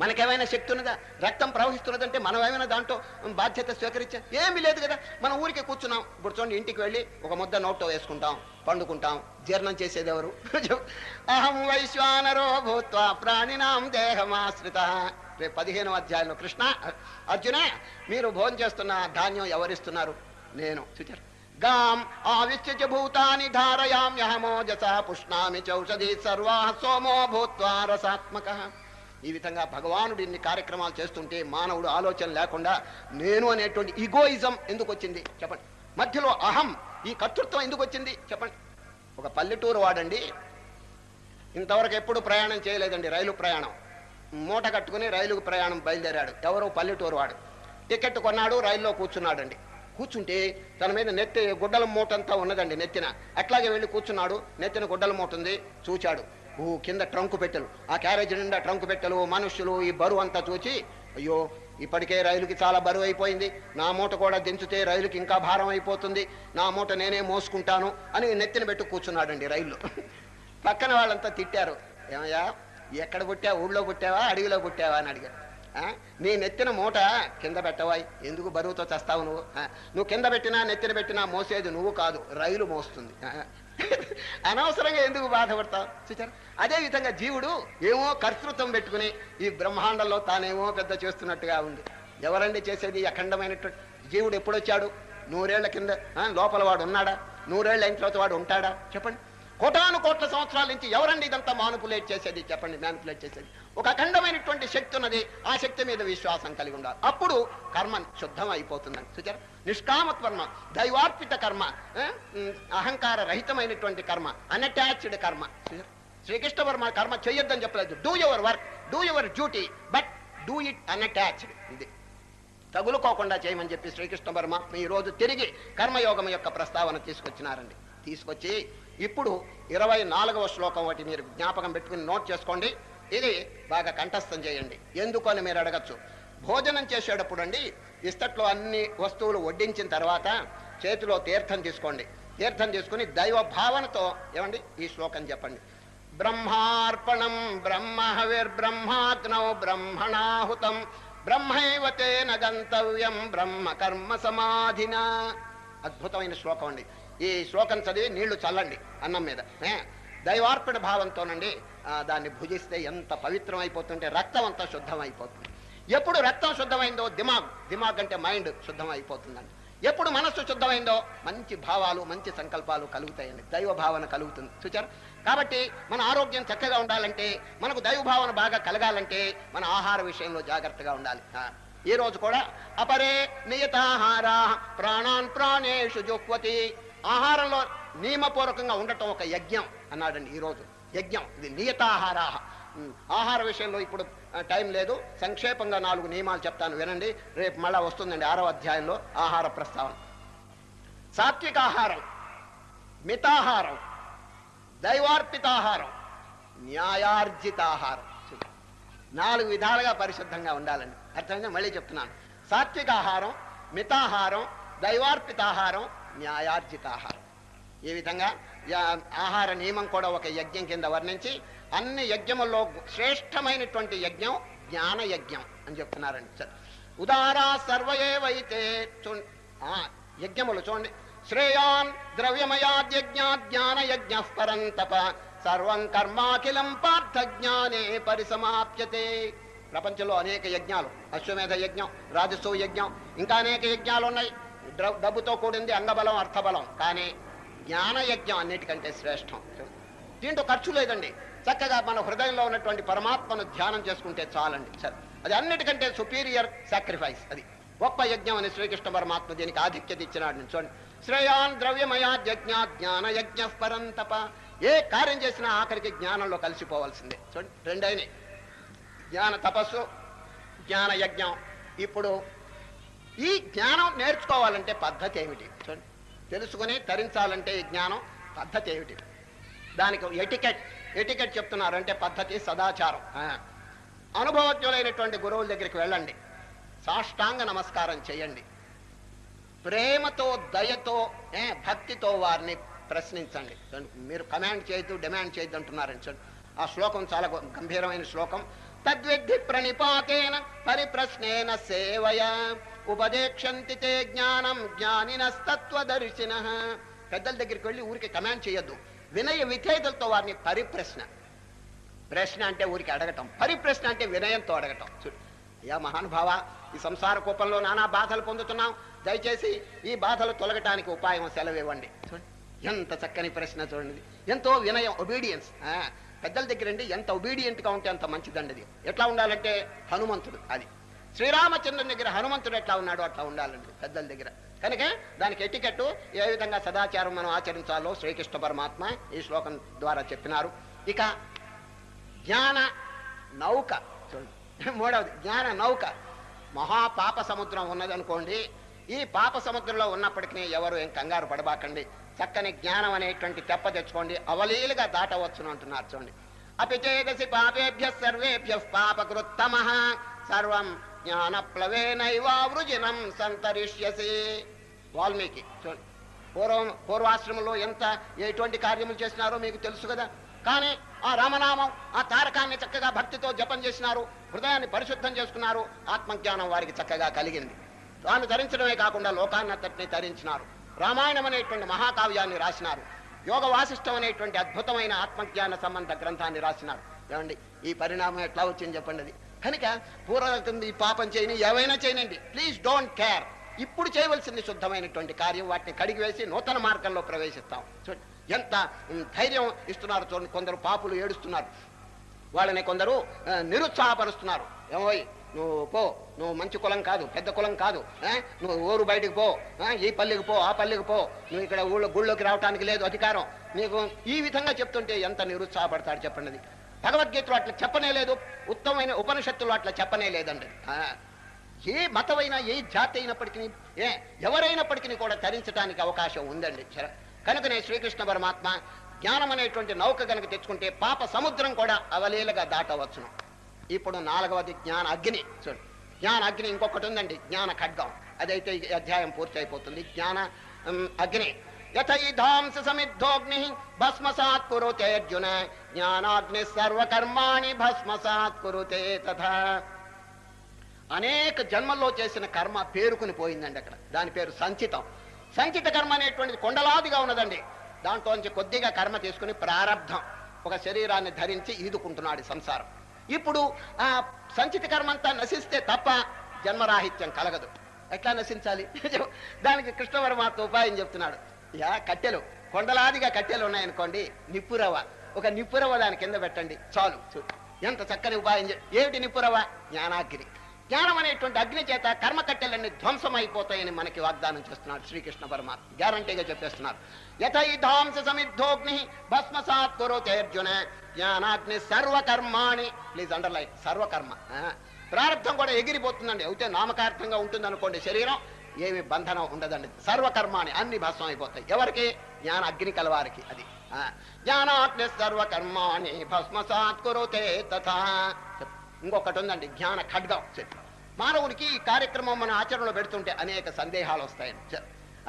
మనకేమైనా శక్తి ఉన్నదా? రక్తం ప్రవహిస్తున్నదంటే మనం ఏమైనా దాంట్లో బాధ్యత స్వీకరించా? ఏమీ లేదు కదా. మనం ఊరికే కూర్చున్నాం. ఇప్పుడు చూడండి ఇంటికి వెళ్ళి ఒక ముద్ద నోట్లో వేసుకుంటాం పండుకుంటాం. జీర్ణం చేసేది ఎవరు? అహం వైశ్వానరో భూత్వ ప్రాణినాం దేహమాశ్రిత. రేపు పదిహేను అధ్యాయంలో కృష్ణ అర్జున మీరు భోజనం చేస్తున్న ధాన్యం ఎవరిస్తున్నారు? నేను. చూచారు గాం ఆవిశ్య భూతాని ధారయామ్యహమోజస పుష్ణామి చౌషధి సర్వా సోమో భూత్వా రసాత్మక. ఈ విధంగా భగవానుడు ఇన్ని కార్యక్రమాలు చేస్తుంటే మానవుడు ఆలోచన లేకుండా నేను అనేటువంటి ఈగోయిజం ఎందుకు వచ్చింది? చెప్పండి. మధ్యలో అహం ఈ కర్తృత్వం ఎందుకు వచ్చింది? చెప్పండి. ఒక పల్లెటూరు వాడండి. ఇంతవరకు ఎప్పుడు ప్రయాణం చేయలేదండి రైలు ప్రయాణం. మూట కట్టుకుని రైలుకు ప్రయాణం బయలుదేరాడు. ఎవరో పల్లెటూరు వాడు. టికెట్ కొన్నాడు రైల్లో కూర్చున్నాడండి. కూర్చుంటే తన మీద నెత్తి గుడ్డల మూటంతా ఉన్నదండి నెత్తిన. అట్లాగే వెళ్ళి కూర్చున్నాడు నెత్తిన గుడ్డల మూట ఉంది చూచాడు. ఓ కింద ట్రంక్ పెట్టెలు. ఆ క్యారేజ్ నిండా ట్రంకు పెట్టెలు మనుషులు ఈ బరువు అంతా చూచి అయ్యో ఇప్పటికే రైలుకి చాలా బరువు అయిపోయింది. నా మూట కూడా దించితే రైలుకి ఇంకా భారం అయిపోతుంది. నా మూట నేనే మోసుకుంటాను అని నెత్తిన పెట్టు కూర్చున్నాడండి రైల్లో పక్కన వాళ్ళంతా తిట్టారు. ఏమయ్యా ఎక్కడ పుట్టావా? ఊళ్ళో పుట్టావా? అడవిలో పుట్టావా అని అడిగారు. ఆ? నీ నెత్తిన మూట కింద పెట్టవా? ఎందుకు బరువుతో చస్తావు నువ్వు? నువ్వు కింద పెట్టినా నెత్తిన పెట్టినా మోసేది నువ్వు కాదు రైలు మోస్తుంది. అనవసరంగా ఎందుకు బాధపడతావు? చూచారు అదే విధంగా జీవుడు ఏమో కర్తృత్వం పెట్టుకుని ఈ బ్రహ్మాండంలో తానేమో పెద్ద చేస్తున్నట్టుగా ఉంది. ఎవరండి చేసేది అఖండమైనటువంటి జీవుడు ఎప్పుడొచ్చాడు? నూరేళ్ళ కింద లోపల వాడు ఉన్నాడా? నూరేళ్ళ అయిన తర్వాత వాడు ఉంటాడా? చెప్పండి. కోటాను కోట్ల సంవత్సరాల నుంచి ఎవరండి ఇదంతా మానుపులేట్ చేసేది? చెప్పండి మ్యానిపులేట్ చేసేది. ఒక అఖండమైనటువంటి శక్తి ఉన్నది. ఆ శక్తి మీద విశ్వాసం కలిగి ఉండాలి. అప్పుడు కర్మ శుద్ధం అయిపోతుందని చూచారు నిష్కామ కర్మ దైవార్పిత కర్మ అహంకార రహితమైనటువంటి కర్మ అన్అటాచ్డ్ కర్మ. శ్రీకృష్ణ వర్మ కర్మ చేయొద్దని చెప్పలేదు. Do your work do your duty but do it unattached ఇది. తగులుకోకుండా చేయమని చెప్పి శ్రీకృష్ణ వర్మ ఈ రోజు తిరిగి కర్మయోగం యొక్క ప్రస్తావన తీసుకొచ్చినారండి. తీసుకొచ్చి ఇప్పుడు ఇరవై నాలుగవ శ్లోకం ఒకటి మీరు జ్ఞాపకం పెట్టుకుని నోట్ చేసుకోండి. ఇది బాగా కంఠస్థం చేయండి. ఎందుకు అని మీరు అడగచ్చు? భోజనం చేసేటప్పుడు అండి ఇస్తట్లో అన్ని వస్తువులు వడ్డించిన తర్వాత చేతిలో తీర్థం తీసుకోండి. తీర్థం తీసుకుని దైవ భావనతో ఏమండి? ఈ శ్లోకం చెప్పండి. బ్రహ్మార్పణం బ్రహ్మహవిర్బ్రహ్మాగ్నౌ బ్రహ్మణాహుతం బ్రహ్మైవ తేన గంతవ్యం బ్రహ్మ కర్మ సమాధిన. అద్భుతమైన శ్లోకం అండి. ఈ శ్లోకం చదివి నీళ్ళు చల్లండి అన్నం మీద. దైవార్పణ భావంతోనండి దాన్ని భుజిస్తే ఎంత పవిత్రం అయిపోతుంటే రక్తం అంతా శుద్ధం అయిపోతుంది ఎప్పుడు రక్తం శుద్ధమైందో దిమాగ్ దిమాగ్ అంటే మైండ్ శుద్ధం అయిపోతుందండి ఎప్పుడు మనస్సు శుద్ధమైందో మంచి భావాలు మంచి సంకల్పాలు కలుగుతాయండి. దైవ భావన కలుగుతుంది. చూచారు? కాబట్టి మన ఆరోగ్యం చక్కగా ఉండాలంటే మనకు దైవ భావన బాగా కలగాలంటే మన ఆహార విషయంలో జాగ్రత్తగా ఉండాలి. ఆ, ఈ రోజు కూడా అపరే నియతాహారా ప్రాణాన్ ప్రాణేషు జోక్వతి ఆహారంలో నియమపూర్వకంగా ఉండటం ఒక యజ్ఞం అన్నాడండి ఈ రోజు. యజ్ఞం. ఇది నియతాహారా ఆహార విషయంలో ఇప్పుడు టైం లేదు. సంక్షేపంగా నాలుగు నియమాలు చెప్తాను వినండి. రేపు మళ్ళా వస్తుందండి ఆరో అధ్యాయంలో ఆహార ప్రస్తావన. సాత్విక ఆహారం మితాహారం దైవార్పితాహారం న్యాయార్జితాహారం. నాలుగు విధాలుగా పరిశుద్ధంగా ఉండాలండి. అర్థమైంది? మళ్ళీ చెప్తున్నాను. సాత్విక ఆహారం మితాహారం దైవార్పితాహారం న్యాయార్జితాహారం. ఈ విధంగా? ఆహార నియమం కూడా ఒక యజ్ఞం కింద వర్ణించి అన్ని యజ్ఞముల్లో శ్రేష్టమైనటువంటి యజ్ఞం జ్ఞాన యజ్ఞం అని చెప్తున్నారండి. ఉదారా సర్వయేవైతే ఆ, యజ్ఞములు చూడండి. శ్రేయాన్ ద్రవ్యమయాద్యజ్ఞ జ్ఞాన యజ్ఞ పరంతప సర్వం కర్మాఖిలం పార్థ జ్ఞానే పరిసమాప్యతే. ప్రపంచంలో అనేక యజ్ఞాలు అశ్వమేధ యజ్ఞం రాజస్వ యజ్ఞం ఇంకా అనేక యజ్ఞాలు ఉన్నాయి. డబ్బుతో కూడింది అంగబలం అర్థబలం. కానీ జ్ఞానయజ్ఞం అన్నిటికంటే శ్రేష్టం. దీంట్లో ఖర్చు లేదండి. చక్కగా మన హృదయంలో ఉన్నటువంటి పరమాత్మను ధ్యానం చేసుకుంటే చాలండి. సరే అది అన్నిటికంటే సుపీరియర్ సాక్రిఫైస్ అది. గొప్ప యజ్ఞం అని శ్రీకృష్ణ పరమాత్మ దీనికి ఆధిక్యత ఇచ్చినాడు చూడండి. శ్రేయాన్ ద్రవ్యమయా యజ్ఞ జ్ఞాన యజ్ఞ పరంతప ఏ కార్యం చేసినా ఆఖరికి జ్ఞానంలో కలిసిపోవాల్సిందే. చూడండి రెండైనవి జ్ఞాన తపస్సు జ్ఞాన యజ్ఞం ఇప్పుడు ఈ జ్ఞానం నేర్చుకోవాలంటే పద్ధతి ఏమిటి? తెలుసుకుని తరించాలంటే ఈ జ్ఞానం పద్ధతి ఏమిటి? దానికి ఎటికెట్ ఎటికెట్ చెప్తున్నారు అంటే పద్ధతి సదాచారం. అనుభవజ్ఞులైనటువంటి గురువుల దగ్గరికి వెళ్ళండి. సాష్టాంగ నమస్కారం చేయండి. ప్రేమతో దయతో ఏ, భక్తితో వారిని ప్రశ్నించండి. మీరు కమాండ్ చేయొద్దు డిమాండ్ చేయొద్దు అంటున్నారని చూడండి. ఆ శ్లోకం చాలా గంభీరమైన శ్లోకం. తద్విద్ధి ప్రణిపాతేన పరిప్రశ్నేన సేవయ. ఉపదేక్షంతి తే జ్ఞానం జ్ఞానినస్తత్వదర్శిన. పెద్దల దగ్గరికి వెళ్ళి ఊరికి కమాండ్ చేయొద్దు. వినయ విధేయతలతో వారిని పరిప్రశ్న. ప్రశ్న అంటే ఊరికి అడగటం. పరిప్రశ్న అంటే వినయంతో అడగటం. చూడు యా మహానుభావ ఈ సంసార కూపంలో నానా బాధలు పొందుతున్నాం. దయచేసి ఈ బాధలు తొలగటానికి ఉపాయం సెలవు ఇవ్వండి చూడండి ఎంత చక్కని ప్రశ్న చూడండి. ఎంతో వినయం ఒబీడియన్స్ పెద్దల దగ్గరండి ఎంత ఒబీడియంట్గా ఉంటే అంత మంచిదండి అది ఎట్లా ఉండాలంటే హనుమంతుడు అది. శ్రీరామచంద్రుని దగ్గర హనుమంతుడు ఎట్లా ఉన్నాడో అట్లా ఉండాలండి పెద్దల దగ్గర. కనుక దానికి ఎటికెట్టు ఏ విధంగా సదాచారం మనం ఆచరించాలో శ్రీకృష్ణ పరమాత్మ ఈ శ్లోకం ద్వారా చెప్పినారు. ఇక జ్ఞాన నౌక చూడండి. మూడవది జ్ఞాన నౌక. మహాపాప సముద్రం ఉన్నదనుకోండి ఈ పాప సముద్రంలో ఉన్నప్పటికీ ఎవరు ఏం కంగారు పడబాకండి. చక్కని జ్ఞానం అనేటువంటి తెప్ప తెచ్చుకోండి అవలీలుగా దాటవచ్చును అంటున్నారు చూడండి. అపిచేదసి పాపేభ్య సర్వేభ్య పాపకృత్తమ. సర్వం జ్ఞాన ప్లవేనైవావృజినం సంతరిష్యసి. వాల్మీకి చూడండి పూర్వం పూర్వాశ్రమంలో ఎంత ఎటువంటి కార్యములు చేసినారో మీకు తెలుసు కదా? కానీ ఆ రామనామం ఆ తారకాన్ని చక్కగా భక్తితో జపం చేసినారు హృదయాన్ని పరిశుద్ధం చేసుకున్నారు ఆత్మజ్ఞానం వారికి చక్కగా కలిగింది. తాను ధరించడమే కాకుండా లోకాన్నంతటిని ధరించినారు. రామాయణం అనేటువంటి మహాకావ్యాన్ని రాసినారు. యోగ వాసిష్టం అనేటువంటి అద్భుతమైన ఆత్మజ్ఞాన సంబంధ గ్రంథాన్ని రాసినారు. ఏమండి ఈ పరిణామం ఎట్లా వచ్చింది చెప్పండి కనుక పూర్వరకం ఈ పాపం చేయని ఏవైనా చేయనండి. ప్లీజ్ డోంట్ కేర్ ఇప్పుడు చేయవలసింది శుద్ధమైనటువంటి కార్యం వాటిని కడిగి వేసి నూతన మార్గంలో ప్రవేశిస్తాం. చూడండి ఎంత ధైర్యం ఇస్తున్నారు చూడండి కొందరు పాపులు ఏడుస్తున్నారు. వాళ్ళని కొందరు నిరుత్సాహపరుస్తున్నారు. ఏమోయ్ నువ్వు పో నువ్వు మంచి కులం కాదు పెద్ద కులం కాదు నువ్వు ఊరు బయటికి పో ఈ పల్లికి పో ఆ పల్లెకి పో. నువ్వు ఇక్కడ ఊళ్ళో గుళ్ళోకి రావటానికి లేదు అధికారం. నీకు ఈ విధంగా చెప్తుంటే ఎంత నిరుత్సాహపడతాడు చెప్పండి భగవద్గీతలో అట్లా చెప్పనే లేదు ఉత్తమమైన ఉపనిషత్తులు అట్లా చెప్పనే లేదండి. ఏ మతమైనా ఏ జాతి అయినప్పటికీ ఏ ఎవరైనప్పటికీ కూడా తరించడానికి అవకాశం ఉందండి. కనుకనే శ్రీకృష్ణ పరమాత్మ జ్ఞానం అనేటువంటి నౌక కనుక తెచ్చుకుంటే పాప సముద్రం కూడా అవలీలగా దాటవచ్చును ఇప్పుడు నాలుగవది జ్ఞాన అగ్ని. చూడు జ్ఞాన అగ్ని ఇంకొకటి ఉందండి జ్ఞాన ఖడ్గం. అదైతే అధ్యాయం పూర్తి అయిపోతుంది జ్ఞాన అగ్ని. యథైధాంస సమిద్ధోగ్ని భస్మసాత్ కురుతే అర్జున జ్ఞానాగ్ని సర్వకర్మాణి భస్మసాత్ కురుతే తథా అనేక జన్మల్లో చేసిన కర్మ పేరుకుని పోయిందండి అక్కడ. దాని పేరు సంచితం. సంచిత కర్మ అనేటువంటిది కొండలాదిగా ఉన్నదండి. దాంట్లోంచి కొద్దిగా కర్మ తీసుకుని ప్రారంధం ఒక శరీరాన్ని ధరించి ఈదుకుంటున్నాడు సంసారం. ఇప్పుడు ఆ సంచిత కర్మ అంతా నశిస్తే తప్ప జన్మరాహిత్యం కలగదు. ఎట్లా నశించాలి? దానికి కృష్ణ పరమాత్మ ఉపాయం చెప్తున్నాడు. యా కట్టెలు. కొండలాదిగా కట్టెలు ఉన్నాయనుకోండి నిప్పురవ ఒక నిప్పురవ దాని కింద పెట్టండి చాలు. చూ. ఎంత చక్కని ఉపాయం ఏమిటి నిప్పురవ జ్ఞానాగ్ని. జ్ఞానం అనేటువంటి అగ్ని చేత కర్మ కట్టెలన్నీ ధ్వంసమైపోతాయని మనకి వాగ్దానం చేస్తున్నాడు శ్రీకృష్ణ పరమాత్మ. గ్యారంటీగా చెప్పేస్తున్నారు. యథాంస సమిద్ధోగ్ని భస్మసాత్ కురుతేర్జున. జ్ఞానాగ్ని సర్వకర్మాణి. Please underline సర్వకర్మ. ఆ, ప్రారంభం కూడా ఎగిరిపోతుందండి. అయితే నామకార్థంగా ఉంటుంది అనుకోండి శరీరం. ఏమి బంధనం ఉండదండి. సర్వకర్మాని అన్ని భస్మం అయిపోతాయి. ఎవరికి? జ్ఞాన అగ్ని కలవారికి అది. జ్ఞానాగ్ని సర్వకర్మాణి భస్మ కురుతే తథా. ఇంకొకటి ఉందండి జ్ఞాన ఖడ్గం. చెప్పి మానవునికి ఈ కార్యక్రమం మన ఆచరణలో పెడుతుంటే అనేక సందేహాలు వస్తాయి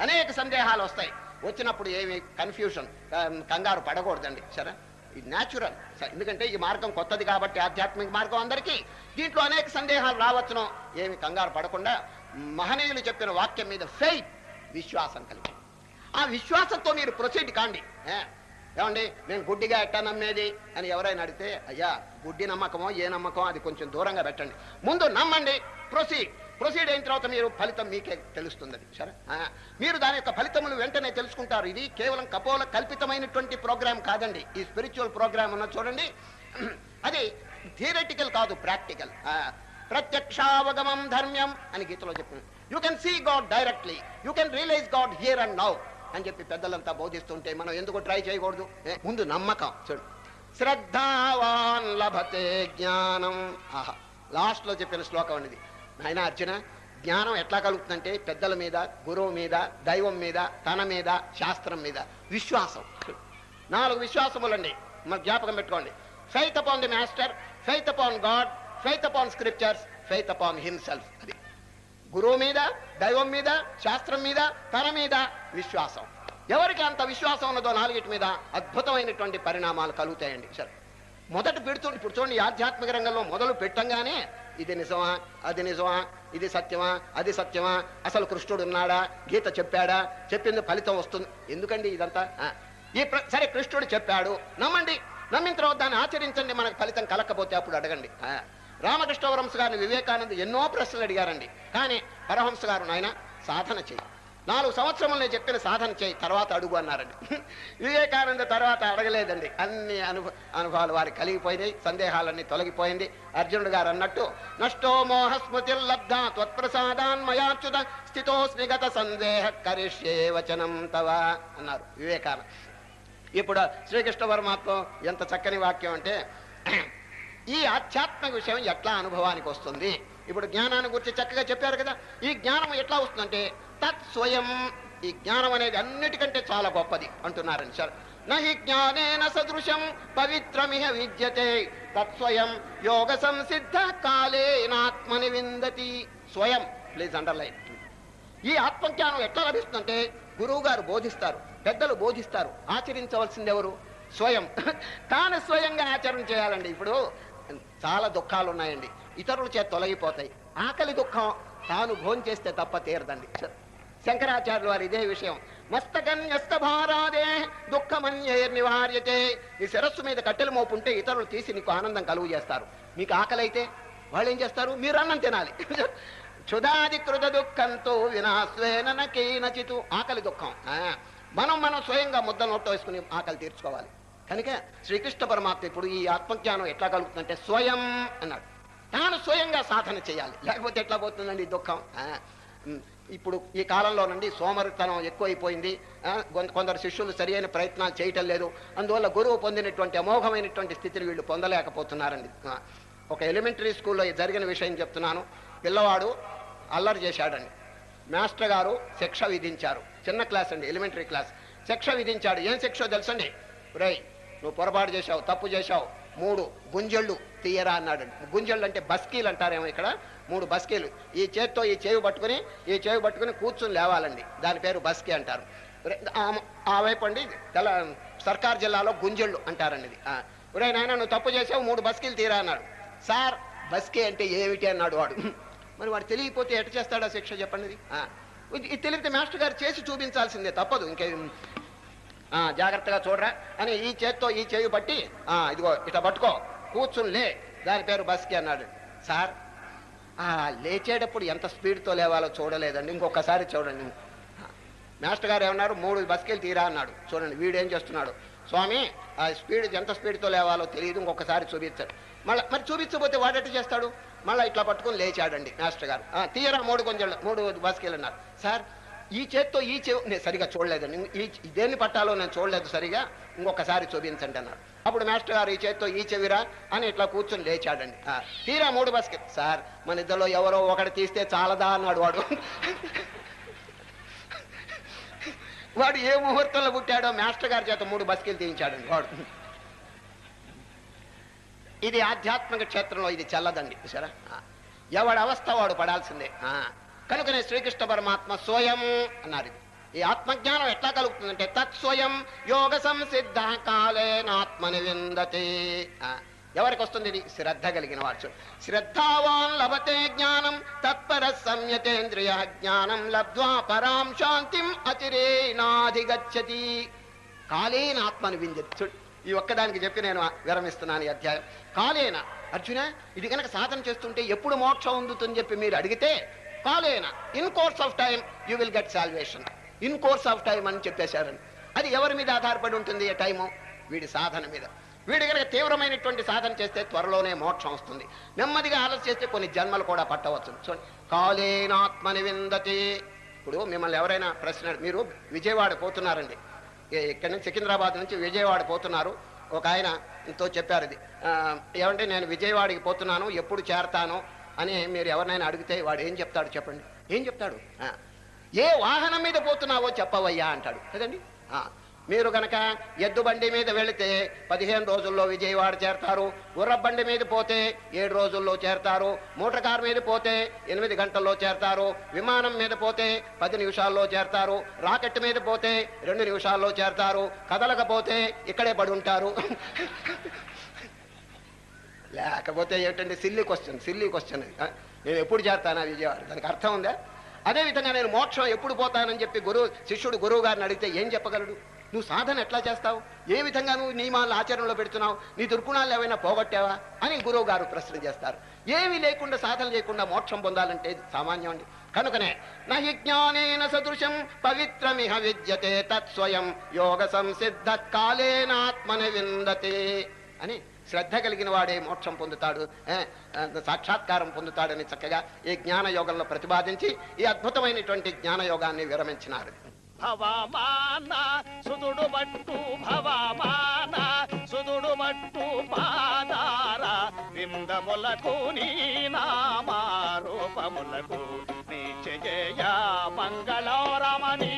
అనేక సందేహాలు వస్తాయి. వచ్చినప్పుడు ఏమి కన్ఫ్యూషన్ కంగారు పడకూడదండి. సరే? ఇది న్యాచురల్ ఎందుకంటే ఈ మార్గం కొత్తది కాబట్టి ఆధ్యాత్మిక మార్గం అందరికీ. దీంట్లో అనేక సందేహాలు రావచ్చును. ఏమి కంగారు పడకుండా మహనీయులు చెప్పిన వాక్యం మీద ఫెయిత్ విశ్వాసం కలిగి. ఆ విశ్వాసంతో మీరు ప్రొసీడ్ కాండి. ఏమండి? నేను గుడ్డిగా ఎట్టా నమ్మేది? అని ఎవరైనా అడిగితే అయ్యా గుడ్డి నమ్మకమో ఏ నమ్మకమో అది కొంచెం దూరంగా పెట్టండి. ముందు నమ్మండి ప్రొసీడ్ ప్రొసీడ్ అయిన తర్వాత మీరు ఫలితం మీకే తెలుస్తుంది అది సరే మీరు దాని యొక్క ఫలితములు వెంటనే తెలుసుకుంటారు. ఇది కేవలం కపోల కల్పితమైనటువంటి ప్రోగ్రామ్ కాదండి. ఈ స్పిరిచువల్ ప్రోగ్రామ్ ఉన్న చూడండి. అది థియరటికల్ కాదు ప్రాక్టికల్ ప్రత్యక్షావగమం ధర్మ్యం అని గీతలో చెప్పింది. You can see God directly you can realise God here and now అని చెప్పి పెద్దలంతా బోధిస్తుంటే మనం ఎందుకు ట్రై చేయకూడదు? ముందు నమ్మకం. చూడు. శ్రద్ధావాన్ లభతే జ్ఞానం. ఆహా లాస్ట్లో చెప్పిన శ్లోకం అనేది. నాయన అర్జున జ్ఞానం ఎట్లా కలుగుతుందంటే పెద్దల మీద గురువు మీద దైవం మీద తన మీద శాస్త్రం మీద. విశ్వాసం. నాలుగు విశ్వాసములండి మన జ్ఞాపకం పెట్టుకోండి. Faith upon the master faith upon God faith upon scriptures faith upon himself అది గురువు మీద దైవం మీద శాస్త్రం మీద తన మీద విశ్వాసం. ఎవరికి అంత విశ్వాసం ఉన్నదో నాలుగిటి మీద అద్భుతమైనటువంటి పరిణామాలు కలుగుతాయండి. సరే మొదట పెడుతుంటే ఇప్పుడు చూడండి ఆధ్యాత్మిక రంగంలో మొదలు పెట్టంగానే ఇది నిజమా అది నిజమా ఇది సత్యమా అది సత్యమా అసలు కృష్ణుడు ఉన్నాడా గీత చెప్పాడా చెప్పింది ఫలితం వస్తుంది. ఎందుకండి ఇదంతా? ఆ, ఈ సరే కృష్ణుడు చెప్పాడు. నమ్మండి నమ్మిన తర్వాత దాన్ని ఆచరించండి మనకు ఫలితం కలకపోతే అప్పుడు అడగండి. రామకృష్ణ పరహంస గారిని వివేకానంద ఎన్నో ప్రశ్నలు అడిగారండి. కానీ పరహంస గారు నాయన సాధన చేయి. నాలుగు సంవత్సరములు నేను చెప్పిన సాధన చేయి తర్వాత అడుగు అన్నారండి. వివేకానంద తర్వాత అడగలేదండి. అన్ని అనుభ అనుభవాలు వారికి కలిగిపోయినాయి సందేహాలన్నీ తొలగిపోయింది. అర్జునుడు గారు అన్నట్టు నష్టో మోహ స్మృతిర్లబ్ధ త్వత్ప్రసాదాన్మయాచ్యుత స్థితోస్మి గత సందేహ కరిష్యే వచనం తవ అన్నారు వివేకానంద. ఇప్పుడు శ్రీకృష్ణ పరమాత్మ ఎంత చక్కని వాక్యం అంటే ఈ ఆధ్యాత్మిక విషయం ఎట్లా అనుభవానికి వస్తుంది? ఇప్పుడు జ్ఞానాన్ని గురించి చక్కగా చెప్పారు కదా. ఈ జ్ఞానం ఎట్లా వస్తుందంటే తత్ స్వయం ఈ జ్ఞానం అనేది అన్నిటికంటే చాలా గొప్పది అంటున్నారని సార్. నహి జ్ఞానేన సదృశం పవిత్రమిహ విద్యతే తత్స్వయం యోగ సంసిద్ధ కాలేనాత్మని విందతి. స్వయం ప్లీజ్ అండర్లైన్ ఈ ఆత్మజ్ఞానం ఎట్లా లభిస్తుందంటే గురువు గారు బోధిస్తారు పెద్దలు బోధిస్తారు. ఆచరించవలసింది ఎవరు? స్వయం. తాను స్వయంగా ఆచరణ చేయాలండి ఇప్పుడు. చాలా దుఃఖాలు ఉన్నాయండి ఇతరుల చేత తొలగిపోతాయి. ఆకలి దుఃఖం తాను భోంచేస్తే తప్ప తీరదండి. శంకరాచార్యులు వారు ఇదే విషయం. మస్తకన్యస్త భారాదే దుఃఖమన్యే నివార్యతే నీ శిరస్సు మీద కట్టెలు మోపుంటే ఇతరులు తీసి నీకు ఆనందం కలుగు చేస్తారు. మీకు ఆకలి అయితే వాళ్ళు ఏం చేస్తారు? మీరు అన్నం తినాలి. క్షుధాదికృత దుఃఖంతో వినాశ్వేన నచీనచితు ఆకలి దుఃఖం. ఆ, మనం మనం స్వయంగా ముద్ద నోట్లో వేసుకుని ఆకలి తీర్చుకోవాలి. కనుక శ్రీకృష్ణ పరమాత్మ ఇప్పుడు ఈ ఆత్మజ్ఞానం ఎట్లా కలుగుతుందంటే స్వయం అన్నాడు. తాను స్వయంగా సాధన చేయాలి. లేకపోతే ఎట్లా పోతుందండి దుఃఖం? ఇప్పుడు ఈ కాలంలో నుండి సోమరితనం ఎక్కువైపోయింది. కొంత- కొందరు శిష్యులు సరియైన ప్రయత్నాలు చేయటం లేదు. అందువల్ల గురువు పొందినటువంటి అమోఘమైనటువంటి స్థితిని వీళ్ళు పొందలేకపోతున్నారండి. ఒక ఎలిమెంటరీ స్కూల్లో జరిగిన విషయం చెప్తున్నాను. పిల్లవాడు అల్లరి చేశాడండి. మాస్టర్ గారు శిక్ష విధించారు. చిన్న క్లాస్ అండి ఎలిమెంటరీ క్లాస్. శిక్ష విధించాడు. ఏం శిక్ష తెలుసండి? రేయ్ నువ్వు పొరపాటు చేశావు తప్పు చేశావు. మూడు గుంజళ్ళు తీయరా అన్నాడు గుంజళ్ళు అంటే బస్కీలు అంటారేమో ఇక్కడ. మూడు బస్కీలు. ఈ చేత్తో ఈ చేయి పట్టుకుని ఈ చేయి పట్టుకుని కూర్చుని లేవాలండి. దాని పేరు బస్కీ అంటారు. ఆ- వైపు అండి తెల సర్కార్ జిల్లాలో గుంజళ్ళు అంటారండి ఒరే నాయన నువ్వు తప్పు చేసావు మూడు బస్కీలు తీరా అన్నాడు. సార్ బస్కీ అంటే ఏమిటి అన్నాడు వాడు. మరి వాడు తెలియకపోతే ఎట చేస్తాడా శిక్ష చెప్పండి. ఇది? తెలివితే మాస్టర్ గారు చేసి చూపించాల్సిందే తప్పదు. ఇంకే జాగ్రత్తగా చూడరా అని ఈ చేత్తో ఈ చేయి పట్టి ఆ, ఇదిగో ఇట్లా పట్టుకో. కూర్చుని లే. దాని పేరు బస్కి అన్నాడు. సార్ ఆ లేచేటప్పుడు ఎంత స్పీడ్తో లేవాలో చూడలేదండి. ఇంకొకసారి చూడండి. మాస్టర్ గారు ఏమన్నారు? మూడు బస్కెళ్ళి తీరా అన్నాడు. చూడండి వీడు ఏం చేస్తున్నాడు? స్వామి ఆ స్పీడ్ ఎంత స్పీడ్తో లేవాలో తెలియదు. ఇంకొకసారి చూపించాడు. మళ్ళీ మరి చూపించకపోతే వాడట్టు చేస్తాడు? మళ్ళీ ఇట్లా పట్టుకొని లేచాడండి మాస్టర్ గారు. "ఆ, తీయరా మూడు కొంచెం మూడు బస్కెళ్ళి అన్నారు. సార్ ఈ చేత్తో ఈ చెవి నేను సరిగా చూడలేదండి ఈ దేన్ని పట్టాలో నేను చూడలేదు సరిగా ఇంకొకసారి చూపించండి అన్నాడు అప్పుడు మాస్టర్ గారు ఈ చేత్తో ఈ చెవిరా అని ఇట్లా కూర్చొని లేచాడండి. తీరా మూడు బస్కి సార్ మన ఇద్దరిలో ఎవరో ఒకటి తీస్తే చాలదా అన్నాడు వాడు. వాడు ఏ ముహూర్తంలో పుట్టాడో మాస్టర్ గారి చేత మూడు బస్కిలు తీయించాడండి వాడు. ఇది ఆధ్యాత్మిక క్షేత్రంలో ఇది చల్లదండి సరే ఎవడి అవస్థ వాడు పడాల్సిందే. ఆ. కనుకనే శ్రీకృష్ణ పరమాత్మ స్వయం అన్నారు. ఈ ఆత్మజ్ఞానం ఎట్లా కలుగుతుందంటే తత్స్వయం యోగ సంసిద్ధ కాలేనాత్మని విందతే. ఎవరికి వస్తుంది ఇది? శ్రద్ధ కలిగిన వాడు శ్రద్ధావాన్ లభతే జ్ఞానం తత్పర సంయతేంద్రియ జ్ఞానం లబ్ధ్వా పరాం శాంతిం అతిరేనాధిగచ్చతి. కాలేన ఆత్మని విందతి. చూడు ఈ ఒక్కదానికి చెప్పి నేను విరమిస్తున్నాను ఈ అధ్యాయం. కాలేన అర్జున ఇది కనుక సాధన చేస్తుంటే ఎప్పుడు మోక్షం ఉందుతుందని చెప్పి మీరు అడిగితే కాలేన. In course of time you will get salvation in course of time అని చెప్పేశారని అది ఎవరి మీద ఆధారపడి ఉంటుంది? ఈ టైము వీడి సాధన మీద. వీడి కనుక తీవ్రమైనటువంటి సాధన చేస్తే త్వరలోనే మోక్షం వస్తుంది. నెమ్మదిగా ఆలస్యం చేస్తే కొన్ని జన్మలు కూడా పట్టవచ్చు. చూడండి కాలేనాత్మని విందతి. ఇప్పుడు మిమ్మల్ని ఎవరైనా ప్రశ్న మీరు విజయవాడ పోతున్నారండి. ఇక్కడ ఇక్కడి నుంచి సికింద్రాబాద్ నుంచి విజయవాడ పోతున్నారు. ఒక ఆయనతో చెప్పారు ఇది. ఏమంటే నేను విజయవాడకి పోతున్నాను ఎప్పుడు చేరతాను అని మీరు ఎవరినైనా అడిగితే వాడు ఏం చెప్తాడు చెప్పండి? ఏం చెప్తాడు? ఏ వాహనం మీద పోతున్నావో చెప్పవయ్యా అంటాడు. కదండి? మీరు గనక ఎద్దు బండి మీద వెళితే పదిహేను రోజుల్లో విజయవాడ చేరతారు. గుర్ర బండి మీద పోతే ఏడు రోజుల్లో చేరతారు. మోటార్ కార్ మీద పోతే ఎనిమిది గంటల్లో చేరతారు. విమానం మీద పోతే పది నిమిషాల్లో చేరతారు. రాకెట్ మీద పోతే రెండు నిమిషాల్లో చేరతారు. కదలకపోతే ఇక్కడే పడి ఉంటారు లేకపోతే ఏంటంటే సిల్లీ క్వశ్చన్ సిల్లీ క్వశ్చన్ నేను ఎప్పుడు చేస్తానా విజయవాడ? దానికి అర్థం ఉందా? అదే విధంగా నేను మోక్షం ఎప్పుడు పోతానని చెప్పి గురువు శిష్యుడు గురువు గారిని అడిగితే ఏం చెప్పగలడు? నువ్వు సాధన ఎట్లా చేస్తావు? ఏ విధంగా నువ్వు నియమాలను ఆచరణలో పెడుతున్నావు? నీ దుర్గుణాలు ఏమైనా పోగొట్టావా? అని గురువు గారు ప్రశ్న చేస్తారు. ఏమీ లేకుండా సాధన లేకుండా మోక్షం పొందాలంటే సామాన్యం అండి. కనుకనే నహి జ్ఞానేన సదృశం పవిత్రమిహ విద్యతే తత్స్వయం యోగ సంసిద్ధ కాలేనాత్మని విందతే అని శ్రద్ధ కలిగిన వాడే మోక్షం పొందుతాడు. సాక్షాత్కారం పొందుతాడని చక్కగా ఈ జ్ఞాన యోగంలో ప్రతిపాదించి ఈ అద్భుతమైనటువంటి జ్ఞాన యోగాన్ని విరమించినారు. భవమాన సుదుడు మట్టు భవమాన సుదుడు మట్టు పాదార విందములకు నీ నామారూపములకు నీచజయ మంగళరమణీ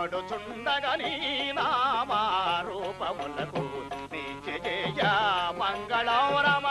పొగడుచుండగని నామారూపములకు నిత్యజయ మంగళరమణి నామారూపములకు